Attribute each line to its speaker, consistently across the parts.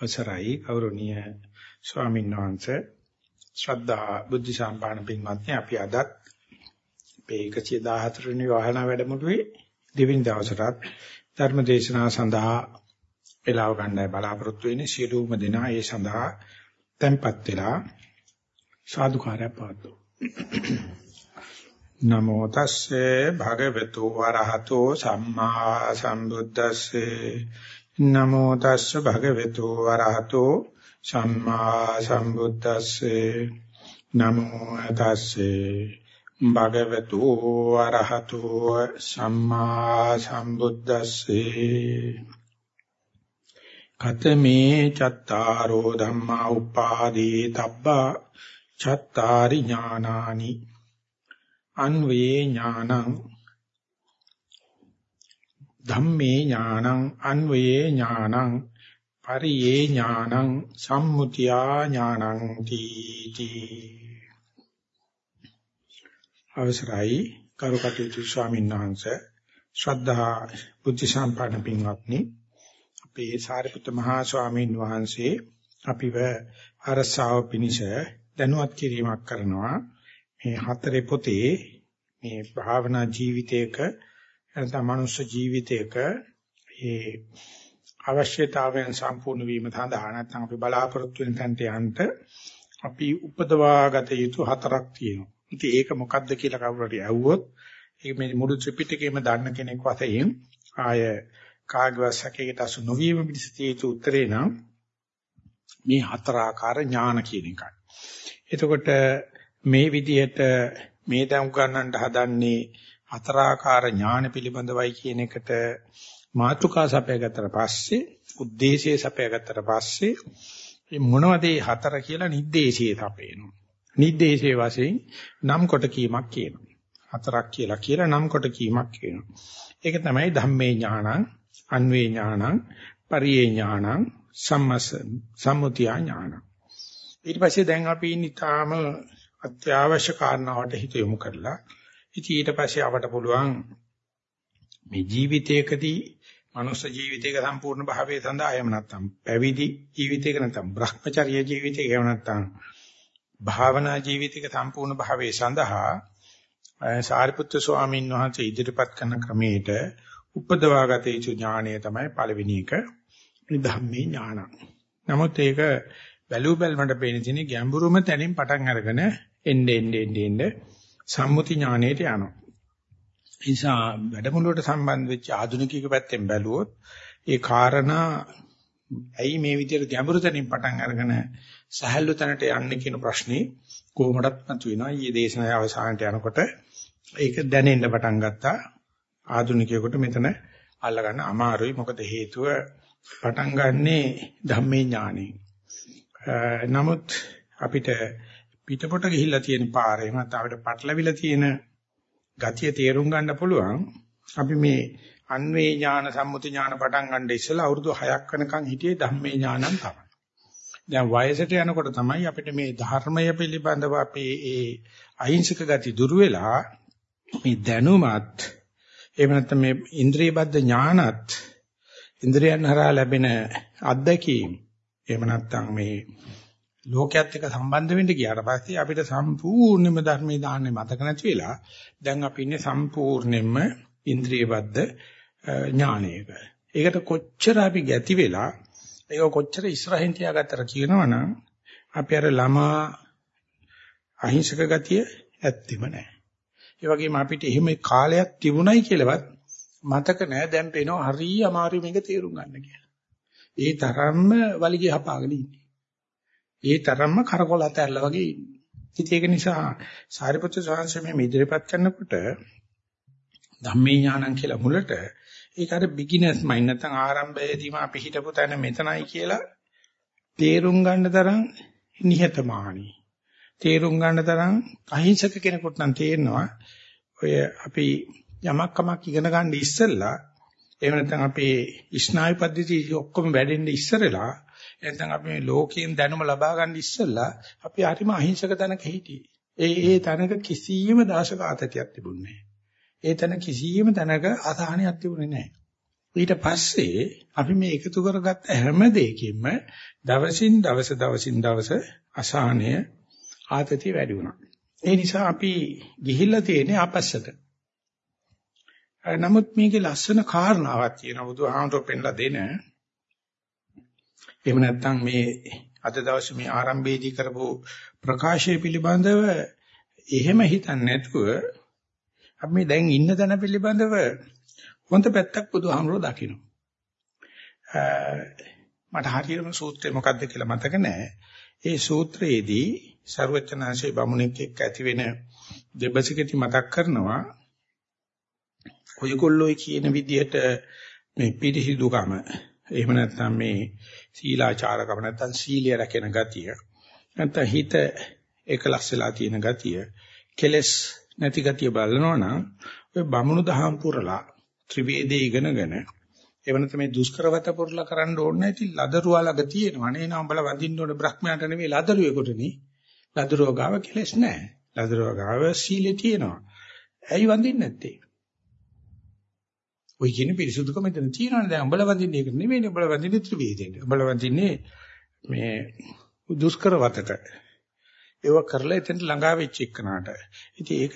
Speaker 1: අවසරයි ගෞරවනීය ස්වාමීන් වහන්සේ. ශ්‍රද්ධා බුද්ධ සම්පාදන පින්වත්නි අපි අදත් මේ 114 වෙනි වාහන වැඩමුළුවේ දෙවෙනි දවසටත් ධර්ම දේශනාව සඳහා වේලාව ගන්නයි බලාපොරොත්තු වෙන්නේ. සියලුම දෙනා ඒ සඳහා tempත් වෙලා සාදුකාරය පාතු නමෝ තස්සේ භගවතු වරහතෝ සම්මා සම්බුද්දස්සේ නමෝ තස්ස භගවතු වරහතෝ සම්මා සම්බුද්දස්සේ. නමෝ තස්සේ භගවතු වරහතෝ සම්මා සම්බුද්දස්සේ. කතමේ චත්තාරෝ ධම්මා උපාදී තබ්බා චත්තාරි ඥානානි. අන්වේ ඥානං ධම්මේ ඥානං අන්වයේ ඥානං පරියේ ඥානං සම්මුතියා ඥානං තීති අවසරයි කරුකටයුතු ස්වාමීන් වහන්සේ. ශ්‍රද්ධා බුද්ධ සම්පන්න පින්වත්නි අපේ සාරිපුත්ත මහා ස්වාමීන් වහන්සේ අපිව අරසාව පිනිස දැනුවත් කිරීමක් කරනවා. මේ හතරේ පොතේ මේ භාවනා ජීවිතයක නැත්නම් මනුෂ්‍ය ජීවිතයක ඒ අවශ්‍යතාවයන් සම්පූර්ණ වීම සඳහා නැත්නම් අපි බලාපොරොත්තු වෙන තැනට යන්න අපි උපදවාගත යුතු හතරක් තියෙනවා. ඉතින් ඒක මොකක්ද කියලා කවුරු හරි ඇහුවොත් ඒක මේ මුළු ත්‍රිපිටකයම දන්න කෙනෙක් වශයෙන් ආය කාග්වසකේට අසු නොවීම පිණිස තියෙතු උත්තරේ නම් මේ හතරාකාර ඥාන කියන එකයි. එතකොට මේ විදිහට මේ දැන් උගන්නන්න හදන්නේ හතරාකාර ඥාන පිළිබඳවයි කියන එකට මාතෘකා සපයගත්තට පස්සේ උද්දේශය සපයගත්තට පස්සේ මේ මොනවද මේ හතර කියලා නිर्देशය සපේනවා. නිर्देशයේ වශයෙන් නම් කොට කීමක් කියනවා. හතරක් කියලා කියලා නම් කොට කීමක් කියනවා. ඒක තමයි ධම්මේ ඥානං, අන්වේ ඥානං, පරියේ ඥානං, සම්මස සම්මුතිය ඥානං. ඊට පස්සේ දැන් අපි ඉන්න ඊටාම අත්‍යවශ්‍ය කාරණාවට හිත යොමු කරලා ඉතින් ඊට පස්සේ අපට පුළුවන් මේ ජීවිතයකදී මනුෂ්‍ය ජීවිතයක සම්පූර්ණ භාවයේ සඳහා එහෙම නැත්නම් පැවිදි ජීවිතයක නැත්නම් Brahmacharya ජීවිතයක එහෙම නැත්නම් භාවනා ජීවිතයක සම්පූර්ණ භාවයේ සඳහා සාරිපුත්‍ර ස්වාමීන් වහන්සේ ඉදිරිපත් කරන ක්‍රමයට උපදවාගත යුතු ඥානය තමයි පළවෙනි එක ධම්මේ ඥානං. නමුත් ඒක බැලු බැලමට පේන තියෙන ගැඹුරුම තැනින් පටන් අරගෙන එන්නේ එන්නේ එන්නේ සම්මුති ඥානයට යනවා. ඒ නිසා වැඩමුළුවට සම්බන්ධ වෙච්ච ආධුනිකයෙකු පැත්තෙන් බැලුවොත් ඒ කාරණා ඇයි මේ විදිහට ගැඹුරු තැනින් පටන් අරගෙන සහැල්ලු තැනට යන්නේ කියන ප්‍රශ්නේ කොහොමදත් මතුවෙනවා. ඊයේ දේශනාවේ අවසානට යනකොට ඒක දැනෙන්න පටන් ගත්තා. ආධුනිකයෙකුට මෙතන අල්ලගන්න අමාරුයි. මොකද හේතුව පටන් ගන්නේ ධම්මේ ඥානෙ. නමුත් අපිට පිටපොට ගිහිල්ලා තියෙන පාරේ එහෙම නැත්නම් අපිට පටලවිලා තියෙන ගතිය තේරුම් ගන්න පුළුවන්. අපි මේ අන්වේ ඥාන සම්මුති ඥාන පටන් ගන්න ඉස්සෙල්ලා අවුරුදු 6ක් වෙනකන් හිටියේ ධම්මේ ඥානං තමයි. දැන් වයසට යනකොට තමයි අපිට මේ ධර්මය පිළිබඳව අපේ ඒ අහිංසක ගති දුර වෙලා මේ දැනුමත් එහෙම නැත්නම් මේ ඉන්ද්‍රිය බද්ධ ඥානත් ඉන්ද්‍රියන් හරහා ලැබෙන අත්දැකීම් එහෙම නැත්නම් මේ ලෝකයක් එක්ක සම්බන්ධ වෙන්න ගියාට පස්සේ අපිට සම්පූර්ණයෙන්ම ධර්මයේ දාන්නේ මතක නැති වෙලා දැන් අපි ඉන්නේ සම්පූර්ණයෙන්ම ඉන්ද්‍රියබද්ධ ඥානයක. ඒකට කොච්චර අපි ගැති වෙලා ඒක කොච්චර ඉස්සරහින් තියාගත්තර කියනවනම් අපි අර ළමා අහිංසක ගතිය ඇත්තෙම නැහැ. ඒ වගේම අපිට එහෙම කාලයක් තිබුණයි කියලාවත් මතක නැහැ දැන් පේනවා හරිය අමාරු මේක තේරුම් ගන්න කියලා. ඒ තරම්ම වලිගය හපාගෙන ඉන්නේ. ඒ තරම්ම කරකොල අතැරලා වගේ ඉන්නේ. ඉතින් ඒක නිසා සාරිපුත්‍ර ස්වාමීන් මේ ඉදිරිපත් කරනකොට ධම්මේ ඥානං කියලා මුලට ඒක අර බිග්ිනර්ස් මයින්ඩ් නැත්නම් ආරම්භයේදීම අපි හිටපු තැන මෙතනයි කියලා තේරුම් ගන්න තරම් නිහතමානී. තේරුම් ගන්න තරම් අහිංසක කෙනෙකුට නම් තේරෙනවා ඔය අපි යමක් කමක් ඉගෙන ගන්න ඉස්සෙල්ලා එහෙම නැත්නම් අපේ ස්නායු පද්ධතිය ඔක්කොම වැඩෙන්න ඉස්සරලා නැත්නම් අපි මේ ලෝකයෙන් දැනුම ලබා ගන්න ඉස්සෙල්ලා අපි හරිම අහිංසක තැනක හිටියේ. ඒ ඒ තැනක කිසියම් දාශක ආතතියක් තිබුණේ නැහැ. ඒ තැන කිසියම් තැනක අසහනයක් තිබුණේ නැහැ. ඊට පස්සේ අපි මේ එකතු කරගත්ත හැම දෙයකින්ම දවසින් දවස දවසින් දවස අසහනය ආතතිය වැඩි වුණා. ඒ නිසා අපි ගිහිල්ලා තියෙන්නේ ආපස්සට. නමුත් මේකේ ලස්සන කාරණාවක් තියෙනවා බුදුහාමුදුරුවෝ පෙන්ලා දෙන. එහෙම නැත්නම් මේ අද දවසේ මේ ආරම්භයේදී කරපු ප්‍රකාශය පිළිබඳව එහෙම හිතන්නේ නැතුව අපි දැන් ඉන්න තැන පිළිබඳව හොඳ පැත්තක් බුදුහාමුදුරුවෝ දකින්න. මට හරියටම සූත්‍රය මොකක්ද කියලා මතක නැහැ. ඒ සූත්‍රයේදී ਸਰවචනාංශේ බමුණෙක් එක්ක ඇති වෙන දෙබසිකටි මතක් කරනවා. ඔයගොල්ලෝ කියන විදිහට මේ පිරිසිදුකම එහෙම නැත්නම් මේ සීලාචාරකම නැත්නම් සීලය රැකෙන ගතිය නැත්නම් හිත එකලස් වෙලා තියෙන ගතිය කෙලස් නැති ගතිය බලනවා නම් ඔය බමුණු දහම් පුරලා ත්‍රිවේදේ ඉගෙනගෙන එවනත මේ දුෂ්කරවත පුරලා කරන්න ඕනේ නැති ලදරුවා ළඟ තියෙනවා. නේ නම් බල වඳින්න ඕනේ බ්‍රහ්මයාට නෙවෙයි ලදරුවෙකුටනේ ලදරුවා ගාව කෙලස් නැහැ. ලදරුවා ගාව සීලේ තියෙනවා. ඇයි වඳින්නේ නැත්තේ? ඔය කියන පිරිසුදුකම මෙතන තියෙනවානේ. දැන් උඹලා වඳින්නේ ඒක නෙවෙයිනේ උඹලා වඳින්නේ ත්‍රිවේදයට උඹලා වඳින්නේ මේ දුෂ්කර වතට. ඒව කරලා එතනට ළඟා වෙච්ච එකනට ඉතින් ඒක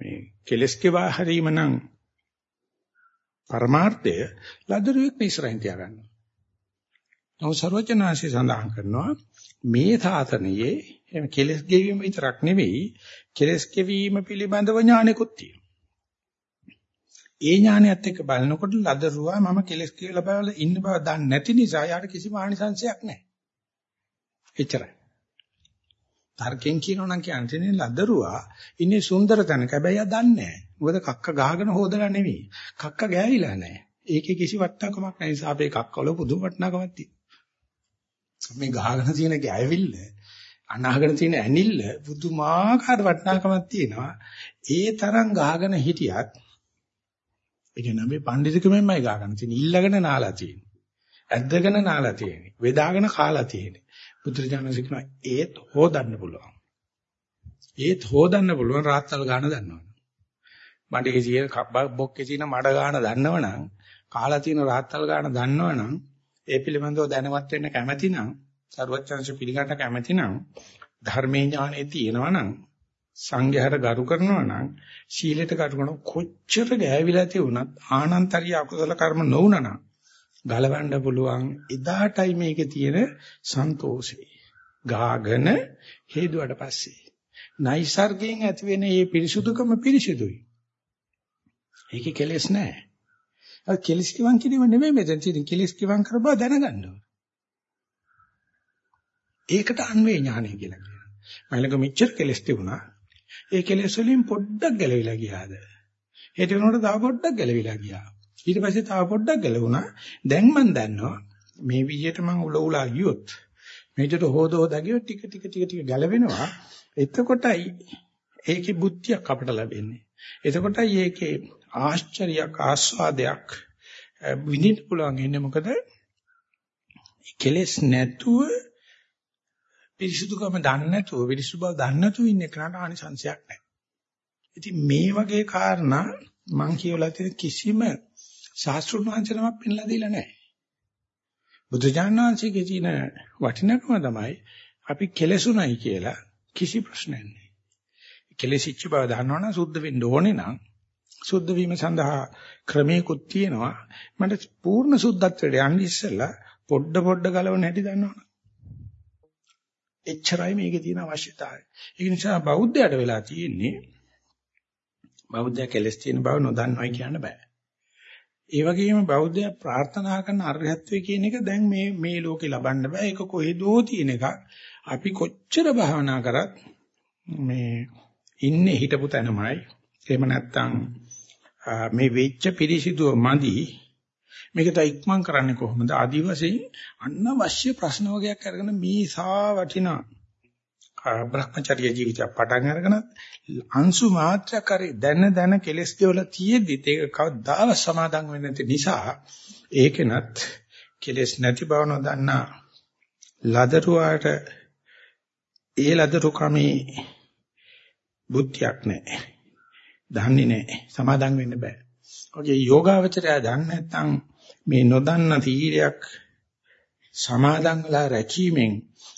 Speaker 1: මේ කෙලස්කේ වාහරීම නම් පරමාර්ථය ලදරුවෙක් ඉස්සරහින් තියාගන්න. නමුත් ਸਰවඥාන්සේ සඳහන් කරනවා මේ සාතනයේ එම කෙලස් ගෙවීම විතරක් නෙවෙයි කෙලස් ගෙවීම පිළිබඳව ඥානෙකුත් තියෙනවා. ඒ ඥානයත් එක්ක බලනකොට ලදරුවා මම කෙලස් කියලා බලලා ඉන්න බව දන්නේ නැති නිසා යාට කිසිම ආනිසංශයක් නැහැ. එච්චරයි. තර්කෙන් කියනවා නම් කියන්නේ ලදරුවා ඉන්නේ සුන්දර තැනක. හැබැයි ආ දන්නේ නැහැ. මොකද කක්ක ගහගෙන හොදලා නෙවෙයි. කක්ක ගෑවිලා නැහැ. ඒකේ කිසි වටිනාකමක් නැහැ. නිසා අපේ කක්කවල පුදුම වටිනාකමක් තියෙනවා. මේ ගහගෙන තියෙන ගෑවිල්ල අනාගෙන තියෙන ඇනිල්ල පුදුමාකාර වටිනාකමක් තියෙනවා. ඒ තරම් ගහගෙන හිටියත් ඒ කියන්නේ මේ පඬිතුකමෙන්මයි ගහගෙන තියෙන්නේ. ඉල්ලගෙන නාලා තියෙන්නේ. ඇද්දගෙන නාලා තියෙන්නේ. වේදාගෙන කාලා තියෙන්නේ. බුදුරජාණන් කියනවා ඒත් හොදන්න පුළුවන්. ඒත් හොදන්න පුළුවන් රාත්තල් ගන්න දන්නවනේ. මඩේ තියෙන බොක්කේ තියෙන මඩ ගන්න දන්නවනම් කාලා තියෙන රාත්තල් ගන්න දන්නවනම් ඒ පිළිබඳව දැනවත් වෙන්න කැමැති නම් සර්වචන්ස පිළිගන්න කැමැති නම් ධර්මයේ ඥානෙ තියෙනවනම් සංඝයාට ගරු කරනවා නම් සීලයට ගරු කරන කොච්චර ගෑවිලා තියුණත් ආනන්තරිය අකුසල කර්ම නොවුනනම් ගලවන්න පුළුවන් එදාටයි මේකේ තියෙන සන්තෝෂය. ගාගෙන හේදුවට පස්සේ නයිසර්ගයෙන් ඇති වෙන මේ පිරිසුදුකම පිරිසුදුයි. ඒකේ කෙලෙස් නැහැ. අර කෙලෙස් කිවන් කිරීම නෙමෙයි මෙතන තියෙන කෙලෙස් කිවන් කර බව දැනගන්න ඕන. ඒකට අන්වේ ඥානය කියලා කියනවා. මයිලක මෙච්චර කෙලෙස් තිබුණා. ඒ කෙලෙස් වලින් පොඩ්ඩක් ගැලවිලා ගියාද? ඒ වෙනකොට තව පොඩ්ඩක් ගැලවිලා ගියා. ඊට පස්සේ තව පොඩ්ඩක් ගැලවුණා. දැන් මම දන්නවා මේ විදිහට මම උල උලා ගියොත් මේකට හොද හොදා ගියොත් ටික ටික ටික ටික ගැලවෙනවා. එතකොටයි ඒකේ බුද්ධියක් අපට ලැබෙන්නේ. එතකොටයි ඒකේ ආශ්චර්යයක් ආස්වාදයක් විඳින්න පුළුවන් ඉන්නේ මොකද? කෙලස් නැතුව පිරිසුදුකම දන්නේ නැතුව පිරිසුදු බව දන්නේ නැතුව ඉන්න කෙනාට ආනිසංශයක් නැහැ. ඉතින් මේ වගේ කාරණා මම කියවලා තියෙන කිසිම ශාස්ත්‍රුන් වහන්සේ නමක් පෙන්ලා දීලා නැහැ. බුදුජානනාංශයේ තියෙන වටිනකම තමයි අපි කෙලසුණයි කියලා කිසි ප්‍රශ්නයක් නැහැ. කෙලෙසිච්ච බව දන්නවනම් සුද්ධ වෙන්න ඕනේ නම් සුද්ධ වීම සඳහා ක්‍රමයකුත් තියෙනවා. මට පූර්ණ සුද්ධත්වයට යන්න ඉස්සෙල්ලා පොඩ පොඩ ගලවන්න හැටි දන්නවනේ. එච්චරයි මේකේ තියෙන අවශ්‍යතාවය. ඒ නිසා බෞද්ධයට වෙලා තියෙන්නේ බෞද්ධය කෙලස් තියෙන බව නොදන්නවයි කියන්න බෑ. ඒ වගේම බෞද්ධය ප්‍රාර්ථනා කරන අරහත්ත්වයේ කියන එක දැන් මේ මේ ලෝකේ ලබන්න බෑ. ඒක කොහෙදෝ තියෙන එකක්. අපි කොච්චර භාවනා කරත් මේ ඉන්නේ හිටපු තැනමයි. එහෙම නැත්නම් මේ වෙච්ච පිරිසිදුව මදි. මේක තව ඉක්මන් කරන්නේ කොහොමද? ආදි වශයෙන් අනවශ්‍ය ප්‍රශ්න වගේක් අරගෙන මේ සා වටිනා බ්‍රහ්මචර්ය ජීවිතය පටන් අරගෙන අංශු මාත්‍රයක් හරි දැන දැන කෙලස් දෙවල තියෙද්දි ඒක කවදාව සමාදන් වෙන්නේ නැති නිසා ඒකෙනත් කෙලස් නැති බව නොදන්නා ලදරුවාට ඒ ලදරු කමේ බුද්ධියක් නැහැ. දන්නේ නැහැ. සමාදන් වෙන්න බෑ. ඔගේ යෝගාවචරය දන්නේ නැත්නම් මේ නොදන්න තීරයක් සමාදන් වෙලා රැකීමෙන්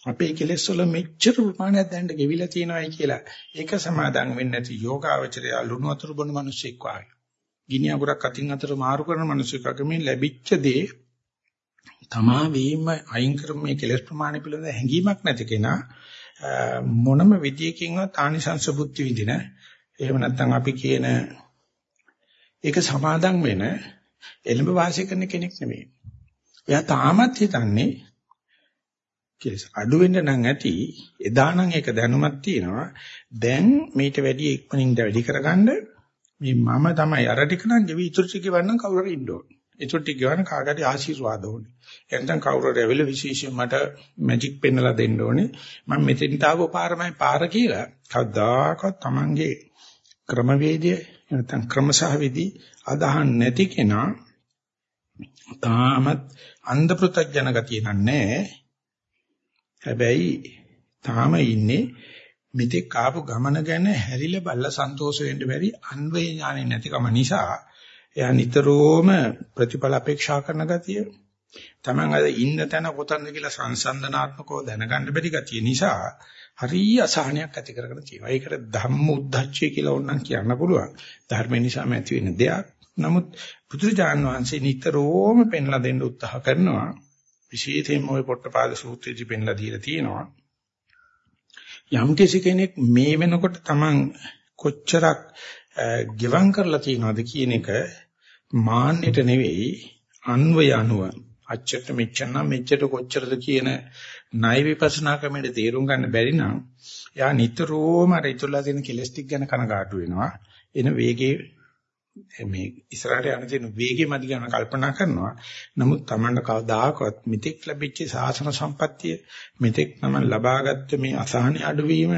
Speaker 1: අපේ කෙලෙස් වල මෙච්චර ප්‍රමාණයක් දැන්න ගෙවිලා තියෙනවායි කියලා ඒක සමාදන් වෙන්නේ නැති යෝගාවචරය ලුණු වතුර බොන මිනිස්සෙක් වාගේ. ගිනි අඟුරක් අතින් අතට මාරු කරන මිනිස්සෙක් වගේ මේ ලැබිච්ච දේ තමා වීම අයින් කරන මේ කෙලෙස් ප්‍රමාණය පිළිබඳ හැඟීමක් නැති කෙනා මොනම විදියකින්වත් ආනිසංස බුද්ධි විඳින එහෙම නැත්නම් අපි කියන ඒක සමාදන් වෙන එළඹ වාසය කරන කෙනෙක් නෙමෙයි. එයා තාමත් හිතන්නේ කෙලස්. අඩු වෙන්න නම් ඇති එදා නම් ඒක දැනුමක් තියෙනවා. දැන් මේට වැඩි ඉක්මනින් වැඩි කරගන්න. මේ මම තමයි අර ටික නම් ගෙවි ඉතුරු ටික ගවන්න කවුරු හරි ඉන්න ඕනේ. ඉතුරු ටික ගවන්න කාගට ආශිර්වාද ඕනේ. එහෙනම් කවුරු හරි ඇවිල්ලා විශේෂයෙන් මට මැජික් පෙන්නලා දෙන්න ඕනේ. මම මෙතෙන්ට ආව පාරමයි පාර කියලා කවදාකවත් Tamange ක්‍රමවේදය නැත්නම් ක්‍රමසහ විදි අදහන් නැති කෙනා තාමත් අන්ධ පෘථග්ජන ගතිය නෑ හැබැයි තාම ඉන්නේ මෙතෙක් ආපු ගමන ගැන හැරිලා බල්ලා සන්තෝෂ වෙන්න බැරි අන්වේ ඥානෙ නැතිකම නිසා එයා නිතරම ප්‍රතිඵල අපේක්ෂා කරන ගතිය Taman අද ඉන්න තැන කොතනද කියලා සංසන්දනාත්මකව දැනගන්න බැරි ගතිය නිසා හරිය අසහනයක් ඇති කරගෙන තියෙනවා. ඒකට ධම්ම උද්දච්චය කියලා ඕනනම් කියන්න පුළුවන්. ධර්ම නිසාම ඇති වෙන දෙයක්. නමුත් බුදුරජාණන් වහන්සේ නිතරම පෙන්ලා දෙන්න උත්සාහ කරනවා. විශේෂයෙන්ම ওই පොට්ටපාද සූත්‍රයේදී පෙන්ලා දීලා තියෙනවා. යම් කෙනෙක් මේ වෙනකොට Taman කොච්චරක් ගෙවම් කරලා තියනවද කියන එක මාන්නයට නෙවෙයි අන්වය අනුව අච්චට මෙච්චර නම් මෙච්චර කොච්චරද කියන ණය විපස්සනා ක්‍රමයේ තේරුම් ගන්න බැරි නම් එයා නිතරම අර ඉතුරුලා තියෙන කෙලස් ටික ගැන කනගාටු වෙනවා එන වේගේ මේ ඉස්සරහට යන තියෙන වේගෙ මදි ගැන කල්පනා කරනවා. නමුත් Tamanne කවදාකවත් මෙතෙක් ලැබිච්ච සාසන සම්පත්තිය මෙතෙක් Taman ලබාගත්ත මේ අසහනෙ අඩුවීම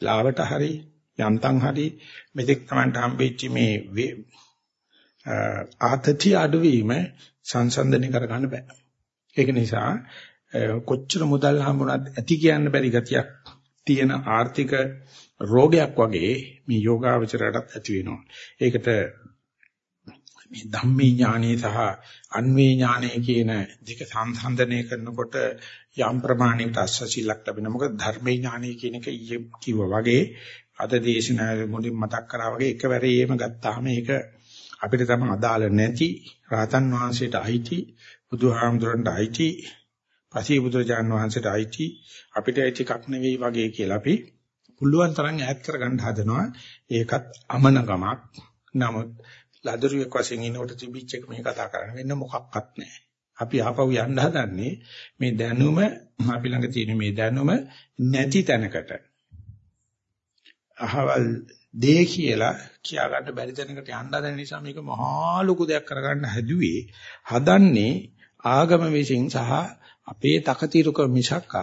Speaker 1: ලාවට හරි යන්තම් හරි මෙතෙක් Tamanට හම්බෙච්ච මේ ආතති අඩුවීම සංසන්දනය කරගන්න බෑ. ඒක නිසා කොච්චර මුදල් හම්බුණත් ඇති කියන්න බැරි ගතියක් තියෙන ආර්ථික රෝගයක් වගේ මේ යෝගාවචරයටත් ඇති වෙනවා. ඒකට මේ ධම්මේ ඥානෙ සහ අන්වේ ඥානෙ කියන දෙක සංසන්දනය කරනකොට යම් ප්‍රමාණයකට අස්සසිලක් ලැබෙනවා. මොකද ධර්මේ ඥානෙ කියන එක ඊයේ කිව්වා වගේ අද දේශනාවේ මුලින් මතක් කරා වගේ එකවරේම ගත්තාම ඒක අපිට තමයි අදාළ නැති රාතන් වහන්සේට අයිති බුදුහාමුදුරන්ට අයිති පසී බුදුරජාන් වහන්සේට අයිති අපිට අයිති එකක් නෙවෙයි වගේ කියලා අපි පුළුවන් තරම් ඈත් කරගන්න හදනවා ඒකත් අමනකමක් නමුත් ලදරුවෙක් වශයෙන් ඉන්නකොට තිබිච්ච එක මේ කතා කරන්නේ වෙන මොකක්වත් නැහැ. අපි ආපහු යන්න හදන්නේ මේ දැනුම අපි ළඟ තියෙන මේ දැනුම නැති තැනකට. අහවල් දේ කියලා කියා ගන්න බැරි තැනකට යන්න හදන නිසා මේක මහා ලොකු දෙයක් කරගන්න හැදුවේ හදන්නේ ආගම විසින් සහ අපේ තකතිරුක මිසක්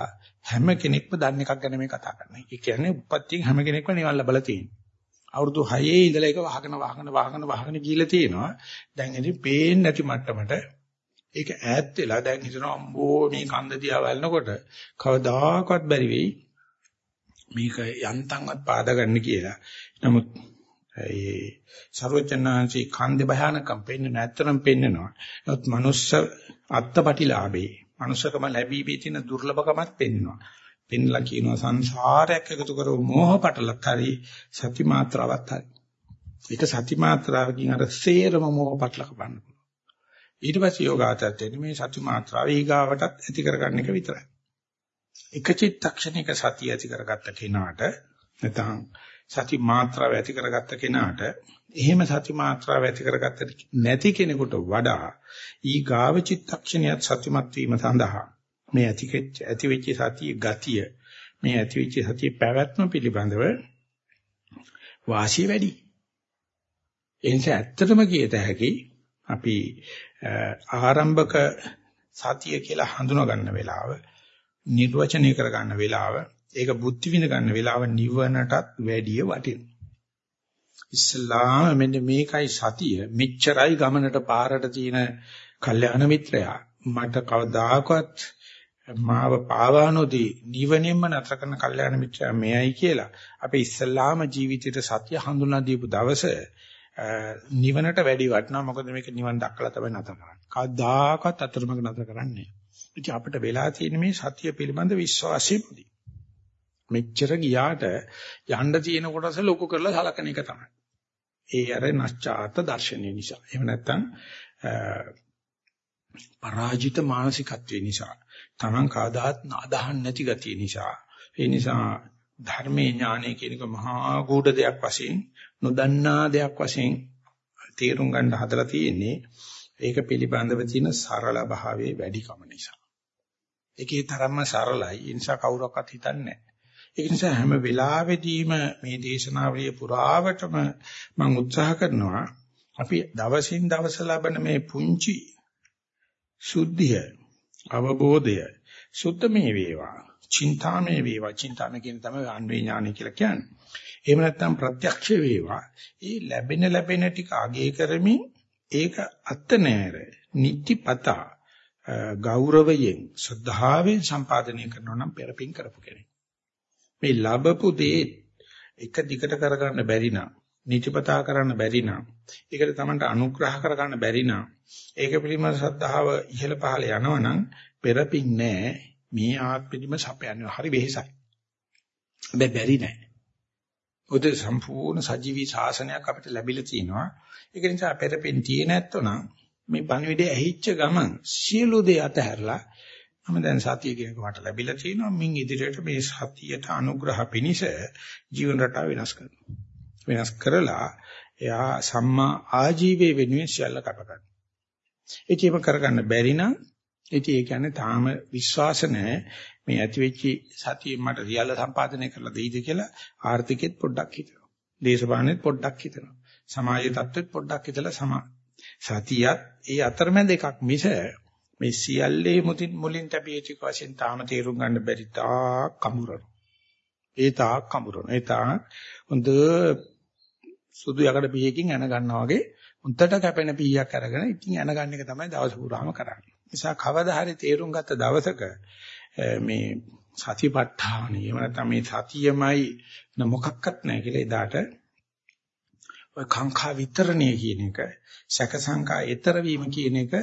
Speaker 1: හැම කෙනෙක්ම දන්න එකක් ගැන මේ කතා කරන්නේ. ඒ කියන්නේ උපත්යෙන් හැම කෙනෙක්ම නිවන් ලබලා තියෙනවා. අවුරුදු 6 ඉඳලා ඒක වහගෙන වහගෙන වහගෙන වහගෙන ගිහිල්ලා තියෙනවා. දැන් ඉතින් පේන්නේ නැති මට්ටමට ඒක ඈත් වෙලා දැන් හිතනවා අම්බෝ මේ කන්ද දිහා බලනකොට කවදාකවත් බැරි වෙයි මේක යන්තම්වත් පාදා ගන්න කියලා. නමුත් ඒ ਸਰවචනාංශී කන්දේ භයානකම් පෙන්වන ඇත්තටම පෙන්වනවා. නමුත් මනුස්ස අත්පටිලාභේ මනුස්සකම ලැබී තියෙන දුර්ලභකමත් පෙන්වනවා. පෙන්ලා කියනවා සංසාරයක් එකතු කරව මෝහ පටලත් හරි සති මාත්‍රාවත් හරි. ඒක සති මාත්‍රාවකින් අර සේරම මෝහ පටල කපන්න පුළුවන්. ඊට පස්සේ යෝගාචරයෙන් මේ සති මාත්‍රාව ඊගාවටත් ඇති කරගන්න එක විතරයි. එක චිත්තක්ෂණයක සතිය ඇති කරගත්ත කෙනාට නැත්නම් සති මාත්‍රාව ඇති කරගත්ත කෙනාට එහෙම සති මාත්‍රාව ඇති කරගත්ත නැති කෙනෙකුට වඩා ඊගාව චිත්තක්ෂණයත් සතිමත් වීම සඳහා මේ ඇති ඇති වෙච්ච සතිය ගතිය මේ ඇති වෙච්ච සතිය පැවැත්ම පිළිබඳව වාසිය වැඩි. ඒ නිසා ඇත්තටම කියත හැකි අපි ආරම්භක සතිය කියලා හඳුනා ගන්න වෙලාව නිර්වචනය කර ගන්න වෙලාව ඒක බුද්ධි විඳ ගන්න වෙලාව නිවනටත් වැඩිය වටිනවා. ඉස්ලාම මෙන්න මේකයි සතිය මෙච්චරයි ගමනට පාරට තියෙන කල්යාණ මිත්‍රයා මට කවදාකවත් මාව පාවා නොදී නිවනින්ම නතර කරන කල්යාණ මිත්‍රයා මෙයයි කියලා අපි ඉස්සල්ලාම ජීවිතේට සත්‍ය හඳුනා දීපු දවස නිවනට වැඩි වටනවා මොකද මේක නිවන් දක්කලා තමයි නැතර කරන්නේ. කවදාකවත් අතරමඟ නැතර කරන්නේ නැහැ. අපිට වෙලා තියෙන මේ සතිය පිළිබඳ විශ්වාසෙමදි. මෙච්චර ගියාට යන්න තියෙන කොටස ලොකු කරලා සලකන එක තමයි. ඒ අර නැස්චාත දර්ශනය නිසා. එහෙම නැත්නම් පරාජිත මානසිකත්වය නිසා. Taman කාදාත් අදහන් නැති ගතිය නිසා. ඒ නිසා ධර්මයේ ඥානය කියන එක මහා ගුඪ දෙයක් වශයෙන් නොදන්නා දෙයක් වශයෙන් තේරුම් ගන්න හදලා තියෙන්නේ ඒක පිළිබඳව තියෙන සරල භාවයේ වැඩිකම නිසා. ඒකේ තරම්ම සරලයි. ඒ නිසා කවුරක්වත් හිතන්නේ නැහැ. ඒ නිසා හැම වෙලාවෙදීම මේ දේශනාවලිය පුරාවටම මම උත්සාහ කරනවා අපි දවසින් දවස ලබන මේ පුංචි සුද්ධිය අවබෝධය සුද්ධ මේ වේවා චින්තාමේ වේවා චින්තාමේ කියන තමයි අන්වේ ඥානය කියලා කියන්නේ. එහෙම නැත්නම් ප්‍රත්‍යක්ෂ වේවා. ඒ ලැබෙන ලැබෙන ටික අගය කරමින් ඒක අත්ත නෑර නිත්‍යපතා ගෞරවයෙන් ශ්‍රද්ධාවෙන් සම්පාදනය කරනවා නම් පෙරපින් කරපු කෙනෙක්. මේ ලැබපු දේ එක දිගට කරගන්න බැරි නම් නිතිපතා කරන්න බැරි නම් ඒකට තමන්ට අනුග්‍රහ කරගන්න බැරි නම් ඒක පිළිබඳ ශ්‍රද්ධාව ඉහළ පහළ යනවා නම් පෙරපින් නෑ මේ ආත්මෙදිම සපයන්නේ හරි වෙහෙසයි. හැබැයි බැරි නෑ. උද සම්පූර්ණ සජීවී ශාසනයක් අපිට ලැබිලා තිනවා. ඒක නිසා පෙරපින් tie නැත්තොනම් මේ පණිවිඩය ඇහිච්ච ගමන් සියලු දේ අතහැරලා මම දැන් සතිය කියනක මට ලැබිලා තිනවා මින් ඉදිරියට මේ සතියට අනුග්‍රහ පිනිස ජීවන රටාව වෙනස් කරනවා. වෙනස් කරලා එයා සම්මා ආජීවයේ වෙනුවෙන් සියල්ල කප ගන්නවා. ඒකේම කරගන්න බැරි නම් ඉතින් ඒ කියන්නේ තාම විශ්වාස නැහැ මේ ඇතිවෙච්ච සතියෙන් මට රියල්ල සම්පාදනය කරලා දෙයිද කියලා ආර්ථිකෙත් පොඩ්ඩක් හිතනවා. දේශපාලනෙත් පොඩ්ඩක් හිතනවා. සමාජ තත්ත්වෙත් පොඩ්ඩක් හිතලා සමා සතියත් ඒ අතරමැද එකක් මිස මේ සියල්ලේ මුතින් මුලින් තැබිය යුතු වශයෙන් තාම තේරුම් ගන්න බැරි තා කමුරන. ඒ තා කමුරන. ඒ තා හොඳ සුදු යකඩ පිහකින් එන ගන්නවා වගේ උන්ටට කැපෙන පීයක් අරගෙන ඉතින් එන ගන්න එක තමයි දවස පුරාම කරන්නේ. නිසා කවදා හරි තේරුම් ගත්ත දවසක මේ සතිපට්ඨාන එහෙම නැත්නම් මේ සතියමයි මොකක්වත් නැහැ කියලා එදාට ඔය කාංකා විතරණය කියන එක සැක සංකා ඊතර වීම කියන එක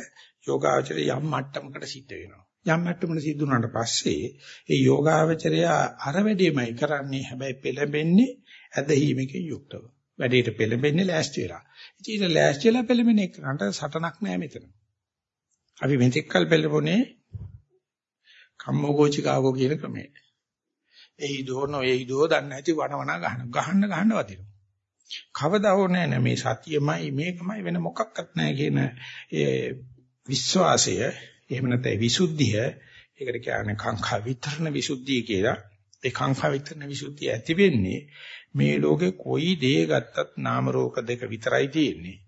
Speaker 1: යෝගාචරය යම් මට්ටමකට සිද්ධ වෙනවා. යම් මට්ටමකට සිද්ධ වුණාට පස්සේ ඒ යෝගාචරය අර වැඩේමයි කරන්නේ හැබැයි පෙළඹෙන්නේ ඇදහිීමකින් යුක්තව. වැඩේට පෙළඹෙන්නේ ලෑස්ති වෙලා. ඉතින් ලෑස්ති වෙලා පෙළඹෙන එකට සටනක් නෑ මෙතන. අපි මෙතෙක්කල් පෙළඹුණේ කම්මෝගෝචිකාවෝ කියන ක්‍රමයට. ඒ ඉදෝන ඒ ඉදෝ දන්නේ නැති වනවන ගහන ගහන්න ගහන්න වදිනවා. කවදා හෝ නෑ මේ සතියමයි මේකමයි වෙන මොකක්වත් නෑ කියන ඒ විශ්වාසය එහෙම නැත්නම් විසුද්ධිය ඒකට කියන්නේ කාංකා විතරණ විසුද්ධිය කියලා. ඒ කාංකා විතරණ විසුද්ධිය ඇති වෙන්නේ මේ ලෝකේ කොයි දේ ගත්තත් නාම රූප දෙක විතරයි තියෙන්නේ.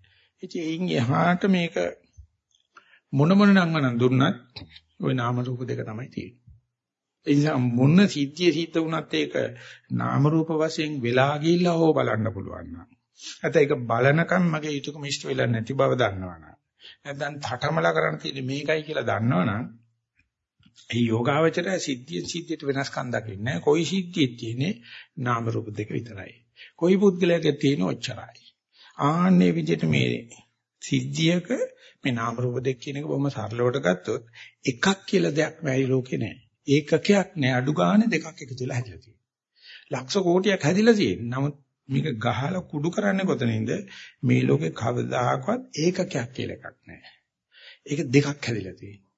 Speaker 1: ඉතින් එයින් එහාට මේක මොන මොන නම් වනම් දුන්නත් ওই නාම රූප දෙක තමයි තියෙන්නේ. ඒ නිසා මොන සිද්ධිය සිද්ධ වුණත් ඒක නාම රූප වශයෙන් වෙලා ගිහිල්ලා හො බලන්න පුළුවන් නම්. නැත්නම් ඒක බලනකම් මගේ යුතුයකම ඉෂ්ට වෙලා නැති බව දන්නවනම්. නැත්නම් තටමලා කරන්න තියෙන්නේ මේකයි කියලා දන්නවනම් ඒ යෝගාවචරය සිද්ධියෙන් සිද්ධියට වෙනස්කම් දකින්නේ නැහැ. කොයි සිද්ධියෙත් තියෙන්නේ නාම රූප දෙක විතරයි. කොයි පුද්ගලයාගේ තියෙන ඔච්චරයි. ආන්නේ විදිහට මේ සිද්ධියක මේ නාම රූප දෙක කියන එක බොහොම සරලවට ගත්තොත් එකක් කියලා දෙයක් නැයි ලෝකේ නැහැ. ඒකකයක් නෑ අඩු ගානේ දෙකක් එකතු වෙලා හැදිලා තියෙනවා. ලක්ෂ කෝටියක් හැදිලා තියෙනවා. නමුත් මේක ගහලා කුඩු කරන්නේ කොතනින්ද? මේ ලෝකේ කවදාහක්වත් ඒකකයක් කියලා එකක් නැහැ. ඒක දෙකක් හැදිලා තියෙනවා.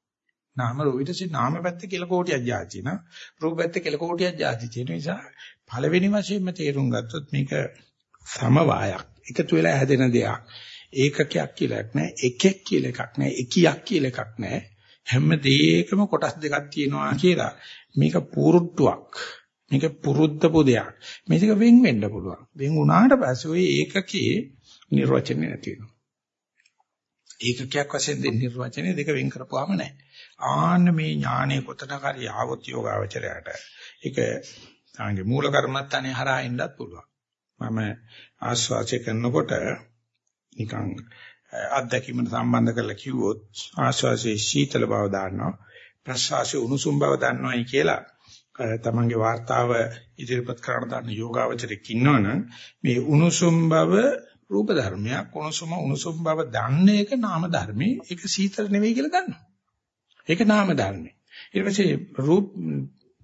Speaker 1: නාම රෝහිතසේ නාම පැත්ත කියලා කෝටියක් જાති නා. රූප පැත්ත කියලා කෝටියක් જાති තියෙන නිසා පළවෙනි වශයෙන්ම තේරුම් ගත්තොත් මේක සමவாயක්. එකතු වෙලා හැදෙන දෙයක්. ඒකකයක් කියලා එකක් නැහැ. එකෙක් කියලා එකක් නැහැ. එකියක් කියලා එකක් නැහැ. හැම දෙයකම කොටස් දෙකක් තියෙනවා කියලා මේක පුරුට්ටුවක්. මේක පුරුද්දපු දෙයක් මේක වෙන් වෙන්න පුළුවන්. වෙන් වුණාට පස්සේ ওই ඒකකේ නිර්වචනය නැති වෙනවා. ඒකකයක් වශයෙන් දෙන නිර්වචනය දෙක වෙන් කරපුවාම නැහැ. ආන්න මේ ඥානෙ කොතනක හරි ආවොත් යෝගාවචරයට ඒක තමගේ මූල කර්මත්තානේ හරහා එන්නත් පුළුවන්. මම ආස්වාචය කරනකොට නිකන් අත්දැකීමට සම්බන්ධ කරලා කිව්වොත් ආස්වාසේ සීතල බව දාන්නවා ප්‍රසවාසයේ උණුසුම් බව දන්නවයි කියලා තමන්ගේ වார்த்தාව ඉදිරිපත් කරන දාන යෝගාවචරයක් ඉන්නවනම් මේ උණුසුම් බව රූප ධර්මයක් උණුසුම උණුසුම් බව දන්නේ එක නාම ධර්මී. ඒක සීතල නෙවෙයි කියලා දන්නවා. ඒක නාම ධර්මී. ඊට පස්සේ රූප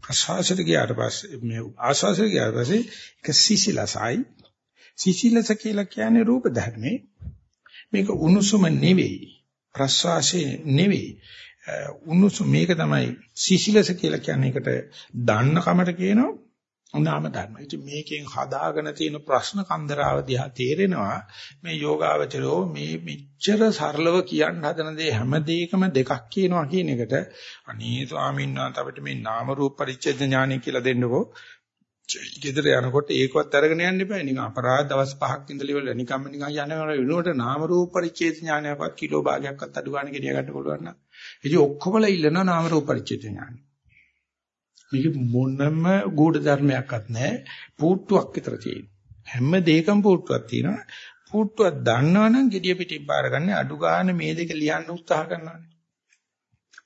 Speaker 1: ප්‍රසවාසයට ගියාට පස්සේ මේ ආස්වාසයට ගියාට පස්සේ ඒක සීසිලසයි. සීසිලස කියලා කියන්නේ රූප ධර්මේ. මේක උණුසුම නෙවෙයි. ප්‍රසවාසයේ නෙවෙයි. උණුසුම මේක තමයි සිසිලස කියලා කියන්නේ ඒකට දන්න කමට කියනවා නාම ධර්ම. ඉතින් මේකෙන් හදාගෙන තියෙන ප්‍රශ්න කන්දරාව දිහා තේරෙනවා මේ යෝගාවචරෝ මේ මෙච්චර සරලව කියන්න හදන දේ හැම දෙයකම දෙකක් කියනවා කියන එකට අනේ ස්වාමීන් වහන්සේ අපිට මේ නාම රූප පරිච්ඡේද ඥානය කියලා දෙන්නකෝ. ගෙදර යනකොට ඒකවත් අරගෙන යන්න එපා. නිකන් අපරාධ දවස් පහක් ඉඳලා ඉවරලා නිකම්ම නිකන් යනවා වෙනුවට නාම රූප පරිච්ඡේද ඥානයක්වත් කිලෝ භාගයක්වත් අඩු ගන්න ගෙනිය ගන්න පුළුවන් නම්. ඉතින් ඔක්කොමලා ඉල්ලනවා නාම රූප පරිච්ඡේද ඥානය. මේක මොනම ගුඪ ධර්මයක්වත් නැහැ. පුට්ටුවක් විතර තියෙන. හැම දෙයකම පුට්ටුවක් තියෙනවා. පුට්ටුවක් දන්නවනම් gediya pitin බාර ගන්න අඩු ගන්න මේ දෙක ලියන්න උත්සාහ කරනවානේ.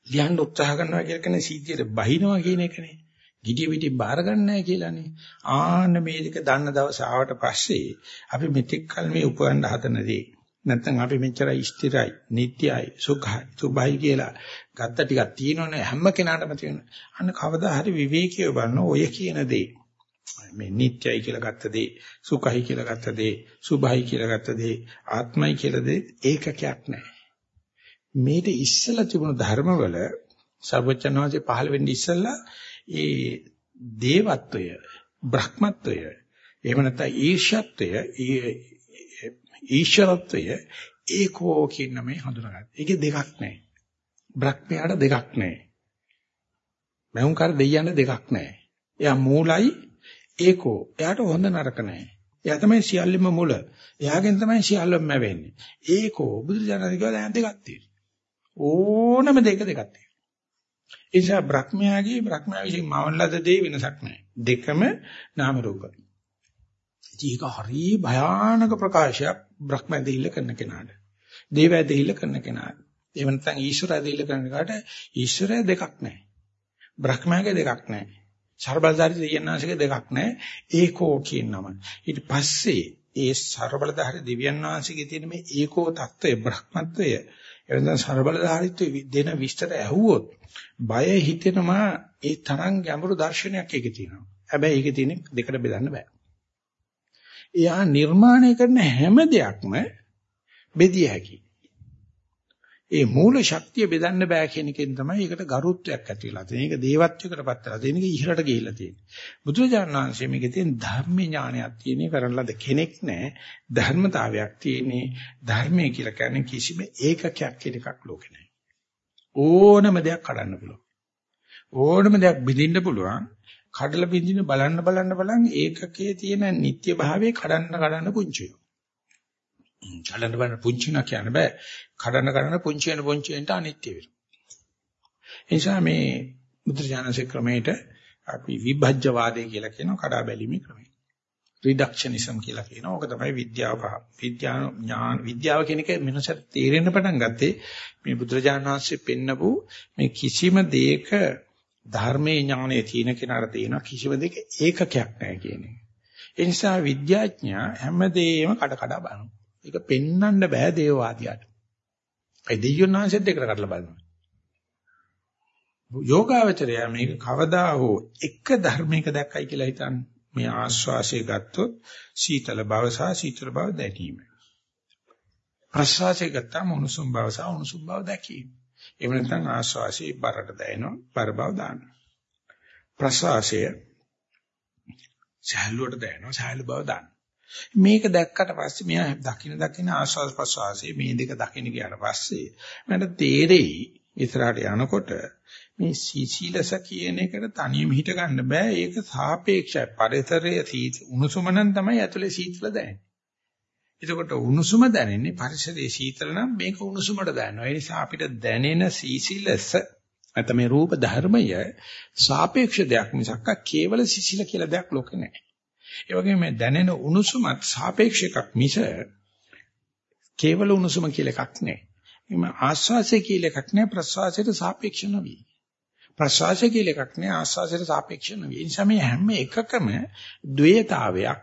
Speaker 1: ලියන්න උත්සාහ කරනවා කියන්නේ සීතියට බහිනවා කියන එකනේ. gediya pitin බාර ගන්නෑ කියලානේ. ආන්න මේ දෙක දන්න දවස ආවට පස්සේ අපි මෙතෙක් කල මේ උපවන්න හදන දේ නැත්නම් අපි මෙච්චරයි ස්ථිරයි, නිට්ටයයි, සුඛයි, සුභයි කියලා ගත්ත ටිකක් තියෙනවනේ හැම කෙනාටම තියෙන. අන්න කවදා හරි විවේකීව බලන ඔය කියන දේ. මේ නිට්ටයයි කියලා ගත්ත දේ, සුඛයි කියලා ගත්ත දේ, සුභයි කියලා ගත්ත දේ, ආත්මයි කියලා දේ ඒකකයක් නැහැ. මේට ඉස්සලා තිබුණු ධර්මවල සර්වචනවාසේ පහළ වෙන්නේ ඉස්සලා ඒ දේවත්වය, බ්‍රහ්මත්වය, එහෙම නැත්නම් ඊර්ෂ්‍යත්වය, ඊශ්වරත්වය ඒකෝ කියන මේ හඳුනාගන්න. ඒකේ දෙකක් නැහැ. බ්‍රහ්මයාට දෙකක් නැහැ. මෞංකාර දෙයියන්ට දෙකක් නැහැ. එයා මූලයි ඒකෝ. එයාට හොඳ නරක නැහැ. එයා තමයි සියල්ලම මුල. එයාගෙන් තමයි සියල්ලම වෙන්නේ. ඒකෝ බුදුරජාණන් කිව්වා දැන් දෙකක් තියෙනවා. ඕනම දෙක දෙකක් තියෙනවා. ඒ නිසා බ්‍රහ්මයාගේ බ්‍රහ්මයා විසින් මවලද දේ වෙනසක් නැහැ. දෙකම නාම රූපයි. ඒක හරි භයානක ප්‍රකාශයක් බ්‍රහ්මදෙහිල්ල කරන කෙනාට. දේවදෙහිල්ල කරන කෙනාට. එහෙම නැත්නම් ඊශ්වරදෙහිල්ල කරන කාට ඊශ්වරය දෙකක් නැහැ. බ්‍රහ්මයාගේ දෙකක් නැහැ. ਸਰබලධාරී දෙවියන්වහන්සේගේ දෙකක් නැහැ. ඒකෝ කියන නම. ඊට පස්සේ ඒ ਸਰබලධාරී දෙවියන්වහන්සේගේ තියෙන මේ ඒකෝ తত্ত্বය බ්‍රහ්මත්වය එවනම් ਸਰබලධාරීත්වය දෙන විස්තර ඇහුවොත් බය හිතෙනවා ඒ තරම් ගැඹුරු දර්ශනයක් ඒකේ තියෙනවා. හැබැයි ඒකේ තියෙන දෙකට බෙදන්න බෑ. එයා නිර්මාණය කරන හැම දෙයක්ම බෙදිය හැකියි. ඒ මූල ශක්තිය බෙදන්න බෑ කියන එකෙන් තමයි ඒකට ගරුත්වයක් ඇති වෙලා තියෙන්නේ. ඒක දේවත්වයකටපත් වෙලා තියෙන එක ඉහළට ගිහිල්ලා තියෙන්නේ. බුදුරජාණන් වහන්සේ මේකේ තියෙන ධර්ම ඥානයක් තියෙන කරන ලද කෙනෙක් නෑ. ධර්මතාවයක් තියෙන්නේ. ධර්මය කියලා කියන්නේ කිසිම ඒකකයක් කියන එකක් ලෝකේ නෑ. ඕනම දෙයක් කඩන්න පුළුවන්. ඕනම දෙයක් බෙදින්න පුළුවන්. කඩලා බින්දින බලන්න බලන්න බලන් ඒකකයේ තියෙන නිත්‍ය භාවයේ කඩන්න කඩන්න පුංචි වෙනවා. කඩන්න බලන්න පුංචි වෙනවා කියන්න බෑ. කඩන්න කඩන්න පුංචි වෙන පුංචි වෙනට අනිත්‍ය වෙනවා. ඒ නිසා මේ බුද්ධ ක්‍රමයට අපි විභජ්‍යවාදය කියලා කියනවා කඩා බැලීමේ ක්‍රමය. රිඩක්ෂනිසම් කියලා කියනවා. ඕක තමයි විද්‍යාව විද්‍යා ඥාන විද්‍යාව කියන එක මිනිසත් තේරෙන්න පටන් ගත්තේ මේ බුදුරජාණන් වහන්සේ පෙන්නපු මේ කිසිම දෙයක ධර්මයේ ඥානයේ තියෙන කෙනාට තියෙන කිසිම දෙක ඒකකයක් නැහැ කියන එක. ඒ නිසා විද්‍යාඥයා හැමදේම කඩ කඩ බලනවා. ඒක පෙන්වන්න බෑ දේවවාදියාට. ඒ දෙයියන් වහන්සේත් දෙකට කඩලා බලනවා. යෝගාවචරය මේක කවදා හෝ එක ධර්මයක දැක්කයි කියලා හිතන්නේ. මේ ආස්වාසිය ගත්තොත් සීතල බව සහ සීතල බව දැකීම. ප්‍රසවාසය ගත්තාම උණුසුම් බව සහ උණුසුම් බව දැකීම. එහෙම නැත්නම් ආශ්වාසයේ බරට දැනෙනවා බර බව දානවා. ප්‍රශ්වාසය සහැල්ලුවට දැනෙනවා සහැල්ලු බව දානවා. මේක දැක්කට පස්සේ මෙයා දකින දකින ආශ්වාස ප්‍රශ්වාසයේ මේ දෙක දකින ගියාට පස්සේ මට තේරෙයි ඉස්සරහට යනකොට මේ සීසීලස කියන එකට තනියම හිට ගන්න බෑ ඒක සාපේක්ෂයි පරිසරයේ උණුසුම නම් තමයි ඇතුලේ සීතල දැනෙන්නේ එතකොට උණුසුම දැනෙන්නේ පරිසරයේ සීතල නම් මේක උණුසුමට දැනෙනවා. ඒ නිසා අපිට දැනෙන සීසිලස නැත්නම් මේ රූප ධර්මය සාපේක්ෂ දෙයක් මිසක් කේවල සිසිල කියලා දෙයක් ලෝකේ නැහැ. ඒ වගේම මේ දැනෙන උණුසුමත් සාපේක්ෂ එකක් මිස කේවල උණුසුම කියලා එකක් නැහැ. එම ආස්වාසය කියලා එකක් නැහැ ප්‍රස්වාසයට සාපේක්ෂ නොවි. ප්‍රස්වාසය කියලා එකක් නැහැ ආස්වාසයට සාපේක්ෂ නොවි. ඒ නිසා මේ හැම එකකම ද්වේතාවයක්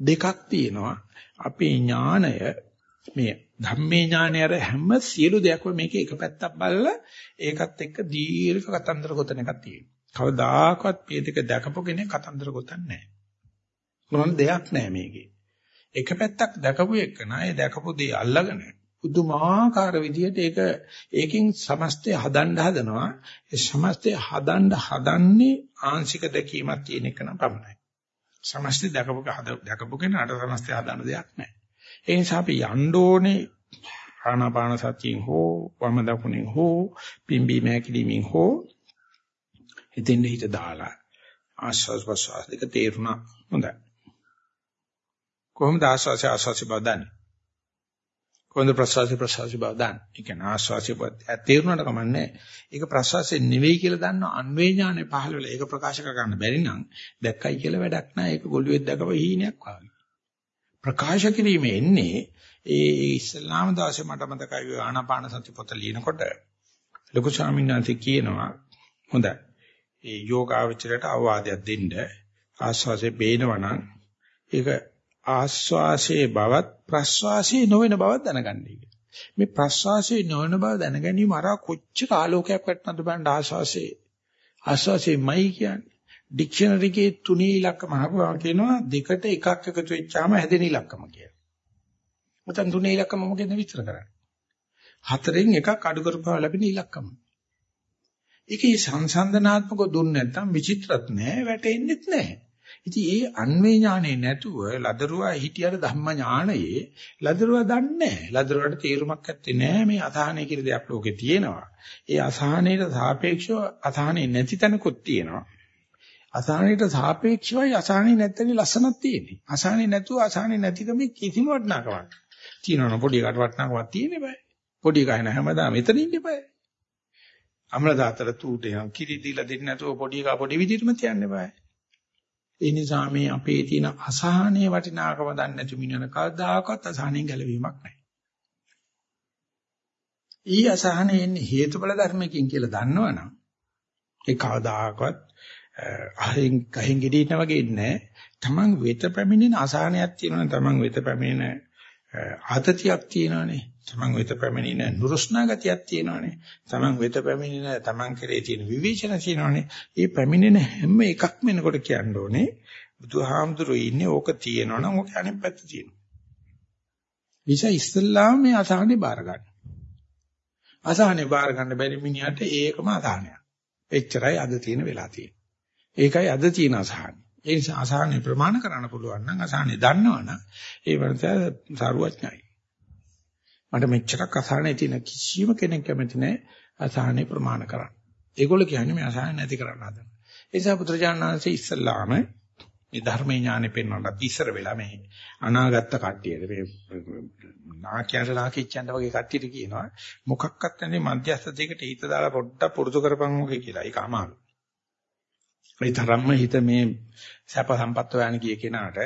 Speaker 1: දෙකක් තියෙනවා. අපේ ඥාණය මේ ධම්මේ ඥානය අර හැම සියලු දෙයක්ම මේකේ එක පැත්තක් බලලා ඒකත් එක්ක දීර්ඝ කතන්දර ගොතන එකක් තියෙනවා. කවදාකවත් මේ දෙක දැකපු කෙනෙක් කතන්දර ගොතන්නේ නැහැ. මොන දෙයක් නැහැ මේකේ. එක පැත්තක් දැකපු එක නෑ දැකපු දේ අල්ලගෙන පුදුමාකාර විදිහට ඒක ඒකෙන් සමස්තය හදන්න හදනවා. ඒ සමස්තය හදන්න හදන්නේ ආංශික දැකීමක් තියෙන එක නම් පමණයි. සමස්තය දැකපු දැකපු කෙනාට සමස්තය හදන්න දෙයක් නැහැ. ඒ නිසා අපි යන්න ඕනේ ආනාපාන සතියෙන් හෝ වම දකුණෙන් හෝ පිම්බි මෑකිලිමින් හෝ හිතෙන් හිත දාලා ආස්වාස් ප්‍රසවාස දෙක තේරුණා හොඳයි කොහොමද ආස්වාසය ආස්වාසි බව දන්නේ කොහොමද ප්‍රසවාසය ප්‍රසවාසි බව දන්නේ. ඒ කියන්නේ ආස්වාසය තේරුණාට කමන්නේ ඒක ප්‍රසවාසය නෙවෙයි කියලා දන්න අන්වේ ඥානෙ පහළ වෙලා ඒක ප්‍රකාශ කර ගන්න බැරි නම් දැක්කයි කියලා වැඩක් නැහැ. ඒක ගොළුෙක් දැකව හීනයක් වගේ. ප්‍රකාශ කිරීම එන්නේ ඒ ඉස්ලාම දාසේ මට මතකයි ආනාපාන සති පොත ලියනකොට ලොකු ස්වාමීන් වහන්සේ කියනවා හොඳයි. ඒ යෝගාවචරයට අවවාදයක් දෙන්න. ආස්වාසේ බේනවනම් ඒක ආස්වාසේ බවත් ප්‍රස්වාසේ නොවන බවත් දැනගන්නයි මේ ප්‍රස්වාසේ නොවන බව දැනගැනීම අර කොච්චර ආලෝකයක් වටනද බලන්න ආස්වාසේ ආස්වාසේමයි කියන්නේ ඩික්ෂනරි එකේ තුනේ ඉලක්කම අහපුවා කියනවා දෙකට එකක් එකතු වෙච්චාම හැදෙන ඉලක්කම කියලා. මතන් තුනේ ඉලක්කම මොකෙන්ද විස්තර කරන්නේ? හතරෙන් එකක් අඩු කරපුවා ලැබෙන ඉලක්කම. ඒකේ සංසන්දනාත්මක දුන්න නැත්නම් විචිත්‍රත් නැහැ වැටෙන්නෙත් නැහැ. ඉතින් ඒ අන්වේ ඥානේ නැතුව ලදරුවා හිටියට ධම්ම ඥානයේ ලදරුවා දන්නේ නැහැ. ලදරුවාට තේරුමක් නැත්තේ නෑ මේ අසහනය කියන දෙයක් ලෝකේ තියෙනවා. ඒ අසහනයට සාපේක්ෂව අසහනේ නැති තැනකුත් තියෙනවා. අසහනයට සාපේක්ෂවයි අසහනේ නැත්තේ ලස්සනක් තියෙන්නේ. අසහනේ නැතුව අසහනේ නැතිකම කිසිම වටිනාකමක්. තියෙනවනේ පොඩි එකට වටිනාකමක් තියෙන්නේ බෑ. පොඩි එකයි නෑ හැමදාම එතන ඉන්න බෑ. අමල දාතර තූට යන කිරි දීලා දෙන්නේ නැතුව පොඩි එකා පොඩි විදිහටම තියන්න බෑ. ඒ නිසා මේ අපේ තියෙන අසහනයේ වටිනාකම දන්නේ නැති මිනිහන කවදාකවත් අසහනෙන් ගැලවීමක් නැහැ. ඊ අසහනේ එන්නේ හේතුඵල ධර්මයකින් කියලා දන්නවනම් ඒ කවදාකවත් අහින් කහින් ගෙඩින වගේ ඉන්නේ තමන් වෙත පැමිණෙන අසහනයක් තියෙනවනේ තමන් වෙත පැමිණෙන ආතතියක් තියෙනවනේ. තමන් වෙත පැමිණෙන නුරුස්නා ගතියක් තියෙනවනේ. තමන් වෙත පැමිණෙන තමන් කෙරේ තියෙන විවේචන තියෙනවනේ. මේ පැමිණෙන හැම එකක්ම එනකොට කියන්න ඕනේ බුදුහාමුදුරුවෝ ඉන්නේ ඕක තියෙනවනම් ඕක අනිත් පැත්ත තියෙනවා. නිසා ඉස්ලාම මේ අසහනේ බාර ගන්න. අසහනේ බාර ගන්න බැරි මිනිහට ඒකම අසහනයක්. එච්චරයි අද තියෙන වෙලා තියෙන්නේ. ඒකයි අද තියෙන අසහන. ඒ නිසා අසහනේ ප්‍රමාණ කරන්න පුළුවන් නම් අසහනේ දන්නවනම් ඒ වර්තය සාරුවඥයි. මට මෙච්චරක් අසහනේ තියෙන කිසිම කෙනෙක් කැමති නැහැ අසහනේ ප්‍රමාණ කරන්න. ඒගොල්ලෝ කියන්නේ මේ අසහන නැති කරන්න හදන. ඒ නිසා පුත්‍රජානනාංශයේ ඉස්සල්ලාම මේ ධර්මයේ ඥානෙ පෙන්වන්නත් ඉස්සර වෙලා මේ අනාගත කට්ටියට මේ නාකියට නාකිච්චන්ට වගේ කට්ටියට කියනවා මොකක්වත් නැන්නේ මධ්‍යස්ථ දෙයකට හිත දාලා පොඩ්ඩක් පුරුදු කරපන් ඔගේ කියලා. ඒක අමාරුයි. ඒ තරම්ම හිත මේ සැප සම්පත් හොයන ගිය කෙනාට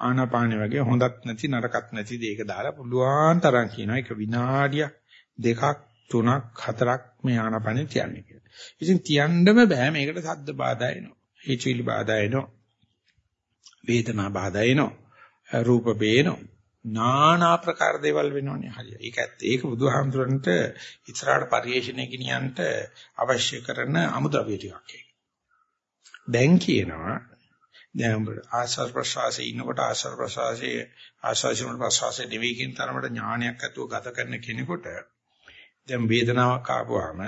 Speaker 1: ආනාපානෙ වගේ හොඳක් නැති නරකක් නැති දෙයක දාලා පුළුවන් තරම් කියනවා ඒක විනාඩියක් දෙකක් තුනක් හතරක් මේ ආනාපානෙ තියන්නේ කියලා. ඉතින් තියන්නම බෑ මේකට සද්ද බාධා එනවා. හිචිලි බාධා එනවා. වේදනා බාධා එනවා. රූප බේනවා. නානා ප්‍රකාර දේවල් වෙනවනේ හරිය. ඒක ඇත්ත. ඒක බුදුහාමුදුරන්ට ඉස්සරහට පරිේශණය ගෙනියන්න අවශ්‍ය කරන අමුද්‍රව්‍ය ටිකක් ඒක. දැන් කියනවා දැන් ආස්වාද ප්‍රසවාසයේ ඉන්නකොට ආස්වාද ප්‍රසවාසයේ ආස්වාද ප්‍රසවාසයේ දෙවි කියන තරමට ඥානයක් ඇතුව ගත කරන කෙනෙකුට දැන් වේදනාවක් ආපුවාම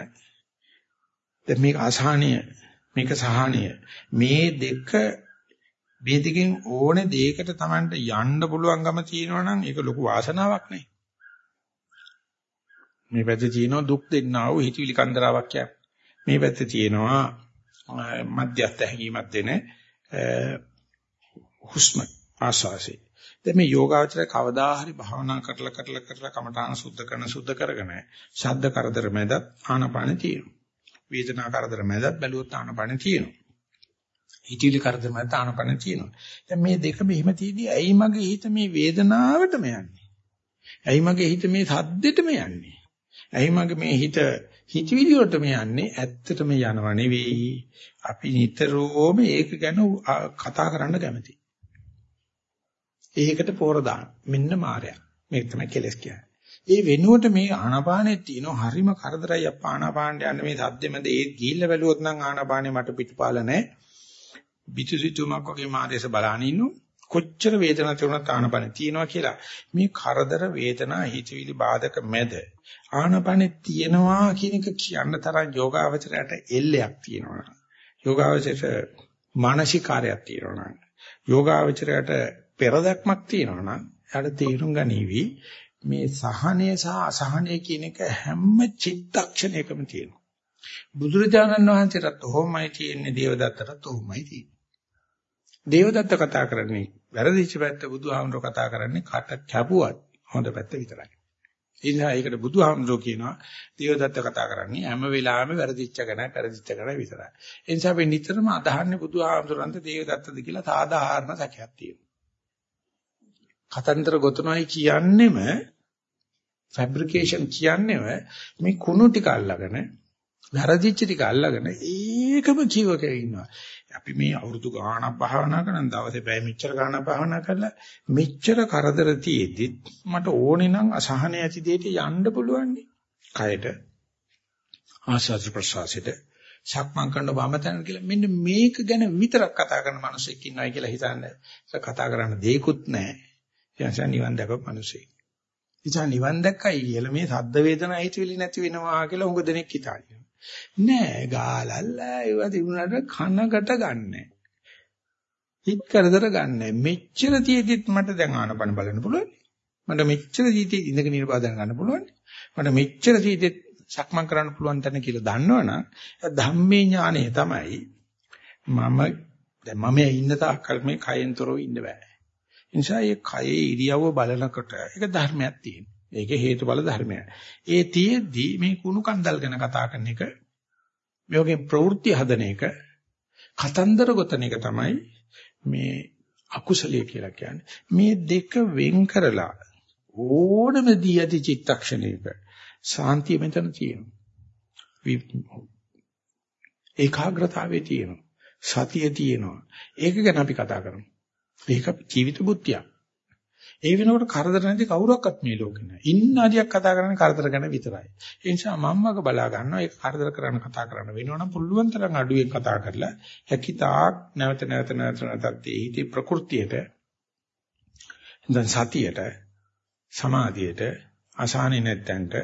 Speaker 1: දැන් මේක අසහනීය මේක සහනීය. මේ දෙක මේ දෙකෙන් ඕනේ දෙයකට Tamanට යන්න පුළුවන්කම තියෙනවා නම් ඒක ලොකු වාසනාවක් නේ. මේ පැත්තේ තියෙනවා දුක් දෙන්නා වූ හිතවිලි කන්දරාවක් මේ පැත්තේ තියෙනවා මධ්‍යස්ථ හැඟීමක් දෙන හුස්ම ආශාසි. දැන් මේ යෝගාවචර කවදා හරි භාවනා කරලා කරලා කරලා කමඨාන සුද්ධ කරන සුද්ධ කරගෙන ශබ්ද කරදර මැද ආනපාන තියෙනවා. වේදනා කරදර මැද බැලුවොත් ආනපාන තියෙනවා. හිතවිලි කරදර මැද ආනපාන තියෙනවා. දැන් මේ දෙක මෙහිම තියදී ඇයි මගේ හිත මේ වේදනාවටම යන්නේ? ඇයි මගේ හිත මේ සද්දෙටම යන්නේ? ඇයි මගේ මේ හිත හිතවිලි වලටම යන්නේ ඇත්තටම යනව නෙවෙයි. අපි නිතරම ඒක ගැන කතා කරන්න කැමතියි. ඒකට පෝර දාන. මෙන්න මායя. මේක තමයි කෙලස් කියන්නේ. ඒ වෙනුවට මේ ආනාපානෙ තියෙන හරිම කරදරයි අප්පා ආනාපානට යන්න මේ සද්දෙමද ඒ ගිහිල්ලා බැලුවොත් නම් ආනාපානෙ මට පිටපාල නැහැ. පිටුසිතුමක් වගේ මාදේශ බලාන ඉන්නු කොච්චර වේදනාවක් තිබුණත් ආනාපානෙ තියෙනවා කියලා. මේ කරදර වේදනා හිතවිලි බාධක මැද ආනාපානෙ තියෙනවා කියන එක කියන්න තරම් යෝගාවචරයට එල්ලයක් තියෙනවා. යෝගාවචරයට මානසිකාරයක් තියෙනවා. යෝගාවචරයට පෙරදක්මක් තියෙනවා නම් එයාට තේරුම් ගනීවි මේ සහනය සහ අසහනය කියන එක හැම චිත්තක්ෂණයකම තියෙනවා. බුදුරජාණන් වහන්සේටත් ඔහොමයි තියෙන්නේ දේවදත්තටත් ඔහොමයි තියෙන්නේ. දේවදත්ත කතා කරන්නේ වැරදිච්ච පැත්ත බුදුහාමුදුර කතා කරන්නේ කට කැපුවත් හොඳ පැත්ත විතරයි. ඒ නිසා ඒකට බුදුහාමුදුර කියනවා දේවදත්ත කතා කරන්නේ හැම වෙලාවෙම වැරදිච්ච ගැන පෙරදිච්ච ගැන විතරයි. ඒ නිසා අපි නිතරම අදහන්නේ බුදුහාමුදුරන්ට දේවදත්තද කියලා සාධාරණ සැකයක් තියෙනවා. කතන්දර ගොතනවායි කියන්නෙම ෆැබ්‍රිකේෂන් කියන්නෙම මේ කුණු ටික අල්ලගෙන වැරදිච්ච ටික අල්ලගෙන ඒකම ජීවක ඉන්නවා. අපි මේ අවුරුදු ගාණක් භාවනා කරන දවසේ පැය මෙච්චර ගාණක් භාවනා කරලා මෙච්චර කරදර තියේදිත් මට ඕනේ නම් අසහන ඇති දෙයට යන්න පුළුවන් නේ. කයට ආශාස ප්‍රසවාසයට සක්මන් කරන වමතන කියලා මෙන්න මේක ගැන විතරක් කතා කරන මිනිස්සෙක් ඉන්නවයි කියලා හිතන්නේ. ඒක කතා කරන්න දෙයක්වත් නැහැ. එයාට නිවන් දැකපු මිනිසෙක්. ඉතින් නිවන් දැක්කයි කියලා මේ සද්ද වේදනා හිතවිලි නැති වෙනවා කියලා උඟ දෙනෙක් හිතාගෙන. නෑ ගාලල්ලා ඒවා තිබුණාට කනකට ගන්නෑ. හිත කරදර ගන්නෑ. මෙච්චර තියෙද්දිත් මට දැන් ආනපන බලන්න පුළුවන්. මට මෙච්චර ජීවිතේ ඉඳගෙන ඉරපාදන ගන්න පුළුවන්. මට මෙච්චර ජීවිතේ සක්මන් කරන්න පුළුවන් තැන කියලා දන්නවනම් ධම්මේ ඥානය තමයි මම දැන් මම ඉන්න තාක්කල් මේ කයෙන් තොරව ඉන්න බෑ. නිසා මේ කයේ ඉරියව්ව බලනකොට ඒක ධර්මයක් තියෙනවා. ඒකේ හේතුඵල ධර්මයක්. ඒ තියේදී මේ කුණු කන්දල් ගැන කතා කරන එක මේකේ ප්‍රවෘත්ති හදන එක කතන්දර ගොතන එක තමයි මේ අකුසලිය කියලා කියන්නේ. මේ දෙක වෙන් කරලා ඕනම දී ඇති චිත්තක්ෂණයක සාන්තිය මෙතන තියෙනවා. ඒකාග්‍රතාවයේ තියෙනවා. සතිය තියෙනවා. ඒක ගැන අපි කතා කරමු. ඒක ජීවිත බුද්ධියක්. ඒ වෙනකොට කරදර නැති කවුරක්වත් මේ ලෝකේ නැහැ. ඉන්න හරියක් කතා කරන්නේ කරදර ගැන විතරයි. ඒ නිසා මම්මක බලා ගන්නවා ඒක කරදර කරන්න කතා කරන්න වෙනවනම් පුළුවන් තරම් අඩුවෙන් කතා කරලා හැකිතාක් නැවත නැවත නැවත නැවතත් ඒ හිතේ ප්‍රകൃතියට දැන් සතියට සමාධියට අසහනෙ නැත්තන්ට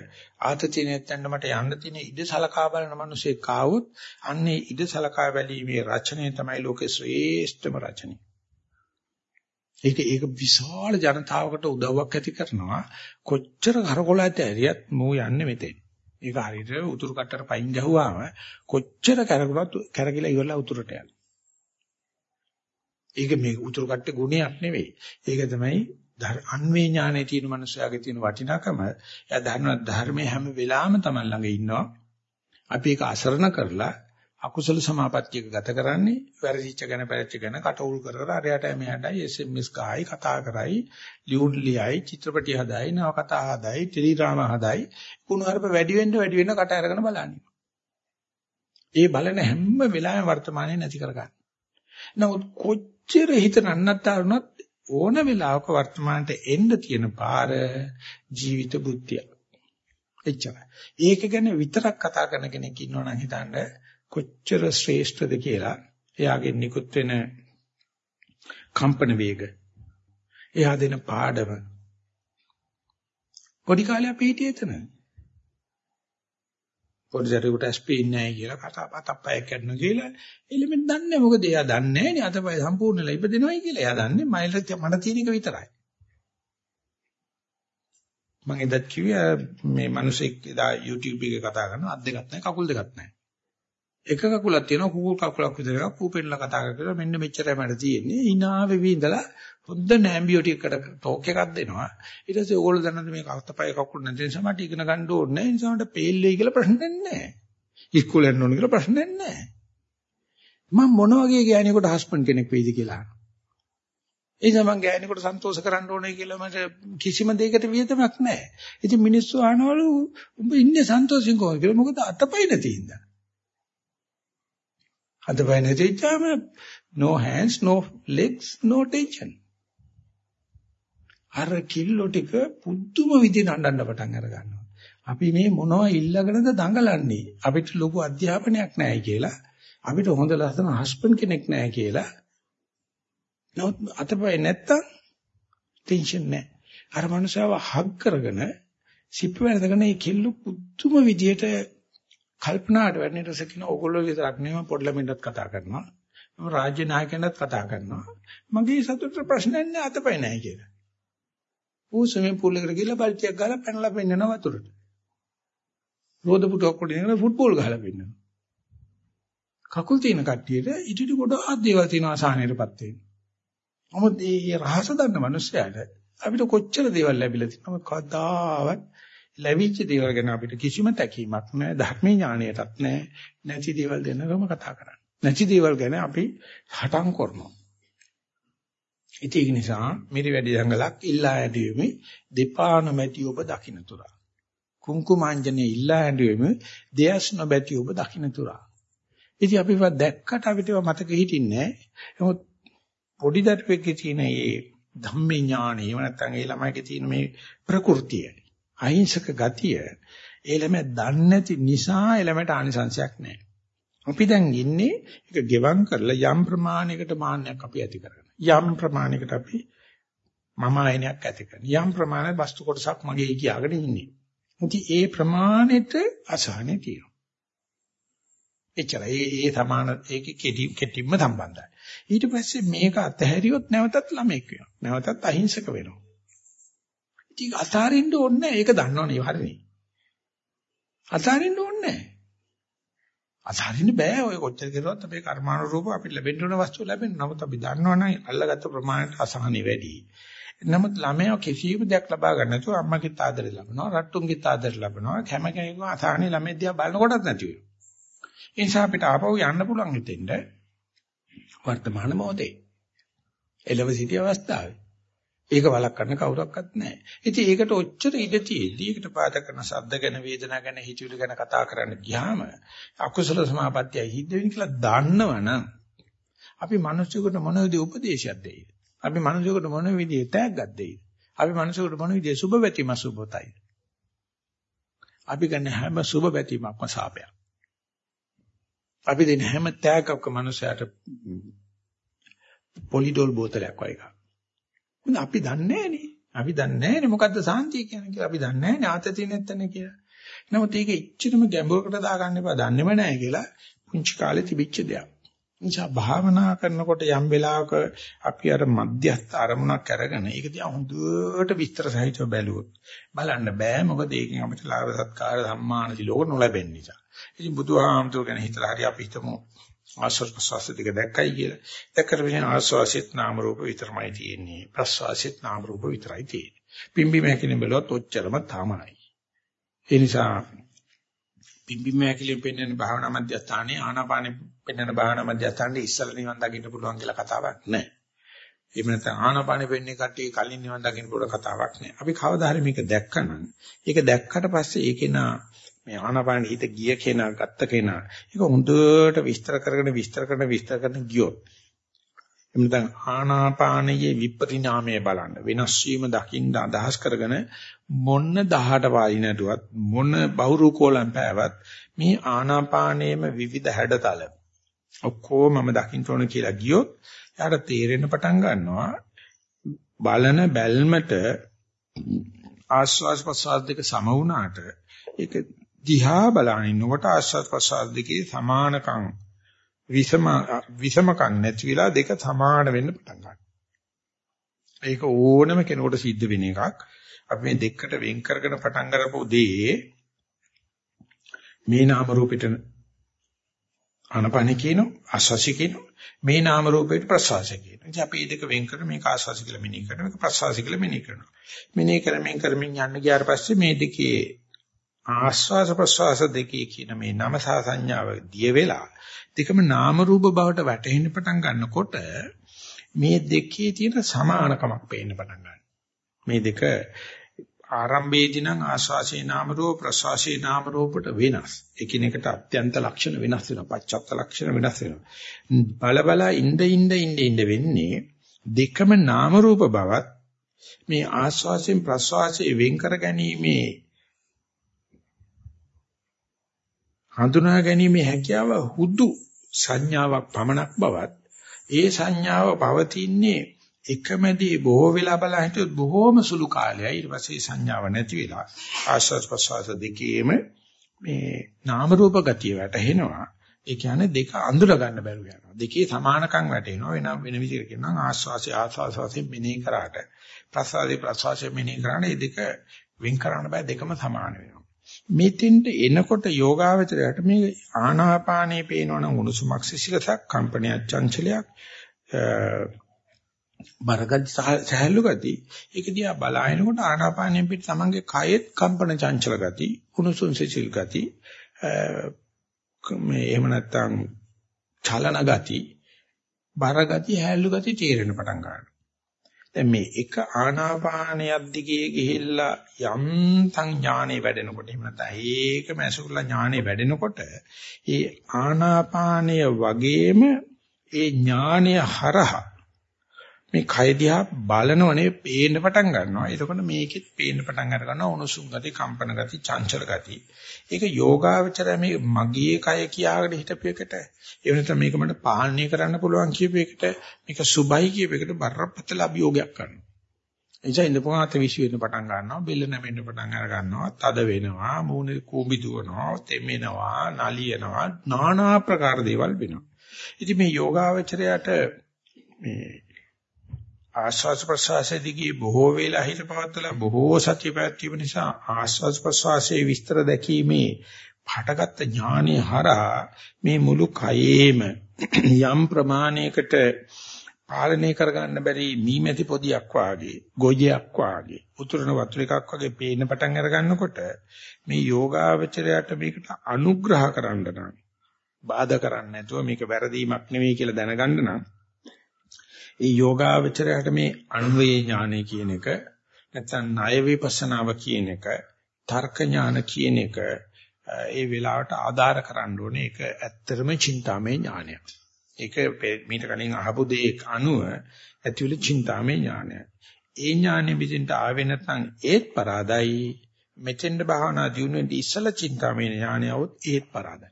Speaker 1: ආතතිය නැත්තන්ට මට යන්න තියෙන ඉඩ සලකා බලන මිනිසෙක් ආවොත් අන්නේ ඉඩ සලකා බැලීමේ රචනය තමයි ලෝකේ ශ්‍රේෂ්ඨම රචනය. ඒක ඒක විශාල ජනතාවකට උදව්වක් ඇති කරනවා. කොච්චර කරකොලත් ඇරියත් මෝ යන්නේ මෙතෙන්. ඒක හරියට උතුරු කට්ටර පයින් ගහුවාම කොච්චර කරකුණත් කරගිලා ඉවරලා උතුරට යනවා. ඒක මේ උතුරු කට්ටේ ගුණයක් නෙවෙයි. ඒක තමයි අන්වේ ඥානයේ තියෙන මනුස්සයාගේ තියෙන වටිනාකම. එයා දන්නවා ධර්මයේ හැම වෙලාවෙම Taman ළඟ ඉන්නවා. අපි ඒක අසරණ කරලා අකුසල සමාපත්තියක ගත කරන්නේ වැරදිච්ච ගැන පැරච්ච ගැන කටඋල් කර කර අරයට මෙයාටයි SMS ගායි කතා කරයි ලියුම් ලියයි චිත්‍රපටි හදයි නව කතා හදයි ටෙලිග්‍රාම හදයි කුණුහරුප වැඩි වෙන්න වැඩි වෙන්න කට අරගෙන බලන්නේ. ඒ බලන හැම වෙලාවෙම වර්තමානයේ නැති කරගන්න. නමුත් කොච්චර හිත නන්නත්තරුණත් ඕන වෙලාවක වර්තමානට එන්න තියෙන පාර ජීවිත බුද්ධිය. එච්චරයි. ඒක ගැන විතරක් කතා කරන කෙනෙක් ඉන්නවා නම් හිතන්නේ කොච්චර ශ්‍රේෂ්ඨද කියලා එයාගෙන් නිකුත් වෙන කම්පන වේග එයා දෙන පාඩම. පොඩි කාලේ අපි හිටියේ එතන. පොඩි දරුවෙකුට ස්පීන් නැහැ කියලා කතා පතප්පය කරන කියලා එලිමෙන් දන්නේ මොකද එයා දන්නේ නැහැ නේ. අතපය සම්පූර්ණලා ඉපදෙනවයි කියලා. එයා දන්නේ මයිල් මන තියෙන එක විතරයි. මම එදත් කිව්වා මේ මිනිස්සෙක් එදා YouTube එකේ කතා කරනවා. අත් දෙකක් නැහැ කකුල් දෙකක් නැහැ. එක කකුලක් තියෙනවා කුකුල් කකුලක් විතර එකක් ඌ පෙන්නලා කතා කරලා මෙන්න මෙච්චරයි මට තියෙන්නේ. hina වෙවි ඉඳලා හොඳ නෑම්බියෝටික්කට ටෝක් එකක් දෙනවා. ඊට පස්සේ ඕගොල්ලෝ දන්නද මේ කවතපය කකුල් නැති නිසා මට ඉගෙන ගන්න ඕනේ නෑ. ඒ නිසා මට පේල් වෙයි කියලා ප්‍රශ්නයක් නෑ. ඉස්කෝලේ යන්න ඕනේ කියලා ප්‍රශ්නයක් නෑ. මම මොන වගේ ගෑණියෙකුට හස්බන්ඩ් කෙනෙක් වෙයිද කියලා. ඒ නිසා මං ගෑණියෙකුට සන්තෝෂ කරන්න ඕනේ කියලා මට කිසිම දෙයකට වියදමක් නැහැ. ඉතින් මිනිස්සු අහනවලු උඹ ඉන්නේ සන්තෝෂෙන් කොහොමද? කියලා. මොකද අතපය නැති හින්දා. අතපය නැතිවම no hands no legs no tension අර කිල්ලෝ ටික පුදුම විදිහට අඬන්න පටන් අර ගන්නවා. අපි මේ මොනවා ඉල්ලගෙනද දඟලන්නේ? අපිට ලොකු අධ්‍යාපනයක් නැහැ කියලා. අපිට හොඳ ලස්සන හස්බන්ඩ් කෙනෙක් නැහැ කියලා. නමුත් අතපය නැත්තම් ටෙන්ෂන් නැහැ. අර මනුස්සයව හග් කරගෙන සිප් වෙනදගෙන මේ කෙල්ල පුදුම විදියට කල්පනාට වෙන්නේ රස කියන ඕගොල්ලෝ විතරක් නෙවෙයි පොඩි ළමින්වත් කතා කරනවා. මම රාජ්‍ය නායකයන්වත් කතා කරනවා. මගේ සතුටට ප්‍රශ්නයක් නෑ අතපය නෑ කියලා. ඌ ස්විමින් pool එකට ගිහලා බල්ටියක් ගහලා පැනලා පෙන්නන වතුරට. රෝද පුටුවක් උඩ ඉඳගෙන ෆුට්බෝල් ගහලා පෙන්නනවා. කකුල් තියෙන කට්ටියට ඉදිරි ගොඩාක් දේවල් තියෙනවා සාහනයටපත් වෙන්න. නමුත් මේ රහස දන්න මනුස්සයාට අපිට කොච්චර දේවල් ලැබිලා තියෙනවද කවදාවත් ලැබිච්ච දේවල් ගැන අපිට කිසිම තැකීමක් නැහැ ධර්මීය ඥාණයටත් නැහැ නැති දේවල් දෙන්නකම කතා කරන්නේ. නැති දේවල් ගැන අපි හටම් කරනවා. ඉතින් ඒ නිසා මිරි වැඩි දඟලක් ඉල්ලා ඇදීමේ දෙපා නොමැති ඔබ දකින්න තුරා. කුංකුමාංජනේ ඉල්ලා ඇදීමේ දෙයස් නොබැති ඔබ දකින්න තුරා. ඉතින් අපිව දැක්කට අපිට මතක හිටින්නේ නැහැ නමුත් පොඩි දරුවෙක්ගේ තියෙන මේ ධම්මේ ඥානෙ එහෙම නැත්නම් ඒ ළමයිගේ තියෙන මේ ප්‍රകൃතිය අහිංසක ගතිය ඒ ළමයා දන්නේ නැති නිසා ඒ ළමයට ආනිසංශයක් නැහැ. අපි දැන් ඉන්නේ ඒක ගෙවම් කරලා යම් ප්‍රමාණයකට මාන්නයක් අපි ඇති කරගෙන. යම් ප්‍රමාණයකට අපි මම ආයනයක් ඇති කරන. යම් ප්‍රමාණයක් වස්තු කොටසක් මගේ කියාගෙන ඉන්නේ. ඉතින් ඒ ප්‍රමාණයට අසහනේ තියෙනවා. එච්චරයි. ඒ ඒ සමාන ඒකේ කෙටි කෙටිම සම්බන්ධයි. ඊට පස්සේ මේක අතහැරියොත් නැවතත් ළමෙක් වෙනවා. නැවතත් අහිංසක වෙනවා. ඉතින් අතාරින්න ඕනේ ඒක දන්නවනේ හරිනේ. අතාරින්න ඕනේ අතාරින්න බෑ ඔය කොච්චර කරුවත් අපේ කර්මානුරූප අපිට ලැබෙන්න ඕන වස්තු ලැබෙන්න. නමුත් අපි දන්නවනම් අල්ලගත්ත ප්‍රමාණයට අසහනෙ වැඩි. නමුත් ළමයා කිසිම දෙයක් ලබා ගන්න නැතුව අම්මගෙත් ආදරය ලබනවා, රට්ටුන්ගෙත් ආදරය ලබනවා, කැම කෙනෙක්ව අසහනෙ ළමයි දිහා බලනකොටත් නැති වෙනවා. ඒ නිසා අපිට ආපහු යන්න පුළුවන් හිතෙන්න වර්තමාන මොහොතේ. එළව සිටි අවස්ථාවේ. ඒක වළක්වන්න කවුරක්වත් නැහැ. ඉතින් ඒකට ඔච්චර ඉඩ තියෙද්දි ඒකට පාද කරන සද්ද ගැන වේදනා ගැන හිතුවිලි ගැන කතා කරන්න ගියාම අකුසල සමාපත්තිය හිද්ද වෙන කියලා දන්නවනම් අපි මිනිස්සුන්ට මොන විදිහේ උපදේශයක් දෙයිද? අපි මිනිස්සුන්ට මොන විදිහේ තෑග්ගක් දෙයිද? අපි මිනිස්සුන්ට මොන විදිහේ සුබ වැටීම සුබතයි? අපි ගන්න හැම සුබ වැටීමක්ම සාපයක්. අපි දෙන හැම තෑග්ගක්ම මනුස්සයාට පොලිඩෝල් බෝතලයක් වගේ එකක්. මොකද අපි දන්නේ නැහනේ. අපි දන්නේ නැහනේ මොකද්ද සාන්තිය කියන්නේ කියලා. අපි දන්නේ නැහනේ ආතතිය නැත්තනේ කියලා. නමුත් ඒක එච්චරම ගැඹුරකට දාගන්න එපා. දන්නේම නැහැ කියලා පුංචි කාලේ තිබිච්ච දෙයක්. නිසා භාවනා කරනකොට යම් වෙලාවක අපි අර මධ්‍යස්ථ අරමුණක් අරගෙන ඒක දිහා හොඳට විස්තර සහිතව බැලුවොත් බලන්න බෑ මොකද ඒකෙන් අපිට ලාභ සත්කාර සම්මාන දිලෝක නොලැබෙන නිසා. ඉතින් බුදුහාමුදුර ගැන හිතලා හරි අපි හිතමු ආශ්වාස ප්‍රශ්වාස දෙක දැක්කයි කියලා. දැක්කට පස්සේ ආශ්වාසෙත් නාම රූප විතරමයි තියෙන්නේ. ප්‍රශ්වාසෙත් නාම රූප විතරයි තියෙන්නේ. පිම්බීම හැකිලින් බැලුවොත් ඔච්චරම තමයි. ඒ නිසා පිම්බීම හැකිලින් පෙන්වන භාවනා මධ්‍යස්ථානයේ ආනාපානෙ පෙන්වන භාවනා මධ්‍යස්ථානයේ ඉස්සල නිවන් දකින්න පුළුවන් කියලා කතාවක් නැහැ. එහෙම නැත්නම් ආනාපානෙ වෙන්නේ කට්ටිය කලින් නිවන් දකින්න පුළුවන් කතාවක් නෑ. අපි කවදා හරි මේක දැක්කනම් ඒක දැක්කට පස්සේ ඒකේ නා මේ ආනාපාන හිත ගිය කෙනා ගත්ත කෙනා. ඒක හොඳට විස්තර කරගෙන විස්තර කරන විස්තර කරන ගියොත් එමුදන් ආනාපානයේ විපරිණාමය බලන්න වෙනස් වීම දකින්න අදහස් කරගෙන මොන්න 18 වායි නැටුවත් මොන බහුරු කෝලම් පෑවත් මේ ආනාපානයේම විවිධ හැඩතල ඔක්කොම මම දකින්න ඕන කියලා ගියොත් එයාට තේරෙන්න පටන් ගන්නවා. බලන බැල්මට ආස්වාස් ප්‍රසආද දෙක සම වුණාට ඒක දිහා බලන ඉන්නකොට ආස්වාද ප්‍රසආද දෙකේ සමානකම් විසම විසමකම් නැති වෙලා දෙක සමාන වෙන්න පටන් ගන්නවා. ඒක ඕනම කෙනෙකුට සිද්ධ වෙන එකක්. අපි මේ දෙකට වෙන් කරගෙන පටන් ගන්නපු දේ මේ නාම රූපෙට ආනපන කියනවා ආස්වාසි කියනවා මේ නාම රූපයට ප්‍රසවාසය කියනවා. ඉතින් අපි මේ දෙක වෙන් කරලා මේක ආස්වාසි කියලා මෙනෙහි කරනවා මේක ප්‍රසවාසි කියලා මෙනෙහි කරනවා. මෙනෙහි කරමින් කරමින් යන්න ගියාට පස්සේ මේ දෙකේ ආස්වාස ප්‍රස්වාස දෙකේ කියන මේ නම සහ සංඥාව දිය වෙලා දෙකම නාම රූප බවට වැටෙන්න පටන් ගන්නකොට මේ දෙකේ තියෙන සමානකමක් පේන්න පටන් ගන්නවා. මේ දෙක ආරම්භයේදී නම් ආස්වාසේ නාම රූප ප්‍රස්වාසේ නාම රූපට වෙනස්. එකිනෙකට අත්‍යන්ත ලක්ෂණ වෙනස් වෙනවා. පච්චත්ත ලක්ෂණ වෙනස් වෙනවා. බල බල ඉඳ ඉඳ ඉඳ ඉඳ වෙන්නේ දෙකම නාම රූප බවත් මේ ආස්වාසයෙන් ප්‍රස්වාසයෙන් වෙන් කර ගැනීමේ හඳුනා ගැනීමේ හැකියාව හුදු සංඥාවක් පමණක් බවත් ඒ සංඥාව පවතින්නේ එකමදී බොහෝ වෙලා බලන හිටියොත් බොහෝම සුළු කාලයයි ඊට පස්සේ සංඥාව නැති වෙලා ආස්වාස් ප්‍රස්වාස දෙකේම මේ නාම රූප ගතිය වැටහෙනවා. ඒ කියන්නේ දෙක අඳුර ගන්න බැරුව යනවා. දෙකේ සමානකම් වැටෙනවා. වෙන වෙන විදිහට කියනවා ආස්වාසි ආස්වාසයෙන් මෙනෙහි කරාට. ප්‍රස්වාසි ප්‍රස්වාසයෙන් මෙනෙහි කරාට මේ දෙක වෙන් කරන්න බෑ. දෙකම සමාන වෙනවා. මෙතෙන්ට එනකොට යෝගාවචරයට මේ ආනාපානේ පේනවනම් උණුසුමක් සිසිලසක් කම්පනයක් චංචලයක් බරගත් සහැල්ලු ගති. ඒක දිහා බලාගෙනකොට ආනාපානෙන් පිට තමන්ගේ කයෙත් කම්පන චංචල ගති උණුසුම් සිසිල් ගති මේ එහෙම නැත්නම් චලන ගති බර ගති හැල්ලු ගති තේරෙන පටන් ගන්නවා. දැන් මේ එක ආනාපානයක් දිගේ ගිහිල්ලා යම්තන් ඥානෙ වැඩෙනකොට එහෙම නැත්නම් ඒකම ඇසුරලා ඥානෙ වැඩෙනකොට ඒ ආනාපානය වගේම ඒ ඥානය හරහා මේ කය දිහා බලනවනේ පේන්න පටන් ගන්නවා. එතකොට මේකෙත් පේන්න පටන් අර ගන්නවා. උණුසුම් ගති, කම්පන ගති, චංචල ගති. ඒක යෝගාවචරය මේ මගේ කය කියාගෙන හිටපු එකට. එහෙම නැත්නම් මේක මට පාලනය කරන්න පුළුවන් කියපු එකට. මේක සුබයි කියපු එකට බරපතල අභියෝගයක් කරනවා. එනිසා ඉඳපුවාත විශ්ව වෙන්න පටන් ගන්නවා, බෙල්ල නැමෙන්න පටන් අර ගන්නවා, තද වෙනවා, මූණේ කූඹි දුවනවා, තෙමෙනවා, නලියනවා, নানা ආකාර දේවල් වෙනවා. ඉතින් මේ යෝගාවචරයට මේ ආස්වාද ප්‍රසවාසයේ දිගේ බොහෝ වේලා හිත පවත්තලා බොහෝ සතිය පැවැත්වීම නිසා ආස්වාද ප්‍රසවාසයේ විස්තර දැකීමේ පාඨගත් ඥානෙ හරහා මේ මුළු කයේම යම් ප්‍රමාණයකට පාලනය කරගන්න බැරි මීමැති පොදියක් වාගේ ගොජයක් වාගේ උතුරන වතුර එකක් වගේ පේන පටන් අර ගන්නකොට මේ යෝගාවචරයට මේකට අනුග්‍රහ කරන්න නම් බාධා කරන්නේ නැතුව මේක වැරදීමක් නෙවෙයි කියලා දැනගන්න නම් ඒ යෝගාවචරයට මේ අන්වේ ඥානය කියන එක නැත්නම් ණය විපස්සනාව කියන එක තර්ක ඥාන කියන එක ඒ වෙලාවට ආධාර කරන්න ඕනේ ඒක ඇත්තටම චින්තාමය ඥානය. ඒක මීට කලින් අහපු දේ අනුව ඇතිවිලි චින්තාමය ඥානය. ඒ ඥානෙ විදිහට ආවේ නැත්නම් ඒත් පරාදයි මෙතෙන්ද භාවනා දියුණුවෙන් ඉස්සලා චින්තාමය ඥානය આવොත් ඒත් පරාදයි.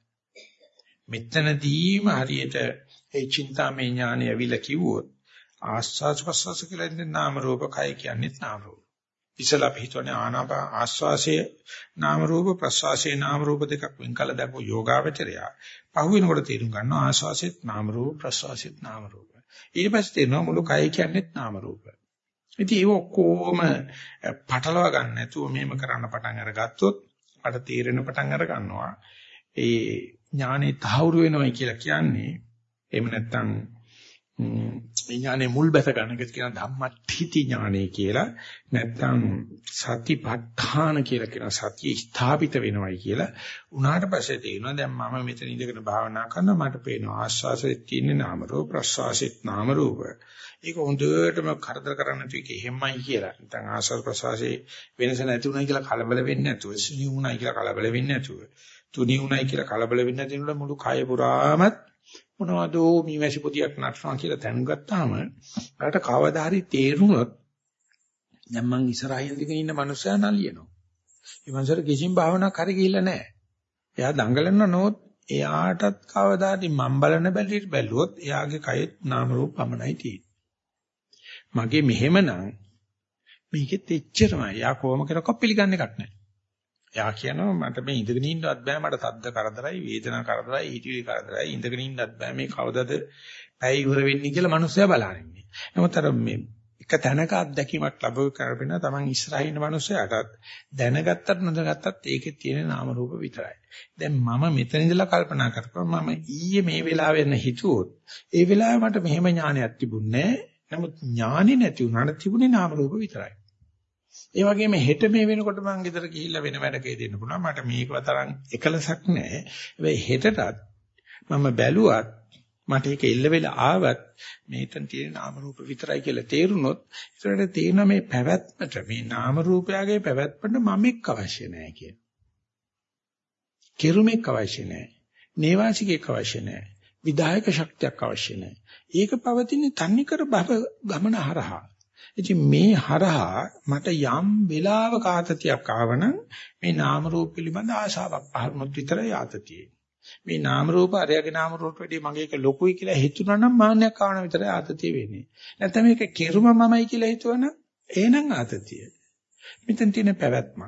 Speaker 1: මෙතනදීම හරියට ඒ චින්තාමය ඥානය ඇවිල්ලා කිව්වොත් ආස්වාද ප්‍රසවාස කියලා ඉන්නේ නාම රූප කය කියන්නේ නාම රූප. ඉතල අපි හිතන්නේ ආනාපා ආස්වාසයේ නාම රූප ප්‍රසවාසයේ නාම රූප දෙකක් වෙන් කළ දැක්ව යෝගාවචරය. පහුවෙනකොට තේරුම් ගන්නවා ආස්වාසෙත් නාම රූප ප්‍රසවාසෙත් නාම රූප. ඊට පස්සේ තේරෙනවා මුළු කය කියන්නේ නාම රූප. ඉතින් ඒක ඔක්කොම පටලවා ගන්න නැතුව මෙහෙම කරන්න පටන් අරගත්තොත් අර තීරණ පටන් අර ගන්නවා. ඒ ඥානෙ තහවුරු වෙනවයි කියලා කියන්නේ එහෙම නැත්නම් ඥානෙ මුල් බැස ගන්න එක කියන ධම්මට්ඨිති ඥානෙ කියලා නැත්නම් සතිපට්ඨාන කියලා කියන සතිය ස්ථාපිත වෙනවයි කියලා උනාට පස්සේ තේරෙනවා. දැන් මම මෙතන ඉඳගෙන භාවනා කරනවා. මට පේනවා ආස්වාසෙත් තියෙන නාම රූප ප්‍රස්වාසෙත් නාම රූප. ඒක හොඳටම කරදර කරන්න තු එක එහෙමයි කියලා. නැත්නම් ආස්වාස ප්‍රස්වාසයේ වෙනස නැති උනායි කියලා කලබල වෙන්නේ නැතුව සිනි උනායි කියලා කලබල වෙන්නේ නැතුව තුනි උනායි කියලා කලබල වෙන්නේ නැතිනොට මුළු කය පුරාමත් මොනවද මේ වැසි පොදියක් නටනවා කියලා දැනුගත්තාම අරට කවදා හරි තේරුණොත් දැන් මං ඉස්සරහින් දිගින් ඉන්න මනුස්සයා නලියනවා. ඒ මනුස්සයාට කිසිම භාවනාවක් හරි ගිහිල්ලා නැහැ. එයා දඟලන නෝත් එයාටත් කවදා හරි මම බලන බැලිට බැලුවොත් එයාගේ කයෙත් නාම රූප පමණයි තියෙන්නේ. මගේ මෙහෙමනම් මේකෙත් එච්චරමයි. යා කොහොම කරකෝ පිළිගන්න එකක් නැහැ. එයා කියනවා මට මේ ඉඳගෙන ඉන්නවත් බෑ මට සද්ද කරදරයි වේදනා කරදරයි හිතවිලි කරදරයි ඉඳගෙන ඉන්නවත් බෑ මේ කවදද පැය ඉවර වෙන්නේ කියලා මිනිස්සයා බලන්නේ. නමුත් අර මේ එක තැනක අත්දැකීමක් ලැබුව කරපින තමන් ඉස්සරහින් ඉන්න මිනිස්සයාටත් දැනගත්තත් නොදැනගත්තත් ඒකේ තියෙන නාම රූප විතරයි. දැන් මම මෙතන ඉඳලා කල්පනා කරපුවා මම ඊයේ මේ වෙලාවෙන්න හිතුවොත් ඒ වෙලාවේ මට මෙහෙම ඥානයක් තිබුණේ නැහැ. නමුත් ඥානෙ නැති වුණාට තිබුණේ නාම රූප විතරයි. ඒ වගේම හෙට මේ වෙනකොට මම ගෙදර ගිහිල්ලා වෙන වැඩකේ දෙන්න පුළුවන්. මට මේක තරම් එකලසක් නැහැ. හැබැයි හෙටටත් මම බැලුවත් මට ඒක එල්ල වෙලා ආවත් මේතන තියෙන නාම රූප විතරයි කියලා තේරුනොත් ඒතරට තේරෙන මේ පැවැත්මට මේ නාම රූපයගේ පැවැත්මට මමෙක් අවශ්‍ය නැහැ කියන. කෙරුමෙක් අවශ්‍ය නැහැ. නේවාසිකෙක් අවශ්‍ය නැහැ. විදායක ශක්තියක් අවශ්‍ය නැහැ. ඒක පවතින තන්නිකර භව ගමන හරහා. ඉතින් මේ හරහා මට යම් වෙලාවක ආතතියක් ආවනම් මේ නාම රූප පිළිබඳ ආශාවක් පහළුනොත් විතරයි ආතතියේ. මේ නාම රූප අරයාගේ නාම රූප වැඩි මගේ එක ලොකුයි කියලා හිතුණා නම් මාන්නයක් ආවන විතරයි ආතතිය වෙන්නේ. නැත්නම් මේක කෙරුම මමයි කියලා හිතුවනම් එහෙනම් ආතතිය. මෙතන තියෙන පැවැත්ම.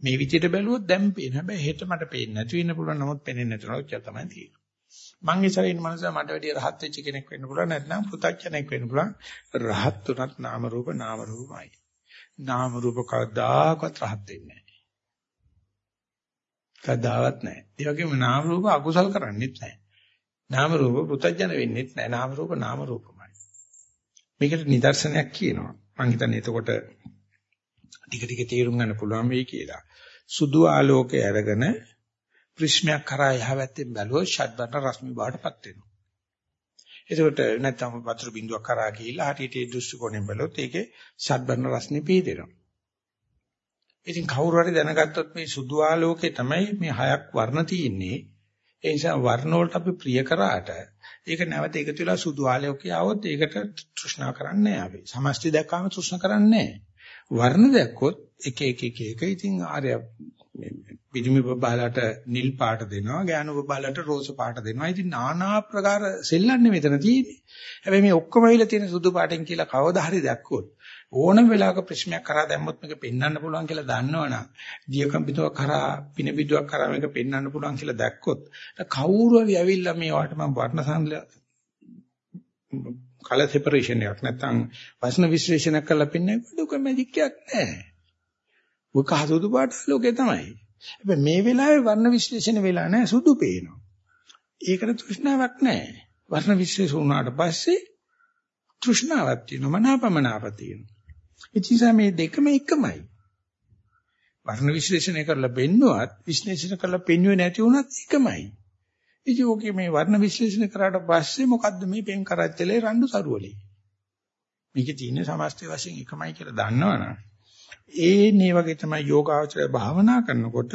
Speaker 1: මේ විදිහට බැලුවොත් දැන් පේන. හැබැයි හෙට මට පේන්නේ නැති වෙන්න පුළුවන් නමුත් පේන්නේ නැතුනොත් ඔච්චර තමයි තියෙන්නේ. මං ඉස්සරහ ඉන්න මනුස්සයා මට වැඩිය රහත් වෙච්ච කෙනෙක් වෙන්න පුළුවන් නැත්නම් පුතඥයෙක් වෙන්න පුළුවන්. රහත් උනත් නාම රූප නාම රූපමයි. නාම රූප කවදාකවත් රහත් වෙන්නේ නැහැ. කවදාවත් නැහැ. ඒ වගේම නාම රූප අකුසල් කරන්නේත් නැහැ. නාම රූප පුතඥ වෙන්නේත් නැහැ. නාම රූප නාම රූපමයි. මේකට නිදර්ශනයක් කියනවා. මං හිතන්නේ එතකොට ටික ටික තේරුම් ගන්න පුළුවන් වෙයි කියලා. සුදු ආලෝකය අරගෙන ප්‍රිස්මයක් කරා යහවැත්තෙන් බැලුවොත් ෂඩ්බර්ණ රශ්මි බාටපත් වෙනවා. ඒකට නැත්තම් වතුර බින්දුවක් කරා ගිහිල්ලා හටියට ඒ දෘෂ්ටි කෝණයෙන් බැලුවොත් ඒකේ ෂඩ්බර්ණ රශ්මි පීදෙනවා. ඉතින් කවුරු හරි දැනගත්තොත් මේ සුදු ආලෝකේ තමයි මේ හයක් වර්ණ තියෙන්නේ. ඒ නිසා වර්ණ වලට අපි ප්‍රිය කරාට ඒක නැවත එකතු වෙලා සුදු ආලෝකය આવොත් ඒකට තෘෂ්ණා කරන්නේ නැහැ අපි. සමස්තය දැක්කාම තෘෂ්ණා කරන්නේ නැහැ. වර්ණ දැක්කොත් එක එක එක එක ඉතින් ආර්ය පිරිමි බබාලට නිල් පාට දෙනවා ගෑනු බබාලට රෝස පාට දෙනවා. ඉතින් নানা ආකාර සෙල්ලන්නේ මෙතන තියෙන්නේ. හැබැයි මේ ඔක්කොම ඇවිල්ලා තියෙන සුදු පාටෙන් කියලා කවදා හරි දැක්කොත් ඕනම වෙලාවක ප්‍රශ්නයක් කරා දැම්මොත් මේක පෙන්වන්න පුළුවන් කියලා දන්නවනම් දියකම්පිතුවක් කරා පින බිදුවක් කරා මේක පෙන්වන්න පුළුවන් කියලා දැක්කොත් කවුරු හරි ඇවිල්ලා මේ වාට මම වර්ණ සංල කලර් සෙපරේෂන් එකක් නැත්නම් වස්න විශ්ලේෂණයක් කරලා පෙන්වන්නේ. දුක මැජික් එකක් නැහැ ඔය කහ සුදු පාට ලෝකේ තමයි. හැබැයි මේ වෙලාවේ වර්ණ විශ්ලේෂණ වෙලා නැහැ සුදු පේනවා. ඒකට තෘෂ්ණාවක් නැහැ. වර්ණ විශ්ලේෂණ වුණාට පස්සේ තෘෂ්ණාවක් තියෙනවා මනාපමනාප තියෙනවා. ඉතින් මේ දෙකම එකමයි. වර්ණ විශ්ලේෂණය කරලා බෙන්නුවත් විශ්ලේෂණ කරලා පෙන්වුවේ නැති වුණත් එකමයි. ඉතින් ඔකේ මේ වර්ණ විශ්ලේෂණය කරාට පස්සේ මොකද්ද මේ පෙන් කරච්චලේ රණ්ඩු සරුවලේ. මේකේ තියෙන සමස්ත වශයෙන් එකමයි කියලා දන්නවනම් ඒන්නේ වගේ තමයි යෝගාචරය භාවනා කරනකොට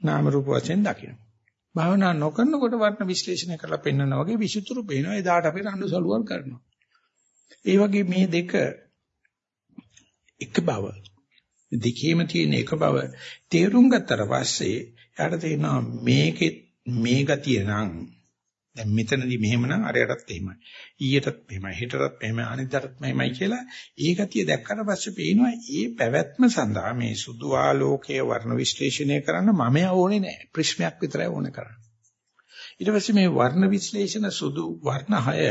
Speaker 1: නාම රූප වශයෙන් දකින්න. භාවනා නොකරනකොට වර්ණ විශ්ලේෂණය කරලා පෙන්වනා වගේ විචිතුරු පේනවා. එදාට අපි රණ්ඩු සලුවල් කරනවා. ඒ වගේ මේ දෙක එක බව දෙකේම තියෙන එක බව තේරුම් ගත්තට පස්සේ යාට තේරෙනවා මේකේ මේ ගතිය නම් දැන් මෙතනදී මෙහෙමනම් අරයටත් එහෙමයි. ඊයටත් මෙහෙමයි, හෙටටත් මෙහෙමයි, අනිද්දාටත් මෙහෙමයි කියලා ඒ ගතිය දැක්කට පස්සේ පේනවා ඒ පැවැත්ම සඳහා මේ සුදු ආලෝකයේ වර්ණ විශ්ලේෂණය කරන්න මම ඕනේ නැහැ. ප්‍රිස්මයක් විතරයි ඕනේ කරන්නේ. ඊට පස්සේ මේ වර්ණ විශ්ලේෂණ සුදු වර්ණ 6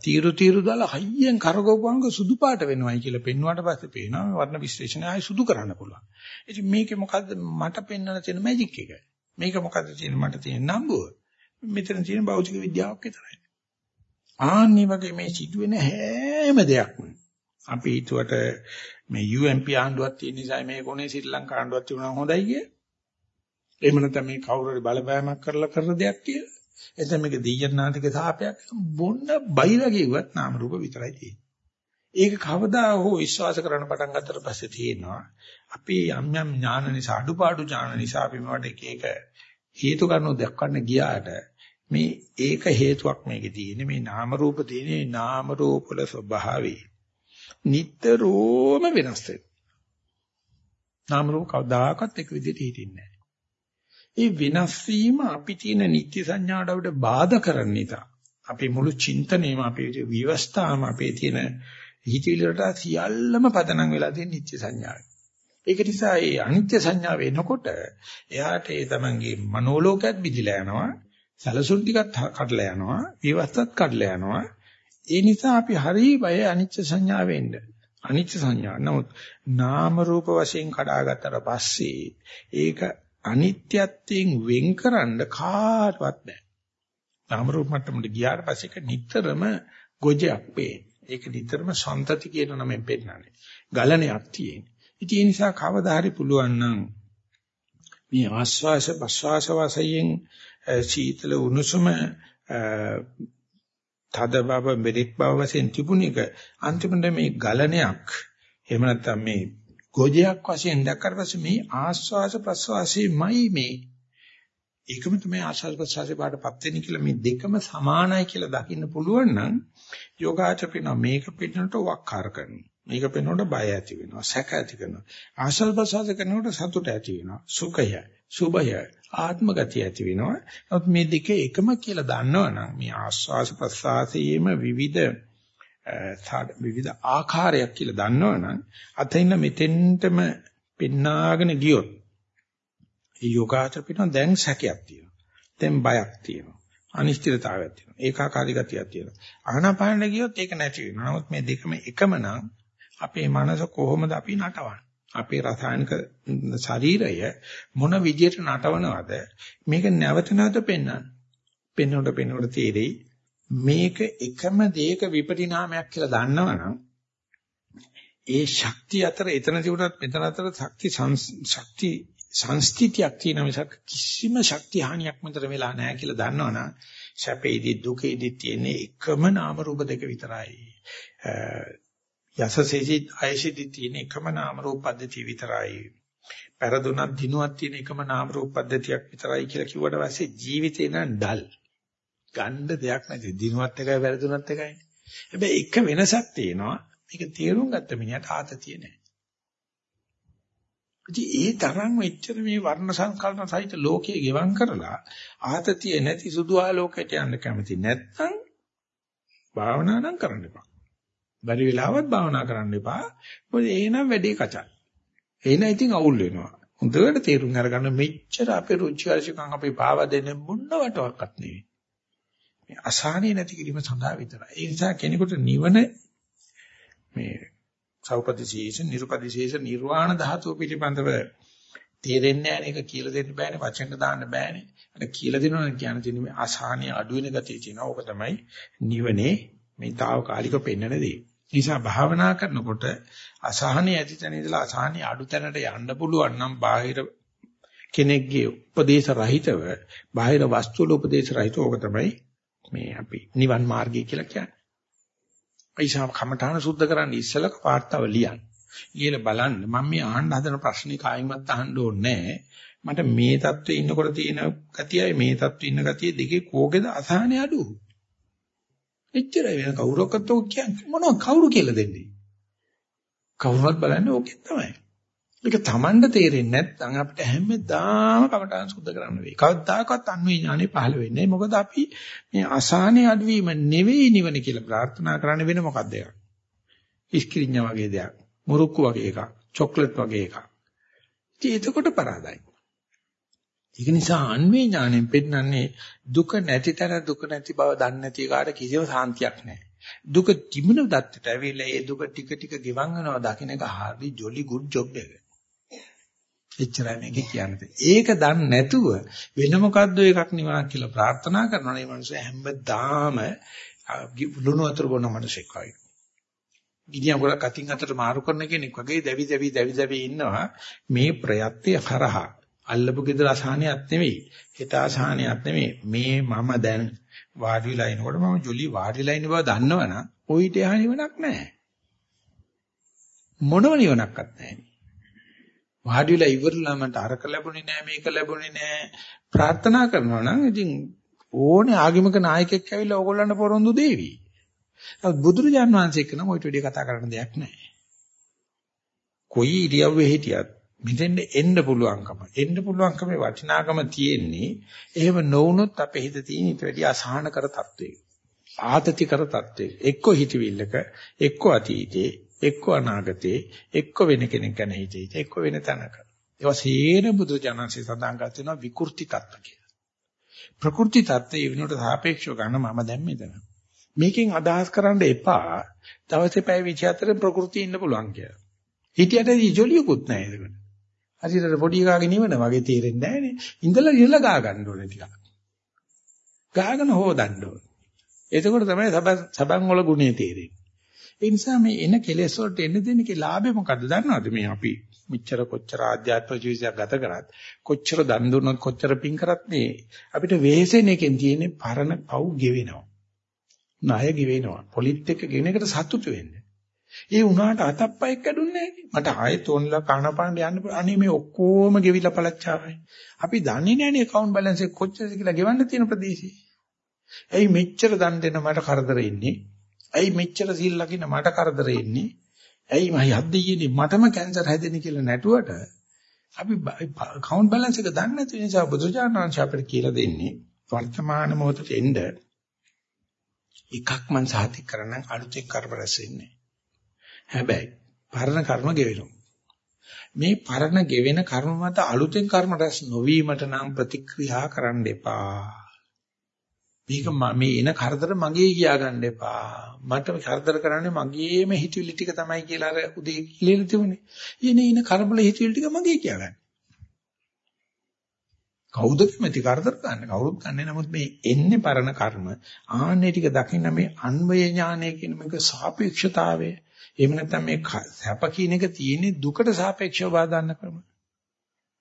Speaker 1: තීරු තීරු දාලා හයියෙන් කරකවපුවම සුදු පාට වෙනවයි කියලා පෙන්වුවාට පස්සේ පේනවා මේ වර්ණ විශ්ලේෂණය ආයි සුදු කරන්න පුළුවන්. ඉතින් මේකේ මොකද්ද මට පෙන්වන්න තියෙන මැජික් එක? මේක මොකද්ද තියෙන මට තියෙන නම්බුව? මෙතන තියෙන භෞතික විද්‍යාවක් විතරයි. ආන්නේ වගේ මේ සිදුවෙන හැම දෙයක්ම අපි හිතුවට මේ UMP ආණ්ඩුවක් තියෙන නිසා මේ කොනේ ශ්‍රී ලංකා ආණ්ඩුවක් තිබුණා හොඳයි කිය. එහෙම නැත්නම් මේ කවුරු හරි බලපෑමක් කරලා කරන දෙයක් කියලා. එතන මේක දෙයයන්ාතික සාපයක් බොන්න බයිලා කිව්වත් නාම රූප විතරයි තියෙන්නේ. ඒක කවදා හෝ විශ්වාස කරන්න පටන් ගත්තට පස්සේ තියෙනවා අපි යම් යම් ඥාන නිසා අඩුපාඩු ඥාන නිසා අපි මේවට එක එක හේතු කාරණා දක්වන්න ගියාට මේ ඒක හේතුවක් මේකේ තියෙන්නේ මේ නාම රූප තියෙන්නේ නාම රූප වල ස්වභාවය. නිට්ටරෝම වෙනස් වෙනවා. නාම රූප කවදාකවත් එක විදිහට හිටින්නේ නැහැ. ඒ වෙනස් වීම අපි තියෙන නිත්‍ය සංඥාවට අපිට බාධා කරන නිසා අපේ මුළු චින්තනයම අපේ විවස්ථාවම අපේ තියෙන හිතවිලට සියල්ලම පදනම් වෙලා තියෙන නිත්‍ය සංඥාවයි. ඒක නිසා ඒ අනිත්‍ය සංඥාව එනකොට එයාට ඒ තමන්ගේ මනෝලෝකයක් බිඳිලා යනවා සැලසුම් ටිකත් කඩලා යනවා, විවස්තත් කඩලා යනවා. ඒ නිසා අපි හරි බය අනිච්ච සංඥාවෙන්න. අනිච්ච සංඥා. නමුත් නාම රූප වශයෙන් කඩාගත්තට පස්සේ ඒක අනිත්‍යත්වයෙන් වෙන්කරන්න කාටවත් බෑ. නාම රූප මට්ටමට ගියාට පස්සේ ඒක නිතරම ගොජයක් වේ. ඒක නිතරම සම්තති කියන නමෙන් පෙන්නන්නේ. ගලණයක් තියෙන. ඉතින් ඒ නිසා කවදා හරි පුළුවන් නම් මේ ආස්වාස ප්‍රස්වාස වශයෙන් සීතල උණුසුම තද බව මෙරික් බව වශයෙන් තිබුණ එක අන්තිමට මේ ගලණයක් එහෙම නැත්නම් මේ ගොජයක් වශයෙන් දැක්කට පස්සේ මේ ආස්වාස ප්‍රස්වාසයේමයි මේ ඒකම තමයි ආශාස ප්‍රසාරේ පාඩපත් වෙන්නේ කියලා මේ දෙකම සමානයි කියලා දකින්න පුළුවන් නම් යෝගාචර පිනවා මේක පින්නට වක්කාර කරනවා. මේක පින්නට බය ඇති වෙනවා, සැක ඇති කරනවා. ආශාස ප්‍රසාර කරනකොට සතුට ඇති වෙනවා, සුඛය, සුභය, ආත්ම ගතිය ඇති වෙනවා. නමුත් මේ දෙක එකම කියලා දන්නවනම් මේ ආස්වාස ප්‍රසආසයේම විවිධ විවිධ ආකාරයක් කියලා දන්නවනම් අතින් මෙතෙන්ටම පෙන්නාගෙන ගියොත් ඒ යෝගාචර පිටන දැන් සැකයක් තියෙනවා. දැන් බයක් තියෙනවා. අනිශ්චිතතාවයක් තියෙනවා. ඒකාකාරී ගතියක් තියෙනවා. ආනාපානෙ ගියොත් ඒක නැති වෙනවා. නමුත් මේ දෙකම එකම නම් අපේ මනස කොහොමද අපි නටවන්නේ? අපේ රසායනික ශරීරය මොන විදියට නටවනවද මේක නැවත නැවත පෙන්වන්න. පෙන්වනකොට පෙන්වනකොට තේරෙයි මේක එකම දෙයක විපරිණාමයක් කියලා දන්නවනම් ඒ ශක්තිය අතර එතන තිබුණත් මෙතන අතර ශක්ති ශක්ති සංස්ථිතියක් තියෙන මිසක් කිසිම ශක්ති හානියක් මෙතන වෙලා නැහැ කියලා දන්නවනම් සැපේදී දුකේදී තියෙන එකම නාම රූප දෙක විතරයි. යසසේසි ආයසේදී තියෙන එකම නාම රූප පද්ධතිය විතරයි. පෙරදුනක් දිනුවක් තියෙන එකම නාම රූප පද්ධතියක් විතරයි කියලා කිව්වට පස්සේ ජීවිතේ නම් ඩල්. ගන්න දෙයක් නැති. දිනුවත් එකයි පෙරදුනත් එකයි. හැබැයි එක වෙනසක් තියෙනවා. මේක තේරුම් ගත්ත මිනිහට ආතතිය නැහැ. ඉතින් ඒ තරම් මෙච්චර මේ වර්ණ සංකල්පන සහිත ලෝකයේ ගෙවම් කරලා ආතතිය නැති සුදු ආලෝකයට යන්න කැමති නැත්නම් භාවනා නම් කරන්න එපා. බැරි වෙලාවත් භාවනා කරන්න එපා. මොකද එහෙනම් වැඩේ කචල්. එහෙනම් ඉතින් අවුල් වෙනවා. හොඳට තේරුම් අරගන්න මෙච්චර අපේ රුචිකාරසිකම් අපේ පාව දෙන්නේ මොනවටවත් නෙවෙයි. මේ අසහනේ නැති කිරීම සඳහා විතරයි. ඒ නිසා කෙනෙකුට නිවන මේ සෞපදිශේෂ නිර්පදිශේෂ නිර්වාණ ධාතුව පිළිබඳව තේරෙන්නේ නැහැ නේද කියලා දෙන්න බෑනේ වචෙන් දාන්න බෑනේ අර කියලා දෙනවා කියන දේ මේ අසහනිය අඩු වෙන ගතිය තියෙනවා ඕක තමයි නිවනේ මේ తాවකාලික පෙන්වන දේ නිසා භාවනා කරනකොට අසහනිය ඇති තැන ඉඳලා අසහනිය අඩු තැනට යන්න පුළුවන් නම් බාහිර කෙනෙක්ගේ උපදේශ රහිතව බාහිර වස්තු වල උපදේශ රහිතව ඕක තමයි මේ අපි නිවන් මාර්ගය කියලා කියන්නේ පයිසාව කමඨාන සුද්ධ කරන්න ඉස්සෙල්ලා වාර්තාව ලියන්න. ඊළ බලන්න මම මේ අහන්න හදන ප්‍රශ්නේ කායිමත් අහන්න ඕනේ මට මේ தත්ත්වයේ ඉන්නකොට තියෙන ගතියයි මේ தත්ත්වයේ ඉන්න ගතිය දෙකේ කෝකේද අසහනේ අඩු. එච්චරයි වෙන කවුරක්වත් ඔක් කියන්නේ මොනව කවුරු කියලා දෙන්නේ. කවුරුවත් බලන්නේ ඕකෙන් තමයි. ඒක Tamanda තේරෙන්නේ නැත්නම් අපිට හැමදාම කමටහන් සුද්ධ කරන්න වෙයි. කවදාකවත් අන්වේ ඥානෙ පහළ වෙන්නේ නැහැ. මොකද අපි මේ අසහනේ අඩවීම නෙවෙයි නිවන කියලා ප්‍රාර්ථනා කරන්න වෙන මොකක්ද ඒක? ඉස්කිරිඤ්ඤා වගේ දෙයක්. මුරුක්කු වගේ එකක්. චොක්ලට් වගේ එකක්. ඉතින් එතකොට පරාදයි. ඒක නිසා අන්වේ ඥාණයෙන් පෙන්නන්නේ දුක නැති තැන දුක නැති බව දන්නේ නැති කාට කිසිම සාන්තියක් නැහැ. දුක තිබුණ දත්තට ඇවිල්ලා ඒ දුක ටික ටික ගෙවන් යනවා දකින්න එක හරි ජොලි ගුඩ් ජොබ් එක. එච්චරයි මේක කියන්නේ. ඒක දන්නේ නැතුව වෙන මොකද්ද එකක් නිවනක් කියලා ප්‍රාර්ථනා කරනවා නේ මනුස්සය හැමදාම ලුණු වතුර බොන මිනිසෙක් වගේ. ගිනියම් ගොඩක් අතින් අතට මාරු කරන කෙනෙක් වගේ දැවි දැවි දැවි දැවි ඉන්නවා මේ ප්‍රයත්‍ය කරහා අල්ලපු ගෙදර අසහනයක් නෙවෙයි. හිත අසහනයක් නෙවෙයි. මේ මම දැන් වාඩි වෙලා ඉනකොට මම ජොලි වාඩි වෙලා ඉන්න බව දන්නවනම් ඔయిత එහා නිවනක් නැහැ. මොනම නිවනක්වත් නැහැ. වාඩි වෙලා ඉවරලා මට අරක ලැබුණේ නෑ මේක ලැබුණේ නෑ ප්‍රාර්ථනා කරනවා නම් ඉතින් ඕනේ ආගමික නායකයෙක් ඇවිල්ලා ඕගොල්ලන්ට පොරොන්දු දෙවි. නමුත් බුදුරජාන් වහන්සේ එක්ක නම් ඔය ටෙඩිය කතා කරන්න දෙයක් නෑ. කොයි ඉරියව්වේ හිටියත් මෙතෙන්ද එන්න පුළුවන්කම. එන්න පුළුවන්කමේ වටිනාකම තියෙන්නේ එහෙම නොවුනොත් අපේ හිත තියෙන ඊට වැඩි අසහනකර තත්වයක. ආතතිකර තත්වයක. එක්ක හිතවිල්ලක, එක්ක අතීතේ, එක්ක අනාගතේ එක්ක වෙන කෙනෙක් ගැන හිතේ එක්ක වෙන තැනක ඒවා සේන බුදු ජානන්සේ සඳහන් කර තියෙනවා විකෘති තත්ත්ව කියලා ප්‍රකෘති තත්ත්වයේ වෙනකොට සාපේක්ෂව ගන්න මම දැන් මෙතන මේකෙන් අදහස් කරන්න එපා දවසේ පැය 24 ප්‍රകൃති ඉන්න පුළුවන් කියලා හිටියට ජොලියකුත් නැහැ ඒකට හරියට පොඩි කාගේ නිවන වගේ තේරෙන්නේ නැහනේ ඉඳලා ඉඳලා ගා ගන්න ඕනේ ටිකක්. ගාගෙන හොදන්න ඕනේ. එතකොට තමයි සබන් වල ගුණේ තේරෙන්නේ. ඒ නිසා මේ එන කෙලෙස් වලට එන්න දෙන්නේ ලාභය මොකද්ද දන්නවද මේ අපි? මෙච්චර කොච්චර ආධ්‍යාත්මික ජීවිතයක් ගත කරත් කොච්චර දන් දුන්නත් කොච්චර පින් කරත් මේ අපිට වෙහෙසෙන එකෙන් තියෙන්නේ පරණ පව් ගෙවෙනවා. ණය ගෙවෙනවා. පොලිත් එක්ක ගෙවෙන එකට සතුටු වෙන්න. ඒ වුණාට අතප්පයක් කැඩුන්නේ නැහැ. මට ආයෙත් ඕනලා කනපාන්න යන්න අනේ මේ ඔක්කොම ගෙවිලා පළච්චාවයි. අපි දන්නේ නැහැනේ account balance එක කොච්චරද කියලා ගෙවන්න තියෙන ප්‍රදේශي. ඇයි මෙච්චර දන් දෙන මට කරදර ඉන්නේ? ඇයි මෙච්චර සීල් ලකින්න මට කරදර ඉන්නේ? ඇයි මම යද්දීනේ මටම කැන්සර් හැදෙන්නේ කියලා නැටුවට අපි account balance එක දන්නේ නැති නිසා බුදුජානනාංශ අපිට කියලා දෙන්නේ වර්තමාන මොහොතේ එන්න එකක් මං සාතික කරනම් අලුතෙන් කර්ම රැස් වෙන්නේ. හැබැයි පරණ කර්ම ගෙවෙනවා. මේ පරණ ගෙවෙන කර්ම මත අලුතෙන් කර්ම රැස් නොවීමට නම් ප්‍රතික්‍රියා කරන්න එපා. මේක මේ එන කරදර මගේ කියා ගන්න එපා. මට කරදර කරන්නේ මගේම හිතවිලි ටික තමයි කියලා අර උදේ කියලා තිබුණේ. එනේ එන කරබල හිතවිලි ටික මගේ කියා ගන්න. කවුද කැමති කරදර ගන්න? කවුරුත් ගන්නෙ නමුත් මේ එන්නේ පරණ කර්ම. ආන්නේ ටික දකින්න මේ අන්වය ඥානය කියන මේක සාපේක්ෂතාවය. එහෙම නැත්නම් මේ සැප කියන එක තියෙන්නේ දුකට සාපේක්ෂව බාධාන්න ක්‍රම.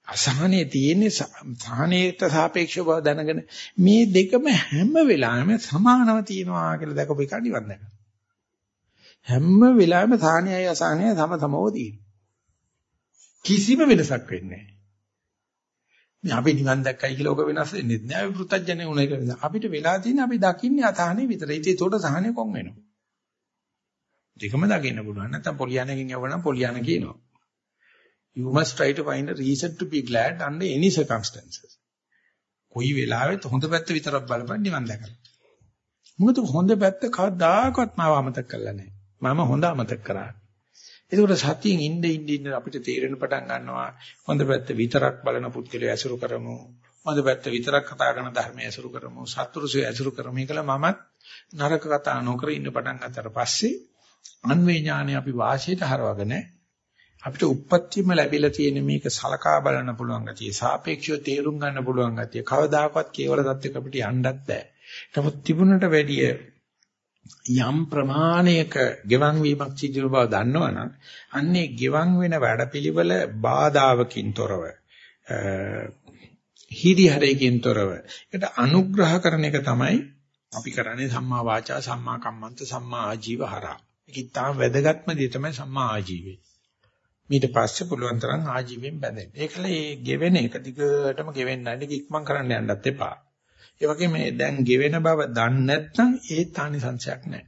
Speaker 1: අසහනේ තියෙන්නේ සහනේට සාපේක්ෂව බව දැනගෙන මේ දෙකම හැම වෙලාවෙම සමානව තියෙනවා කියලා දැකපු එක නිවන් දැක. හැම වෙලාවෙම සහනයයි අසහනයයි සම සමව තියෙනවා. කිසිම වෙනසක් වෙන්නේ නැහැ. මේ අපි නිවන් දැක්කයි කියලා ඔක වෙනස් වෙන්නේ නැහැ. අපි පෘථජ්ජනේ උන එක නිසා. අපිට වෙලා තියෙන්නේ අපි දකින්නේ අසහනේ විතරයි. ඉතින් ඒකට සහනේ කොන් වෙනවා. දෙකම දකින්න පුළුවන්. නැත්නම් පොලියනකින් යවනම් පොලියන කියනවා. You must try to find a reason to be glad under any circumstances. කොයි වෙලාවෙත් හොඳ පැත්ත විතරක් බලපන් නිවන් දැකලා. මොකද හොඳ පැත්ත කවදාකවත් මාව අමතක කරලා නැහැ. මම හොඳ අමතක කරා. ඒකෝට සතියෙන් ඉන්න ඉන්න ඉන්න අපිට තේරෙන පටන් ගන්නවා හොඳ පැත්ත විතරක් බලන පුද්ගලයා ඇසුරු කරමු. හොඳ පැත්ත විතරක් කතා කරන ධර්මය ඇසුරු කරමු. සත්පුරුෂය ඇසුරු කරමු. ඒකල මමත් නරක කතා නොකර ඉන්න පටන් ගන්නතර පස්සේ අන්වේ ඥානෙ අපි වාසියට හරවගෙන අපිට උප්පත්තියම ලැබිලා තියෙන මේක සලකා බලන්න පුළුවන් ගතිය සාපේක්ෂව තේරුම් ගන්න පුළුවන් ගතිය කවදාකවත් කේවල தත්වයක අපිට යන්නත් බෑ. නමුත් තිබුණට වැඩිය යම් ප්‍රමාණයක ගෙවන් වීමක් සිදු බව දන්නවනම් අන්නේ ගෙවන් වෙන වැඩපිළිවෙල බාධාවකින් තොරව හිරිහරයකින් තොරව ඒකට අනුග්‍රහ කරන එක තමයි අපි කරන්නේ සම්මා වාචා සම්මා කම්මන්ත සම්මා ආජීව හරහා. ඒක ඉතාම වැදගත්ම දේ තමයි සම්මා ආජීවය. ඊට පස්සේ පුළුවන් තරම් ආජීවයෙන් බැඳෙන්න. ඒකල මේ ගෙවෙන එක දිගටම ගෙවෙන්න නැති ඉක්මන් කරන්න යන්නත් එපා. ඒ වගේම දැන් ගෙවෙන බව දන්නේ නැත්නම් ඒ තානි සංශයක් නැහැ.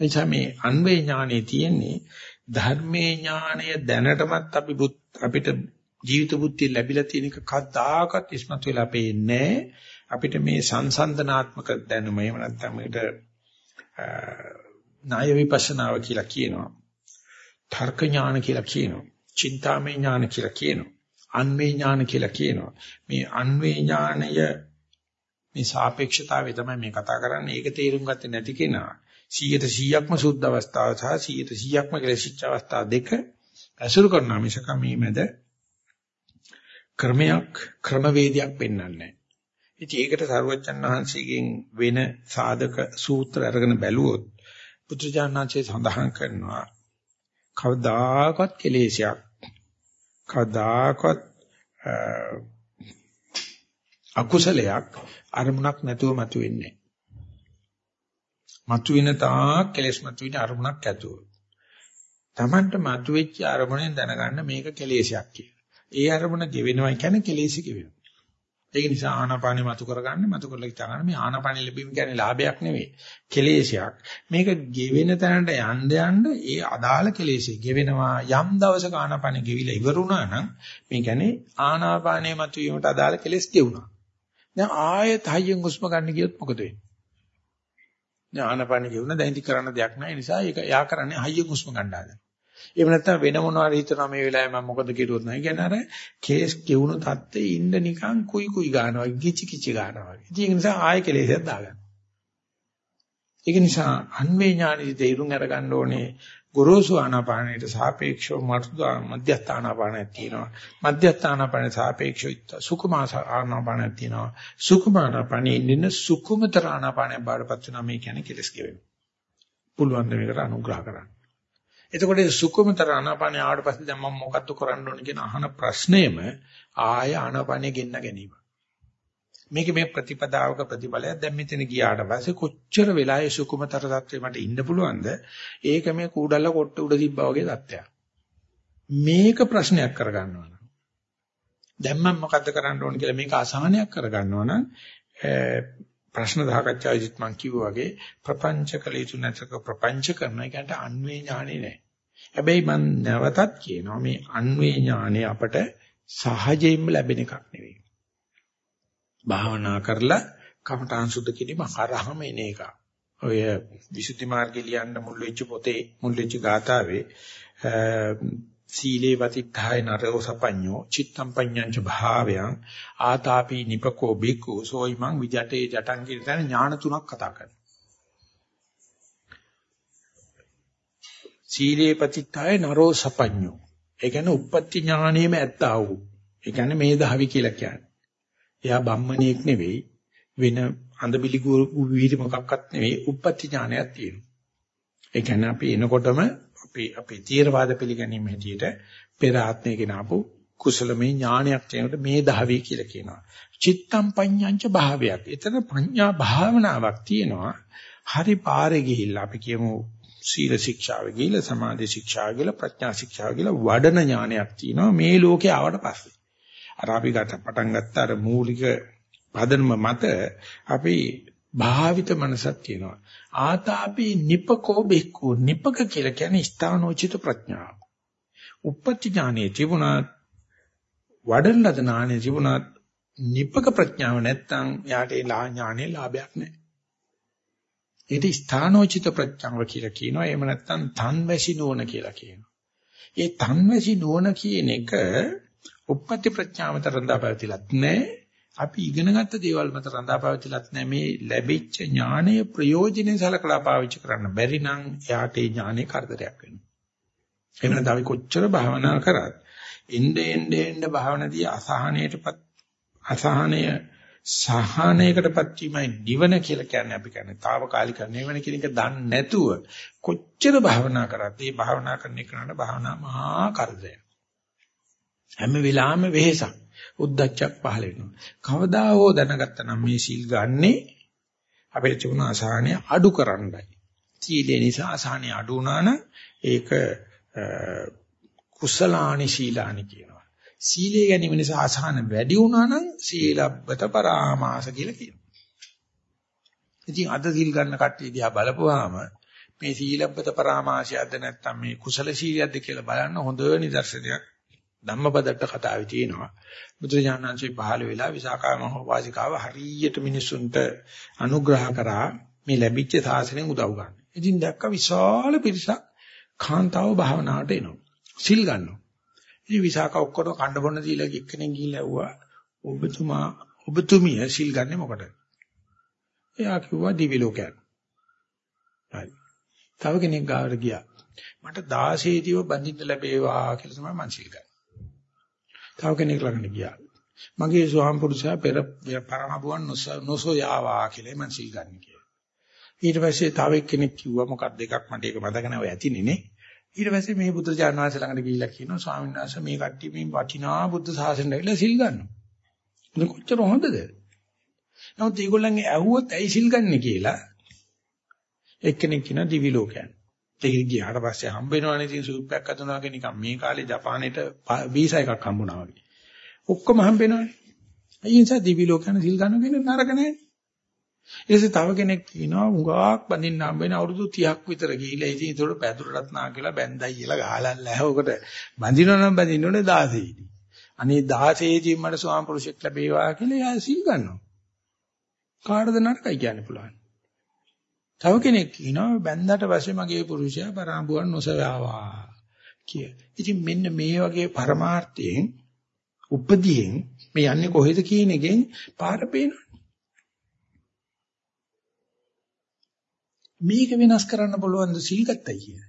Speaker 1: එනිසා මේ අන්වේ ඥානෙ තියෙන්නේ ධර්මයේ ඥානය දැනටමත් අපි අපිට ජීවිත බුද්ධිය ලැබිලා තියෙන එක කවදාකවත් ඉස්මතු වෙලා පේන්නේ අපිට මේ සංසන්දනාත්මක දැනුම එහෙම නැත්නම් මේකට ණය විපස්සනාව කියලා කියනවා. තර්ක ඥාන කියලා කියනවා. චින්තාමය ඥාන කියලා කියනවා. අන්වේ ඥාන කියලා කියනවා. මේ අන්වේ ඥානය මේ සාපේක්ෂතාවය තමයි මේ කතා කරන්නේ. ඒක තේරුම් ගත්තේ නැති කෙනා 100%ක්ම සුද්ධ අවස්ථාව සහ 100%ක්ම කෙලෙසිච්ච අවස්ථා දෙක ඇසුරු කරන මිසක මේ මැද ක්‍රමයක් ක්‍රමවේදයක් පෙන්වන්නේ නැහැ. ඉතින් ඒකට සරුවච්චන් වහන්සේගෙන් වෙන සාධක සූත්‍ර අරගෙන බැලුවොත් පුත්‍රජානනාංශයේ සඳහන් කරනවා කවදාකවත් කෙලෙසයක් කවදාකවත් අකුසලයක් අරමුණක් නැතුව මතුවෙන්නේ මතුවෙන තාක් කෙලෙස් මතුවෙන අරමුණක් ඇතුව. Tamanට මතුවෙච්ච අරමුණෙන් දැනගන්න මේක කෙලෙසයක් කියලා. ඒ අරමුණ ගෙවෙනවා කියන්නේ කෙලෙසි ගෙවෙනවා. ඒක නිසා ආනාපානෙ මතු කරගන්න මතු කරලා හිතාගන්න මේ ආනාපානෙ ලැබීම කියන්නේ ලාභයක් නෙවෙයි කෙලේශයක්. මේක ගෙවෙන තැනට යන්න යන්න ඒ අදාළ කෙලේශය ගෙවෙනවා. යම් දවසක ආනාපානෙ ගෙවිලා ඉවරුණා නම් මේ කියන්නේ ආනාපානෙ මතු වීමට අදාළ කෙලෙස් ගෙවුණා. දැන් ආයෙත් හයියෙන් හුස්ම ගන්න ගියොත් මොකද වෙන්නේ? දැන් ආනාපානෙ ගෙවුණා දැන් ඉති කරන්න දෙයක් නැහැ. නිසා ඒක යා කරන්නේ හයියෙන් හුස්ම ගන්න ආද එහෙම නැත්නම් වෙන මොනවාරි හිතනවා මේ වෙලාවේ මම මොකද කිරුවොත් නැහැ. කියන්නේ අර කේස් කියුණු තත්ත්වේ ඉන්න නිකන් කුයි කුයි ගන්නවා, කිචි කිචි ගන්නවා. ඉතින් ඒක නිසා ආයෙ කෙලෙසක් දාගන්න. ඒක නිසා අන්වේ ඥානෙදි තේරුම් අරගන්න ඕනේ ගොරෝසු ආනාපානයට සාපේක්ෂව මර්ධා මධ්‍යස්ථ ආනාපානයක් තියෙනවා. මධ්‍යස්ථ ආනාපානයට සාපේක්ෂව සුකුමාස ආනාපානයක් තියෙනවා. සුකුමානාපානෙ ඉන්න සුකුමතර ආනාපානයක් බාඩපත් වෙනවා මේ කියන්නේ කෙලස් කෙවෙන. පුළුවන් ද මේකට අනුග්‍රහ කරන්න. එතකොට සුකුමතර ආනාපානය ආවට පස්සේ දැන් මම මොකද්ද කරන්න ඕනේ කියන අහන ප්‍රශ්නයම ආය ආනාපානය ගෙන්න ගැනීම. මේක මේ ප්‍රතිපදාවක ප්‍රතිඵලයක්. දැන් මෙතන ගියාට පස්සේ කොච්චර වෙලා ඒ සුකුමතර தත්ත්වෙ මට ඉන්න පුළුවන්ද? ඒක මේ කූඩල්ල කොට්ට උඩ තිබ්බා වගේ தත්ත්වයක්. මේක ප්‍රශ්නයක් කරගන්නවා නම් දැන් මම මොකද්ද කරන්න ඕන කියලා මේක අසහනයක් කරගන්නවා නම් ප්‍රශ්න සාකච්ඡාවේදීත් මම කිව්වා වගේ ප්‍රපංච කළ යුතු නැතක ප්‍රපංච කරන එකට අන්වේ ඥානෙ නැහැ. හැබැයි මම නැවතත් කියනවා මේ අන්වේ ඥානෙ අපට සහජයෙන්ම ලැබෙන එකක් නෙවෙයි. භාවනා කරලා කමඨාන් සුද්ධ කිරීම හරහම එන එක. ඔය විසුද්ධි මාර්ගය ලියන්න මුල් වෙච්ච පොතේ මුල් වෙච්ච ගාථාවේ සීලේ වතිත්ථාය නරෝ සපඤ්ඤෝ චිත්තම් පඤ්ඤංච භාවයන් ආතාපි නිපකෝ බිකු සෝයිමං විජටේ ජටං කියන තැන ඥාන තුනක් කතා කරනවා. සීලේ පතිත්ථාය නරෝ සපඤ්ඤෝ. ඒ කියන්නේ උප්පත්ති ඥානෙම ඇත්තා වූ ඒ කියන්නේ මේ දහවි කියලා කියන්නේ. එයා බම්මණියෙක් නෙවෙයි වෙන අඳබිලි ගුරු මොකක්වත් නෙවෙයි උප්පත්ති ඥානයක් තියෙනවා. ඒ කියන්නේ අපි එනකොටම අපි අපේ තීරවාද පිළිගැනීම හැටියට පෙර ආත්මයේ ගෙනාපු කුසලමේ ඥානයක් තියෙනකොට මේ දහවි කියලා කියනවා. චිත්තම් පඤ්ඤංච භාවයක්. එතන පඤ්ඤා භාවනාවක් තියෙනවා. හරි පාරේ ගිහිල්ලා අපි කියමු සීල ශික්ෂාව ගිහිල්ලා සමාධි ශික්ෂාව ගිහිල්ලා ප්‍රඥා ශික්ෂාව ගිහිල්ලා වඩන ඥානයක් තියෙනවා මේ ලෝකේ ආවට පස්සේ. අර අපි ගත පටන් ගත්ත අර මූලික පදනම මත අපි භාවිත මනසක් තියෙනවා. ආතාපි නිපකෝ බෙක්කෝ නිපක කියලා කියන්නේ ස්ථානෝචිත ප්‍රඥාව. උපපති ඥානෙ තිබුණා වඩන ලද ඥානෙ තිබුණා නිපක ප්‍රඥාව නැත්තම් යාට ඒ ඥානෙ ලාභයක් නැහැ. ඒකට ස්ථානෝචිත ප්‍රඥාව කියලා කියනවා. එහෙම නැත්තම් තන්වැසි නුවණ කියලා කියනවා. ඒ තන්වැසි නුවණ කියන එක උපපති ප්‍රඥාවට රඳා පැවතිලත් නැහැ. අපි ඉගෙනගත්ත දේවල් මත රඳාපවතිලත් නැහැ මේ ලැබිච්ච ඥානයේ ප්‍රයෝජනෙ සලකලා පාවිච්චි කරන්න බැරි නම් එයාට ඒ ඥානේ කරදරයක් වෙනවා. එහෙම නැත්නම් අපි කොච්චර භාවනා කරත් එnde ende ende භාවනාදී අසහනයටපත් අසහනය සහනයකටපත් වීමයි නිවන කියලා කියන්නේ අපි කියන්නේ తాවකාලික නිවන කියන එක දන්නේ නැතුව කොච්චර භාවනා කරත් මේ භාවනා කරන එකට භාවනා මහා කරදරයක්. හැම වෙලාවෙම වෙහෙසක්. උද්දච්චයක් පහළ වෙනවා. කවදා හෝ දැනගත්තා නම් මේ සීල් ගන්නේ අපේ තිබුණ අසහනය අඩු කරන්නයි. සීලේ නිසා අසහනය අඩු වුණා නම් ඒක කුසලානි සීලානි කියනවා. සීලේ ගැනීම නිසා අසහන වැඩි වුණා නම් සීලබ්බත පරාමාස කියලා කියනවා. ඉතින් අද සීල් ගන්න කට්ටිය දිහා බලපුවාම මේ සීලබ්බත පරාමාසයක්ද නැත්නම් මේ කුසල සීලියක්ද කියලා බලන්න හොඳ නිදර්ශනයක් ධම්මපදට්ට කතාවේ තියෙනවා. බුදුරජාණන්සේ පහළ වෙලා විසාකා මහෝපාසිකාව හරියට මිනිසුන්ට අනුග්‍රහ කරා මේ ලැබිච්ච සාසනයෙන් උදව් ගන්න. ඉතින් දැක්ක විශාල පිරිසක් කාන්තාව භාවනාවට එනවා. සිල් ගන්නවා. ඉතින් විසාකා ඔක්කොට කණ්ඩ බොන්න දීලා එක්කෙනෙක් ගිහිල්ලා ඇහුවා ඔබතුමා ඔබතුමිය සිල් ගන්නෙ මොකටද? එයා කිව්වා දිවි ලෝකයක්. හරි. තව කෙනෙක් ගාවට ගියා. මට 16 දිව බඳින්න ලැබේවා කියලා තමයි මං සිල් ගන්නේ. තව කෙනෙක් ළඟට ගියා. මගේ ස්වාම පුරුෂයා පෙර පරමබුවන් නොසෝ යාවා කියලා මං සිල් ගන්න කියලා. ඊට පස්සේ තව එක්කෙනෙක් කිව්වා මොකක්ද දෙකක් මට ඒක මතක නැහැ ඔය ඇතිනේ නේ. ඊට පස්සේ මේ බුදු දාන වහන්සේ ළඟට ගිහිල්ලා කියනවා ස්වාමීන් වහන්සේ මේ කට්ටිය මේ වටිනා බුද්ධ ශාසනය ඇවිල්ලා සිල් ගන්නවා. ඒක කොච්චර හොඳද? නමුත් ඒගොල්ලන්ගේ ඇහුවොත් ඇයි සිල් ගන්නෙ කියලා එක්කෙනෙක් කියනවා දිවි ලෝකයන්. ඒක ගියාට පස්සේ හම්බ වෙනවනේ ඉතින් සූප් එකක් අතනවා වගේ නිකන් මේ කාලේ ජපානයේට වීසා එකක් හම්බුණා වගේ. ඔක්කොම හම්බ වෙනවනේ. ඒ නිසා දිවි ලෝකයන් සිල් ගන්න කෙනෙක් නරක නැහැ. ඊටසේ තව කෙනෙක් කියනවා උගාක් බඳින්න හම්බ වෙන අවුරුදු 30ක් විතර ගිහිලා ඉතින් ඒතකොට පැදුරටත් නා කියලා බැන්දයි කියලා ගහලා ලැහවකට බඳිනවනම් බඳින්න ඕනේ 16 දී. අනේ 16 දී මට ස්වාම පුරුෂෙක් ලැබේවා කියලා එයා සිල් ගන්නවා. කාටද නරකයි කියන්න පුළුවන්. තව කෙනෙක් කියනවා බැන්දාට පස්සේ මගේ පුරුෂයා පරාඹුවන් නොසවාවා කිය. ඉතින් මෙන්න මේ වගේ පරමාර්ථයෙන් උපදීයෙන් මේ යන්නේ කොහෙද කියන එකෙන් පාර පේනවා. මේක වෙනස් කරන්න පුළුවන් ද සිල් ගත්තයි කියන.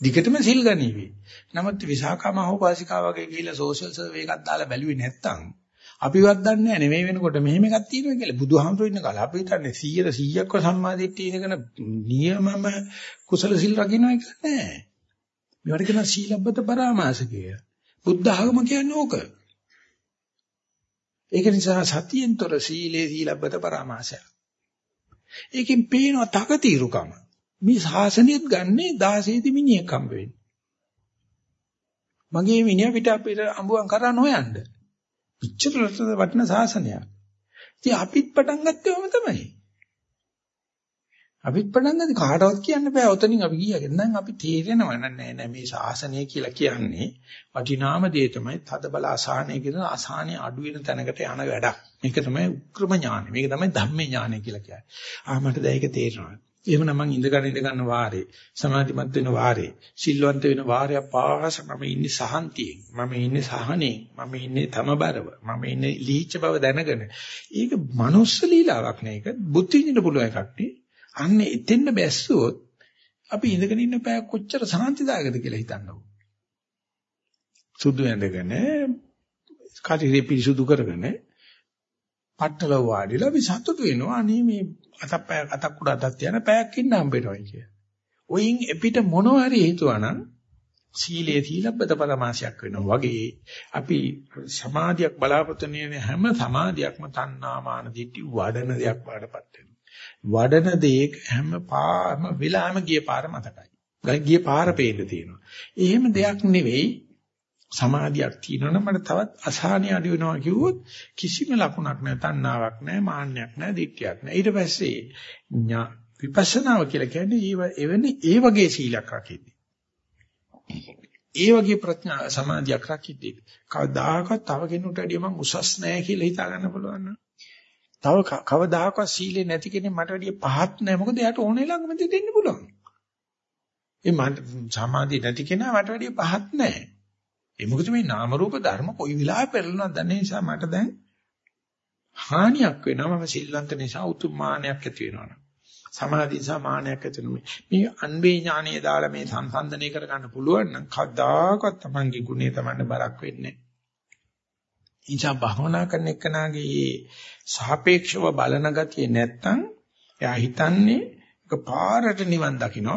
Speaker 1: දිගටම සිල් ගනීවි. නමුත් විසාකා මහෝපාසිකා වගේ ගිහිල්ලා සෝෂල් සර්වේ එකක් දාලා බැලුවේ නැත්තම් අපිවත් දන්නේ නැහැ නෙමෙයි වෙනකොට මෙහෙම එකක් තියෙනවා කියලා. බුදුහාමුදුරු ඉන්න කාලේ අපි හිතන්නේ 100 100ක්ව සම්මාදිට්ඨිය ඉඳගෙන නියමම කුසල සිල් රකින්නයි කියලා නෑ. මේවට කියන සීලබ්බත පරාමාස කිය. බුද්ධ ආගම කියන්නේ ඕක. ඒක නිසා සතියෙන්තර සීලේ සීලබ්බත පරාමාසය. ඒකෙන් පේනවා තකතිරුකම. මේ ශාසනයත් ගන්නේ 16 මිනිහෙක් හම්බ වෙන්නේ. මගේ මිනිහා පිට අපිට අඹුවන් කරා නොයන්ද. පිච්චර වටින ශාසනයක්. ඉතින් අපිත් පටන් ගත්තේ ඔහම තමයි. අපිත් පටන් ගන්නේ කාටවත් කියන්න බෑ ඔතනින් අපි ගියාගෙන නම් අපි තේරෙනවා නෑ නෑ මේ ශාසනය කියලා කියන්නේ වටිනාම දේ තමයි තද බල අසහනය කියන අසහනය අඩු වෙන තැනකට යන වැඩක්. මේක තමයි උක්‍රම ඥානය. මේක තමයි ධම්මේ ඥානය කියලා කියන්නේ. ආ මට දැන් ඒක තේරෙනවා. එහෙමනම් මං ඉඳගෙන ඉඳ ගන්න වාරේ සමාධිමත් වෙන වාරේ සිල්වන්ත වෙන වාරය පාස මම ඉන්නේ සහන්තියෙන් මම ඉන්නේ සහනෙන් මම ඉන්නේ තමබරව මම ඉන්නේ ලීච්ච බව දැනගෙන. ඒක මනුස්ස ලීලාවක් නේ ඒක. බුද්ධ විඳින්න පුළුවන් එකක් නේ. අන්න එතෙන්න බැස්සුවොත් අපි ඉඳගෙන ඉන්න පැය කොච්චර සාන්තිදායකද කියලා හිතන්නකො. සුදු ඇඳගෙන කාටිරේ පිරිසුදු කරගෙන පట్టල වාඩිලා අපි සතුටු වෙනවා. අනේ මේ අතක් පැය අතක් උඩ අතක් තියන පැයක් ඉන්න හම්බෙනවා කිය. ඔයින් එපිට මොනවා හරි හේතුවනම් සීලේ සීලබ්බත පරමාශයක් වෙනවා වගේ අපි සමාධියක් බලාපොරොත්තු වෙන හැම සමාධියක්ම තණ්හාමාන දිටි වඩන දෙයක් වඩපත් වෙනවා. වඩන දේ හැම පාම වෙලාවෙම ගිය පාර මතකයි. ගිය පාර පේන්න තියෙනවා. එහෙම දෙයක් නෙවෙයි සමාධියක් තියෙනවනම් මට තවත් අසහනිය අඩු වෙනවා කිව්වොත් කිසිම ලකුණක් නැහැ තණ්හාවක් නැහැ මාන්නයක් නැහැ දිට්ඨියක් නැහැ ඊට පස්සේ විපස්සනාව කියලා කියන්නේ ඊව එවැනි ඒ වගේ සීලයක් රකින්නේ ඒ වගේ ප්‍රඥා සමාධියක් රකිද්දී කවදාකවත් තව කෙනෙකුට වැඩිය මම උසස් නැහැ කියලා හිතා ගන්න පුළුවන් නේද තව කවදාකවත් සීලේ නැති කෙනෙක් මට වැඩිය පහත් නැහැ. මොකද එයාට ඕනේ ළඟම දෙන්න පුළුවන්. ඒ මට සමාධිය නැති කෙනා මට වැඩිය පහත් නැහැ. ඒ මොකද මේ නාම රූප ධර්ම කොයි වෙලාවෙ පෙරලනවද දන්නේ නිසා මට දැන් හානියක් වෙනවා. මම සිල්වන්ත නිසා උතුම් මානයක් ඇති වෙනවා. සමාධි නිසා මානයක් ඇති වෙනවා. මේ අන්වේ ඥානීය දාලා මේ සංසන්දනය කරගන්න පුළුවන් නම් කවදාකවත් Tamange ගුණේ Tamanne බරක් වෙන්නේ නැහැ. ඉන්ජා භවනා කරන එකනාගේ සාපේක්ෂව බලන ගතිය නැත්තම් එයා හිතන්නේ ඒක පාරට නිවන් දකින්න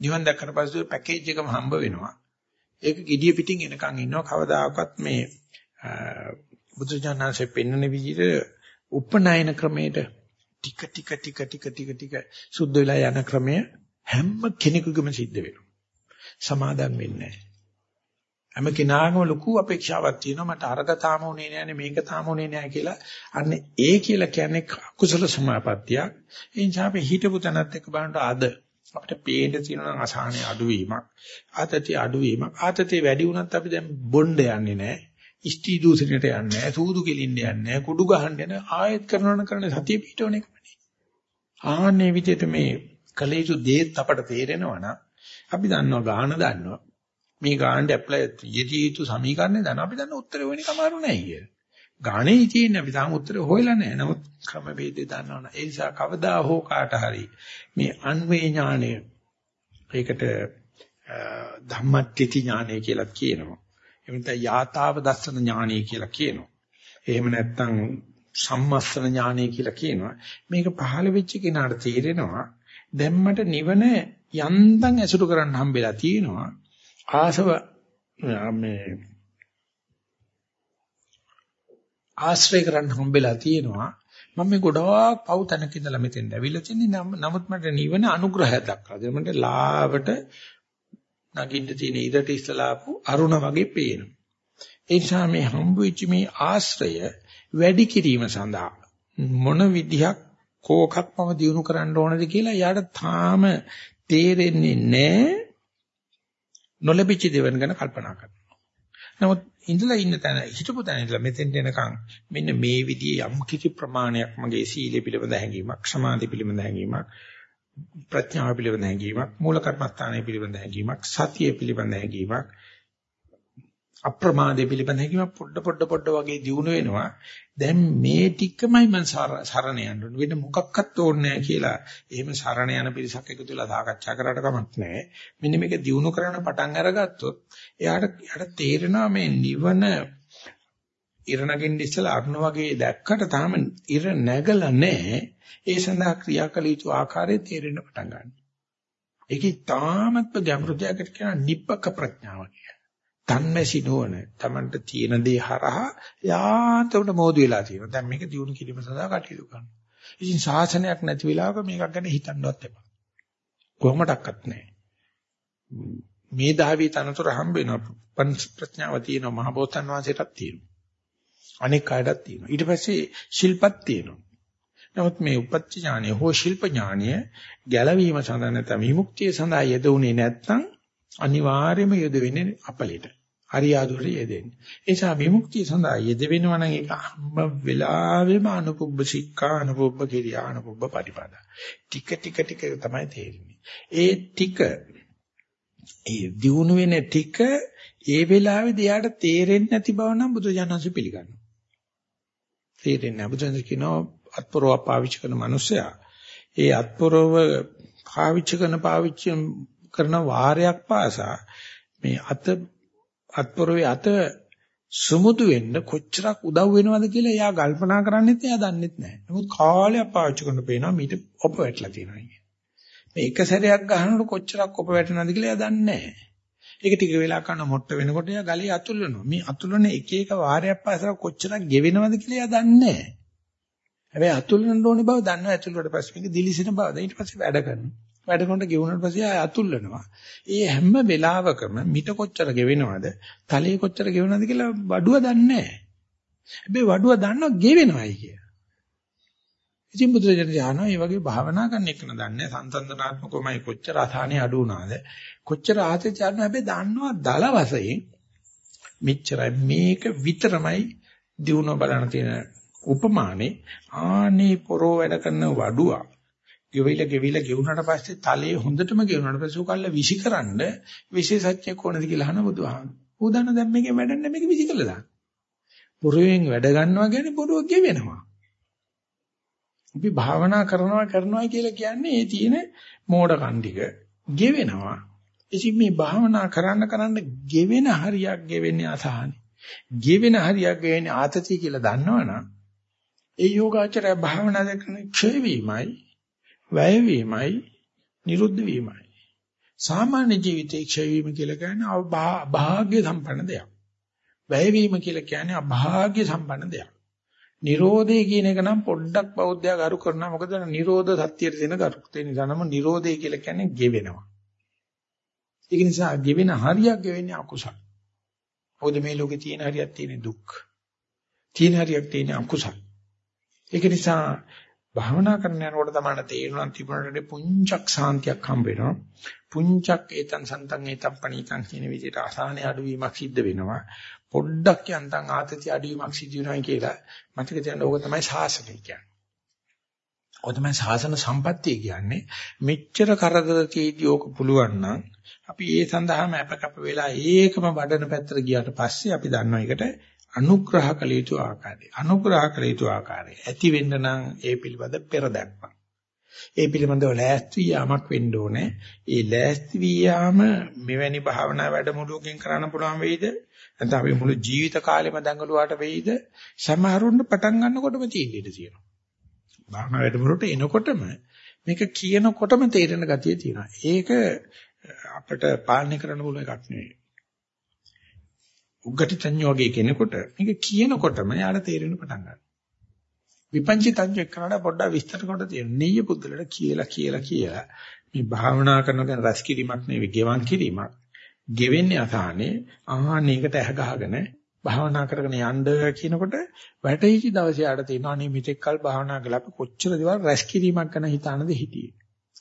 Speaker 1: නිවන් දැක්කට පස්සේ පැකේජ් එකම හම්බ වෙනවා ඒක gediya පිටින් එනකන් ඉන්නවා කවදාකවත් මේ බුදුජානනාංශයෙන් පෙන්වන විදිහට උපනයන ක්‍රමයට ටික ටික ටික ටික ටික ටික සුද්ධ වෙලා යන ක්‍රමය හැම කෙනෙකුගේම සිද්ධ වෙනවා සමාදම් වෙන්නේ නැහැ හැම කෙනාගම ලොකු අපේක්ෂාවක් තියෙනවා මට අරක තාම උනේ නෑනේ මේක තාම උනේ නෑ කියලා. අන්න ඒ කියලා කියන්නේ කුසල සමාපත්තියක්. ඒ නිසා අපි හිතපු තැනත් එක්ක බලනකොට අද අපිට පේන්න තියෙනවා නම් අසහනේ අඩුවීමක්. ආතතිය අඩුවීමක්. ආතතිය වැඩි වුණත් අපි දැන් බොණ්ඩ යන්නේ නෑ. ඉස්ටි දූෂණයට යන්නේ නෑ. සූදු කෙලින්න යන්නේ නෑ. කුඩු ගහන්න යන ආයෙත් කරනවන කරන සතිය පිටවන එකමනේ. ආන්නේ විදිහට මේ කලේසු දේත් අපට තේරෙනවා නම් අපි දන්නවා ගාන දන්නවා මේ ගානට ඇප්ලයි යෙදී යුතු සමීකරණේ දන්න අපි දන්න උත්තරේ වෙන්නේ කමාරු නැහැ කියලා. ගානේ තියෙන්නේ අපි තාම උත්තරේ හොයලා නැහැ. නමුත් ක්‍රම වේදේ දන්නවනේ. ඒ නිසා කවදා හෝ කාට හරි මේ අන්වේ ඥානය ඒකට ධම්මට්ටි ඥානය කියලා කියනවා. එහෙම නැත්නම් යාතාව දස්සන ඥානය කියලා කියනවා. එහෙම නැත්නම් සම්මස්සන ඥානය කියලා කියනවා. මේක පහළ වෙච්ච කෙනාට තේරෙනවා දැම්මට නිවන යන්තම් ඇසුරු කරන්න හම්බෙලා තියෙනවා. ආසව මේ ආශ්‍රය කරන්න හම්බෙලා තියෙනවා. මම මේ ගොඩාක් පව් තැනක ඉඳලා මෙතෙන් ඇවිල්ලා තින්නේ නමුත් මට නිවන අනුග්‍රහයක් දක්වා දෙන්න මට ලාවට නගින්න තියෙන ඉරට ඉස්සලාපු අරුණ වගේ පේනවා. ඒ නිසා මේ හම්බ වෙච්ච මේ ආශ්‍රය වැඩි කිරීම සඳහා මොන විදිහක් කෝකක් මම දිනු කරන්න ඕනද කියලා යාට තාම තේරෙන්නේ නැහැ. නොලැබිච්ච දේවල් ගැන කල්පනා කරනවා. නමුත් ඉඳලා ඉන්න තැන හිතපු තැන ඉඳලා මෙතෙන්ට එනකන් මෙන්න මේ විදිහේ යම් කිසි ප්‍රමාණයක් මගේ සීලය පිළිබඳ හැඟීමක්, සමාධි පිළිබඳ හැඟීමක්, ප්‍රඥාව පිළිබඳ හැඟීමක්, මූල කර්මස්ථානය පිළිබඳ හැඟීමක්, සතිය පිළිබඳ හැඟීමක්, අප්‍රමාදයේ පිළිබඳ හැඟීමක් පොඩ පොඩ පොඩ වගේ දියුණු වෙනවා. දැන් මේ ටිකමයි මම සරණ යන්න ඕනේ. වෙන මොකක්වත් ඕනේ නැහැ කියලා. එහෙම සරණ යන පිරිසක් එකතු වෙලා සාකච්ඡා කරාට කමක් නැහැ. මෙන්න මේක දියුණු කරන්න පටන් අරගත්තොත් එයාට එයාට තේරෙනවා මේ නිවන ඉරණකින් ඉස්සලා අරුණ වගේ දැක්කට තාම ඉර නැගලා නැහැ. ඒ සඳහා ක්‍රියාකල යුතු ආකාරය තේරෙන්න පටන් ගන්නවා. ඒකේ තාමත්ම ගැඹුරු දෙයකට කියන නිබ්බක ප්‍රඥාව කියලා. තන්මැසි නොවන Tamanට තියෙන දේ හරහා යාන්තමට මෝදු වෙලා තියෙනවා. දැන් මේක දිනු කිරීම සඳහා කටයුතු කරනවා. ඉතින් ශාසනයක් නැති වෙලාවක මේකක් ගැන හිතන්නවත් එපා. කොහොමඩක්වත් නැහැ. මේ දහවී තනතුර හම්බ වෙනවා. ප්‍රඥාව තියෙනවා මහ බෝසත්න් වහන්සේටත් තියෙනවා. අනෙක් අයටත් තියෙනවා. ඊට පස්සේ ශිල්පත් තියෙනවා. නමුත් මේ උපත්ති ඥානය හෝ ශිල්ප ඥානය ගැලවීම සඳහා නැත්නම් විමුක්තිය සඳහා යෙදුනේ නැත්නම් අනිවාර්යයෙන්ම යෙද වෙන්නේ අපලෙට. හරියාදුරට යෙදෙන්නේ. ඒ නිසා විමුක්තිය සඳහා යෙද වෙනවා නම් ඒක හැම වෙලාවෙම අනුපුබ්බ සික්ඛා අනුපුබ්බ කිරියා අනුපුබ්බ පටිපදා. ටික ටික ටික තමයි තේරෙන්නේ. ඒ ටික ඒ දියුණු වෙන ටික ඒ වෙලාවේදී යාට තේරෙන්නේ නැති බව නම් බුදුජානක පිළිගන්නවා. තේරෙන්නේ නැහැ. බුදුන් කියනවා අත්පොරව පාවිච්චි කරන මිනිසයා ඒ අත්පොරව පාවිච්චි කරන පාවිච්චි කරන වාරයක් පාසා මේ අත අත්පොරවේ අත සුමුදු වෙන්න කොච්චරක් උදව් වෙනවද කියලා එයා කල්පනා කරන්නේත් එයා දන්නෙත් නැහැ. නමුත් කාලයක් පාවිච්චි කරන පේනවා මීට ඔප වැටලා තියෙනවා කියන්නේ. මේ එක සැරයක් ගහනකොට කොච්චරක් ඔප වැටෙනවද කියලා එයා දන්නේ නැහැ. ඒක ටික වෙලා කරන මොට්ට වෙනකොට එයා ගලේ අතුල්ලනවා. මේ අතුල්ලන එක එක වාරයක් පාසා කොච්චරක් ගෙවෙනවද කියලා එයා දන්නේ නැහැ. හැබැයි අතුල්ලන්න ඕනේ බව දන්නවා ඇතුළට පස්සේ මේක දිලිසෙන බව. ඊට පස්සේ වැඩ කරනවා. වැඩ කරනකොට ගෙවුනට පස්සේ ආය අතුල්ලනවා. ඒ හැම වෙලාවකම මිට කොච්චර ගෙවෙනවද, තලයේ කොච්චර ගෙවෙනවද කියලා වඩුව දන්නේ නැහැ. හැබැයි වඩුව දන්නවා ගෙවෙනවයි කිය. ඉතින් බුදුරජාණන් යානවා මේ වගේ භාවනා කරන එක නදන්නේ සංසන්දනාත්මකවමයි කොච්චර අසහනේ අඩු වුණාද කොච්චර ආතතිය යනවා හැබැයි දන්නවා දල වශයෙන් මෙච්චරයි මේක විතරමයි දිනුව බලන තියෙන උපමානේ ආනේ පොරෝ වැඩ කරන වඩුවා ගෙවිල ගෙවිල ගෙවුනට පස්සේ තලයේ හොඳටම ගෙවුනට පස්සේ උකල්ල විසිකරන්න විශේෂඥ කොනද කියලා අහන බුදුහාම. උදාන දැන් මේකේ වැඩන්නේ මේක විසිකලා දාන්න. පොරුවෙන් වැඩ ගන්නවා කියන්නේ පොරුව ගෙවෙනවා. අපි භාවනා කරනවා කරනවා කියලා කියන්නේ ඒ තියෙන මෝඩ කණ්ඩික ගෙවෙනවා. ඉතින් මේ භාවනා කරන්න කරන්න ගෙවෙන හරියක් ගෙවෙන්නේ අසහනේ. ගෙවෙන හරියක් ගෙවෙන්නේ ආතතිය කියලා දන්නවනම් ඒ යෝගාචරය භාවනා කරන ක්ෂය වීමයි, වැය වීමයි, නිරුද්ධ වීමයි. සාමාන්‍ය ජීවිතයේ ක්ෂය වීම කියලා කියන්නේ අභාග්‍ය සම්පන්න දෙයක්. වැය වීම කියලා කියන්නේ අභාග්‍ය සම්පන්න දෙයක්. නිරෝධය කියන එක නම් පොඩ්ඩක් බෞද්ධයා ගරු කරනවා. මොකද නිරෝධ සත්‍යයට දෙන ගරුත්වය නිසා නම නිරෝධය කියලා කියන්නේ ගෙවෙනවා. ඒක නිසා ගෙවෙන හරියක් ගෙවෙන්නේ අකුසල. මොකද මේ ලෝකේ තියෙන හරියක් තියෙන දුක්. තියෙන හරියක් තියෙන අකුසල. ඒක නිසා භාවනා කරන යනකොට තමයි තේරෙනවා තිබුණට පුංචක් සාන්තියක් හම්බ වෙනවා. පුංචක් ඒතන් සන්තන් ඒතම් පණීතන් කියන විදිහට අසහනේ අඩුවීමක් සිද්ධ වෙනවා. පොඩ්ඩක් යන්තම් ආතති අඩුවීමක් සිදු වෙනවා කියලා මතක තියාගන්න ඕක තමයි ශාසනය කියන්නේ. ඕක තමයි ශාසන සම්පත්තිය කියන්නේ. මෙච්චර කරදර තියදී ඕක පුළුවන් නම් අපි ඒ සඳහාම අපකප වෙලා ඒකම වඩන පැත්තට ගියාට පස්සේ අපි දන්නවා ඒකට අනුග්‍රහ කළ යුතු ආකාරය. අනුග්‍රහ කළ යුතු ආකාරය. ඇති වෙන්න නම් ඒ පිළිබඳ පෙර දැක්මක්. ඒ පිළිබඳව ලෑස්ති යාමක් වෙන්න ඕනේ. ඒ ලෑස්ති වියාම මෙවැනි භාවනා වැඩමුළුවකින් කරන්න පුළුවන් වෙයිද? නැත්නම් අපි මුළු ජීවිත කාලෙම දඟලුවාට වෙයිද? සමහරුන්න පටන් ගන්නකොටම තියෙන්න ඉඩ තියෙනවා. භාවනා වැඩමුළුවට එනකොටම මේක කියනකොටම තේරෙන ගතිය තියෙනවා. ඒක අපිට පාලනය කරන්න පුළුවන් එකක් නෙවෙයි. උග්ගටිතඤ්ඤ වගේ කෙනෙකුට මේක කියනකොටම යාට තේරෙන්න පටන් ගන්නවා. විපංචිතඤ්ඤ එක්කනට පොඩ්ඩක් විස්තර කොට තියෙන. නෙయ్య පුද්දලට කියලා කියලා කියලා මේ භාවනා කරන කෙන රැස් කිරීමක් නෙවෙයි ගෙවන් කිරීමක්. ගෙවෙන්නේ අසහනේ ආහනේකට ඇහ ගහගෙන භාවනා කරගෙන යන්න කියනකොට වැටහිච්ච දවසේ ආට තියෙනවා නේ මෙතෙක් කල් භාවනා කළා අපි කොච්චර දේවල් රැස් කිරීමක් ගැන හිතානද හිටියේ.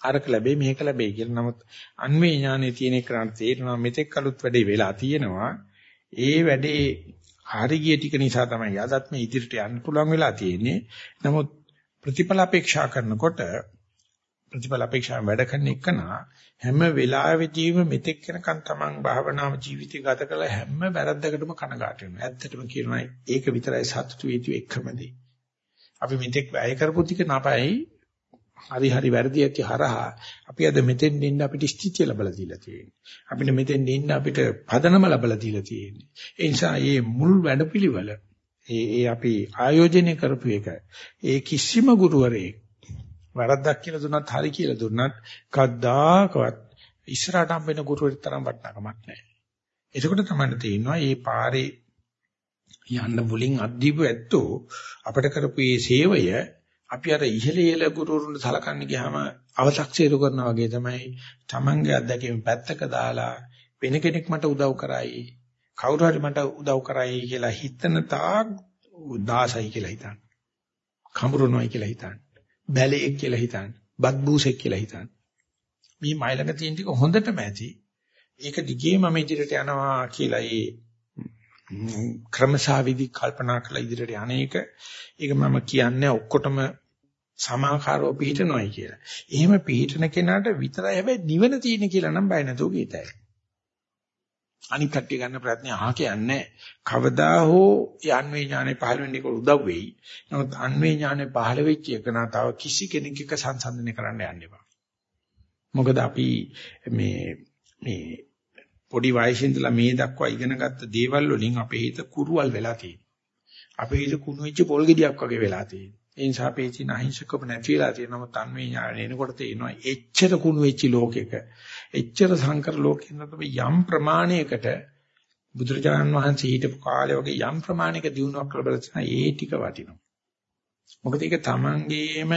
Speaker 1: අරක ලැබෙයි මේක ලැබෙයි කියලා. නමුත් අන්වේ ඥානෙ තියෙන එකට තේරෙනවා මෙතෙක් කලුත් වැඩේ වෙලා තියෙනවා. ඒ වැඩේ හරි ගිය ටික නිසා තමයි අදත් මේ ඉදිරියට යන්න පුළුවන් වෙලා තියෙන්නේ. නමුත් ප්‍රතිඵල අපේක්ෂා කරනකොට ප්‍රතිඵල අපේක්ෂාවෙන් වැඩ කරන එකනා හැම වෙලාවෙදීම මෙතෙක් වෙනකන් තමන් භාවනාව ජීවිතය ගත කළ හැම වැරද්දකටම කනගාටු වෙනවා. ඇත්තටම කියනවා ඒක විතරයි සතුටු වේතු එකම දේ. අපි මෙතෙක් වැය කරපු ටික නපයි හරි හරි වැරදි ඇති හරහා අපි අද මෙතෙන් ඉන්න අපිට ස්ථිතිය ලැබලා දීලා තියෙන්නේ. අපිට මෙතෙන් ඉන්න අපිට පදනම ලැබලා දීලා තියෙන්නේ. ඒ නිසා මේ මුල් වැඩපිළිවෙල ඒ ඒ අපි ආයෝජනය කරපු එක ඒ කිසිම ගුරුවරයෙක් වැරද්දක් කියලා දුන්නත් හරි කියලා දුන්නත් කද්දාකවත් ඉස්සරහට හම්බෙන ගුරුවරයෙක් තරම් වටිනාකමක් නැහැ. එතකොට තමයි තේරෙනවා මේ පාරේ යන්න මුලින් අද්දීපු ඇත්තෝ අපිට කරපු මේ සේවය අපි අර ඉහළ ඉහළ ගුරුවරුන් සලකන්න ගියාම අව탁සීරු කරනා වගේ තමයි Tamange අත්දැකීම් පැත්තක දාලා වෙන කෙනෙක් මට උදව් කරයි කවුරු හරි මට උදව් කරයි කියලා හිතන තාක් දාසයි කියලා හිතන්න. කඹරුණොයි කියලා හිතන්න. බැලේක් කියලා හිතන්න. බත්බූසෙක් කියලා හිතන්න. මේ මයිලක තියෙන ටික හොඳටම ඇති. ඒක දිගේ මම ඉදිරියට යනවා කියලා ඒ ක්‍රමසාවිදි කල්පනා කරලා ඉදිරියට යන්නේක ඒක මම කියන්නේ ඔක්කොටම සමාකාරව පිළිටනොයි කියලා. එහෙම පිළිටන කෙනාට විතරයි හැබැයි නිවන තියෙන කියලා නම් බය නැතුව කීතයි. අනික් කට්ටිය ගන්න ප්‍රයත්නේ අහ කියන්නේ කවදා හෝ යන්වේ ඥානෙ පහළ වෙන්න එක උදව් වෙයි. නමුත් අන්වේ ඥානෙ පහළ වෙච්ච එක නා තව කිසි කෙනෙක් එක්ක සංසන්දනය කරන්න යන්න එපා. මොකද අපි මේ මේ පොඩි වයසේ ඉඳලා මේ දක්වා ඉගෙනගත්ත දේවල් වලින් අපේ හිත කුරුවල් වෙලා තියෙනවා. අපේ හිත කුණු වෙච්ච පොල් ගෙඩියක් වගේ වෙලා තියෙනවා. ඒ නිසා අපේ තියෙන අහිංසකම නැති වෙලා තියෙනවා. තන්මේ ඥාන එනකොට තේනවා එච්චර කුණු වෙච්ච ලෝකෙක එච්චර සංකර ලෝකෙක තමයි යම් ප්‍රමාණයකට බුදුරජාණන් වහන්සේ හිටපු කාලේ වගේ යම් ප්‍රමාණයක දිනුවක් ලැබලා තියෙනවා. ඒ ටික වටිනවා. මොකද ඒක තමන්ගේම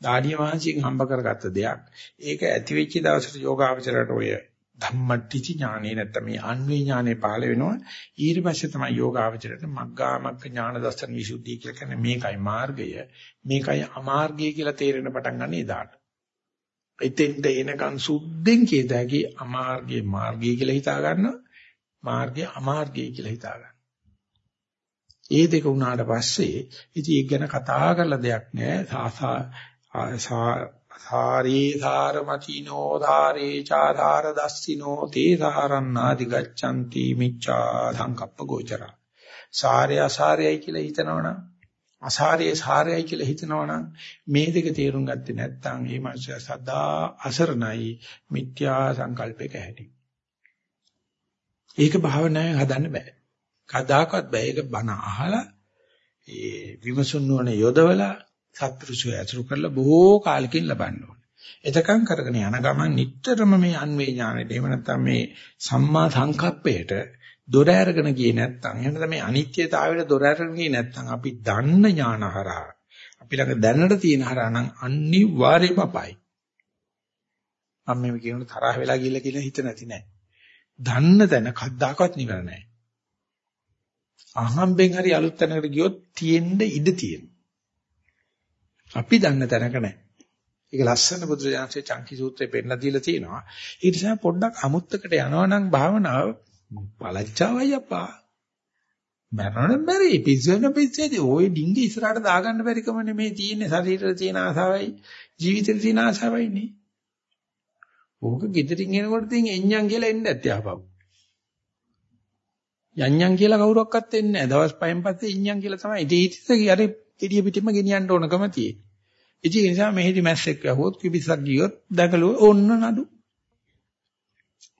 Speaker 1: දාඩිය වහන්සේගෙන් හම්බ කරගත්ත දෙයක්. ඒක ඇති වෙච්ච දවසට යෝගාවචරයට ඔය ධම්මටිචි ඥානෙ නැත්නම් මේ අන්වේ ඥානෙ පහළ වෙනවා. ඊට පස්සේ තමයි යෝගාවචරයට මග්ගාමග්ග ඥාන දර්ශන විසුද්ධිය කියලා කියන්නේ මේකයි මාර්ගය. මේකයි අමාර්ගය කියලා තේරෙන පටන් ගන්න එදාට. එතෙන්ට එනකන් සුද්ධෙන් කියදාකි අමාර්ගය මාර්ගය කියලා හිතා ගන්නවා. මාර්ගය අමාර්ගය කියලා හිතා ගන්නවා. ඒ දෙක උනාට පස්සේ ඉතින් ඒක ගැන කතා කරලා දෙයක් නෑ. සාසා ධාරේ ධාරමතිනෝ ධාරේ චාධාර දස්සිනෝ තේ ධාරණාදි ගච්ඡanti මිච්ඡා සංකප්ප ගෝචරා. සාරය අසාරයයි කියලා හිතනවනම් අසාරයේ සාරයයි කියලා හිතනවනම් මේ දෙක තේරුම් ගත්තේ නැත්නම් මේ මාංශය සදා අසරණයි මිත්‍යා සංකල්පයක හැටි. ඒක භාවනාවෙන් හදන්න බෑ. කදාකවත් බෑ. ඒක බණ අහලා ඒ විමසුන් නොවන යොදවලා සත්පුරුෂය ඇසුරු කරලා බොහෝ කාලෙකින් ලබන්න ඕනේ. එතකන් කරගෙන යන ගමන් නිටතරම මේ අන්වේ ඥානෙට එහෙම නැත්නම් මේ සම්මා සංකප්පයට දොර අරගෙන ගියේ නැත්නම් එහෙම නැත්නම් මේ අනිත්‍යතාවයට දොර අරගෙන ගියේ නැත්නම් අපි දන්න ඥානහරහා අපි ළඟ දැනට තියෙන හරහා නම් අනිවාර්යයෙන්ම අපයි. මම මේ කියන තරහ වෙලා ගිහලා කියලා හිත නැති නෑ. දන්න තැන කද්දාකවත් නිවර නෑ. අහම්බෙන් හරි අලුත් තැනකට ගියොත් තියෙන්න ඉඩ තියෙනවා. අපි දන්න තැනක නැහැ. ඒක ලස්සන බුදුරජාණන්සේ චංකි සූත්‍රයේ පෙන්න දීලා තියෙනවා. ඒ නිසා පොඩ්ඩක් අමුත්තකට යනවා නම් භාවනාව පළච්චාවයි අප්පා. මරණ බැරි පිස්සෙන පිස්සේදී ওই ඩිංගි ඉස්සරහට දාගන්න බැරි කම නෙමේ තියෙන්නේ ශරීරේ තියෙන ආසාවයි ජීවිතේ තියෙන ආසාවයි නේ. ඕක gedirin එනකොට තින් එඤ්ඤම් කියලා එන්න ඇත්තේ ආපහු. යඤ්ඤම් කියලා කවුරක්වත් එන්නේ නැහැ. දවස් පහෙන් පස්සේ ඉඤ්ඤම් කියලා තමයි. ඉතින් ඊට අර එළිය පිටින්ම ගෙනියන්න ඕනකම තියෙන්නේ. ඉතින් ඒ නිසා මෙහෙදි මැස්සෙක් වැහුවොත් කිවිසක් ගියොත් දැකලුව ඕන්න නඩු.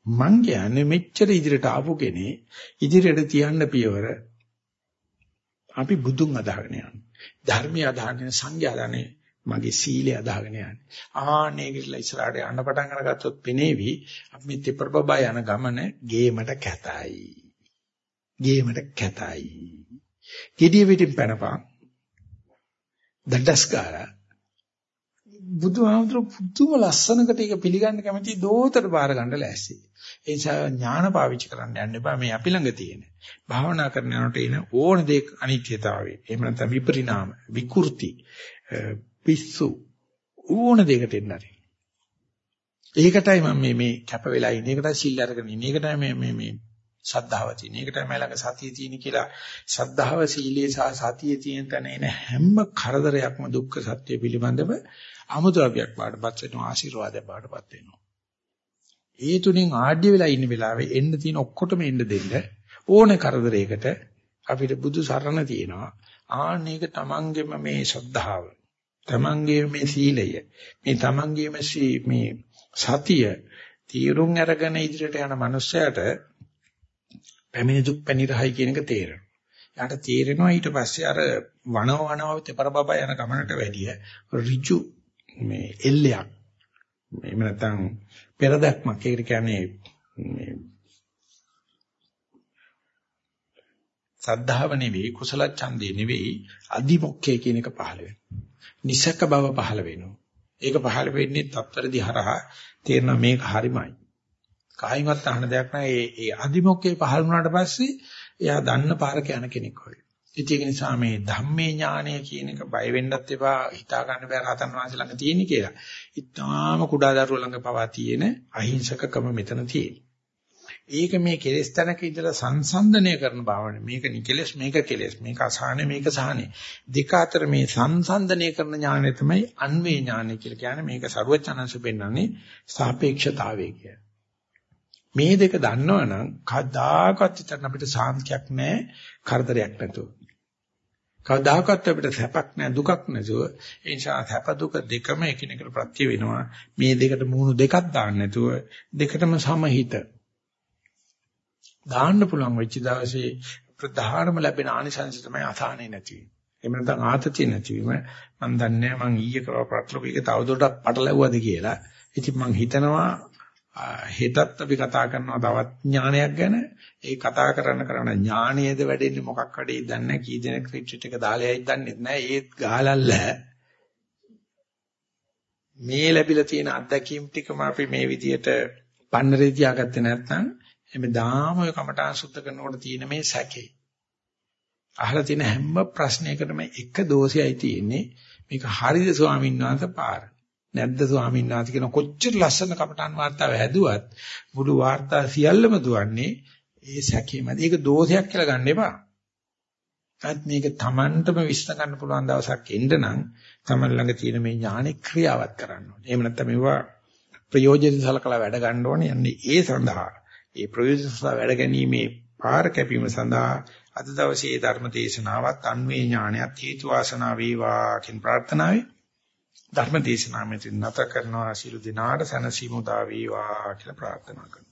Speaker 1: මං කියන්නේ මෙච්චර ඉදිරියට ආපු කෙනේ ඉදිරියට තියන්න පියවර අපි බුදුන් අදහගෙන යනවා. ධර්මය අදහගෙන සංඝයා අදහන්නේ මගේ සීලය අදහගෙන යන්නේ. ආන්නේ කියලා ඉස්සරහට යන්න පටන් අරගත්තොත් පෙනේවි අපි මේ තිපරබබා යන ගමන ගේමට කැතයි. ගේමට කැතයි. gediya pitin පැනපන් දඩස්කාරා බුදුහාමුදුරු පුදුම ලස්සනකට ඒක පිළිගන්න කැමති දෝතර බාර ගන්න ලෑස්ති. ඒ නිසා ඥාන පාවිච්චි කරන්න යන්න එපා මේ අපි ළඟ තියෙන. භාවනා කරන යනකොට එන ඕන දෙයක් අනිත්‍යතාවය. එහෙම නැත්නම් විපරිණාම, විකෘති, පිස්සු ඕන දෙයකට එන්න හරි. ඒකටයි මම මේ මේ කැප වෙලා ඉන්නේ. ඒකටයි සිල් අරගෙන ඉන්නේ. ඒකටයි මේ මේ මේ ශ්‍රද්ධාව තියෙන. ඒක තමයි ළඟ සතිය තියෙන කියලා. ශ්‍රද්ධාව සීලයේ සහ සතියේ තියෙන තැන එන හැම කරදරයක්ම දුක්ඛ සත්‍ය පිළිබඳව අමුද්‍රව්‍යයක් බාටපත් වෙනවා ආශිර්වාදයක් බාටපත් වෙනවා. ඒ තුنين ආඩ්‍ය වෙලා ඉන්න වෙලාවේ එන්න තියෙන ඔක්කොටම එන්න දෙන්න ඕනේ කරදරයකට අපිට බුදු සරණ තියෙනවා. ආන්න ඒක තමන්ගේම මේ ශ්‍රද්ධාව. තමන්ගේම මේ සීලය. මේ තමන්ගේම මේ සතිය තීරුම් අරගෙන ඉදිරියට යන මනුස්සයට පැමිණි දුක් පැනිරහයි කියන එක තේරෙනවා. යාට තේරෙනවා ඊට පස්සේ අර වනව වනව තෙපර බබා යන ගමනට වැඩිය ඍජු මේ එල්ලයක් එහෙම නැත්නම් පෙරදක්මක් ඒකට කියන්නේ මේ සද්ධාව නෙවෙයි කුසල ඡන්දේ නෙවෙයි අදිමොක්කේ කියන එක පහළ වෙනවා. නිසක බව පහළ වෙනවා. ඒක පහළ වෙන්නේ තත්තරදි හරහා තේරෙන මේක හරිමයි. කායින්වත් අහන දෙයක් නෑ. ඒ ඒ අදිමොක්කේ පහළ වුණාට පස්සේ එයා දන්න පාරක යන කෙනෙක් වගේ. ඒක නිසා මේ ධම්මේ ඥානය කියන එක බය වෙන්නත් එපා හිතා ගන්න බෑ රහතන් වහන්සේ ළඟ තියෙන කියලා. ඊටාම කුඩා දරුවෝ ළඟ පවා තියෙන අහිංසකකම මෙතන තියෙන්නේ. ඒක මේ කෙලෙස් තැනක ඉඳලා සංසන්දනය කරන භාවනාව. මේක නිකලෙස් මේක කෙලෙස් මේක අසහන මේක සහනේ. දෙක අතර මේ සංසන්දනය කරන ඥානය තමයි අන්වේ ඥානය කියලා කියන්නේ. මේක සරුවචනංශ පෙන්වන්නේ සාපේක්ෂතාවය කියලා. මේ දෙක දන්නවනම් කවදාකවත් හිතන්න අපිට සාන්තියක් නැහැ කරදරයක් නැතුව. කවදාකවත් අපිට සැපක් නැහැ දුකක් නැතුව ඒ නිසා සැප දුක දෙකම එකිනෙකට ප්‍රත්‍ය වෙනවා මේ දෙකට මූණු දෙකක් දාන්න නැතුව දෙකටම සමහිත දාන්න පුළුවන් වෙච්ච දවසේ ප්‍රධානම ලැබෙන ආනිසංස තමයි අසහනේ නැතිවීම. එහෙම නැත්නම් ආතතිය නැතිවීම. මම දන්නේ මම ඊයේ කරව ප්‍රතිලෝකයක තවදුරටත් පටලැවුවද කියලා. ඉතින් මම හිතනවා හෙටත් අපි කතා කරනවා තවත් ඥානයක් ගැන. ඒ කතා කරන කරන ඥානයේද වැඩෙන්නේ මොකක් වැඩේ දන්නේ නැහැ. කී දෙනෙක් රිට්‍රීට් එක දාලා යයිද දන්නේ නැහැ. ඒත් ගහලල්ල මේ ලැබිලා තියෙන අත්දැකීම් ටිකම අපි මේ විදියට පන්නරේ තියාගත්තේ නැත්නම් හැමදාම ඔය කමඨාන් සුද්ධ කරනකොට තියෙන මේ සැකේ. අහලා තියෙන හැම ප්‍රශ්නයකටම එක දෝෂයයි තියෙන්නේ. මේක හරිද ස්වාමීන් වහන්සේ පාර. නැද්ද ස්වාමීන් වහන්සේ කියන කොච්චර ලස්සන කමඨාන් වාර්තාව හැදුවත් මුළු වාර්තා සියල්ලම දුවන්නේ ඒ සැකේමද. ඒක දෝෂයක් කියලා ගන්න එපා. ඒත් මේක Tamanටම විශ්ල ගන්න පුළුවන් දවසක් එන්න නම් Taman ළඟ තියෙන මේ ඥානෙ ක්‍රියාවත් කරන්න ඕනේ. එහෙම නැත්නම් මේවා ප්‍රයෝජන සලකලා වැඩ ගන්න ඕනේ. යන්නේ ඒ සඳහා ඒ ප්‍රයෝජන සඳහා වැඩ ගැනීමේ පාර කැපීම සඳහා අද දවසේ ධර්ම දේශනාවත් අන්වේ ඥානයත් හේතු වාසනා වේවා කියන ප්‍රාර්ථනාවයි ධර්ම දේශනාව මෙතන නැත කරනවා. සියලු දිනාට සනසීමු දා වේවා කියලා ප්‍රාර්ථනා කරනවා.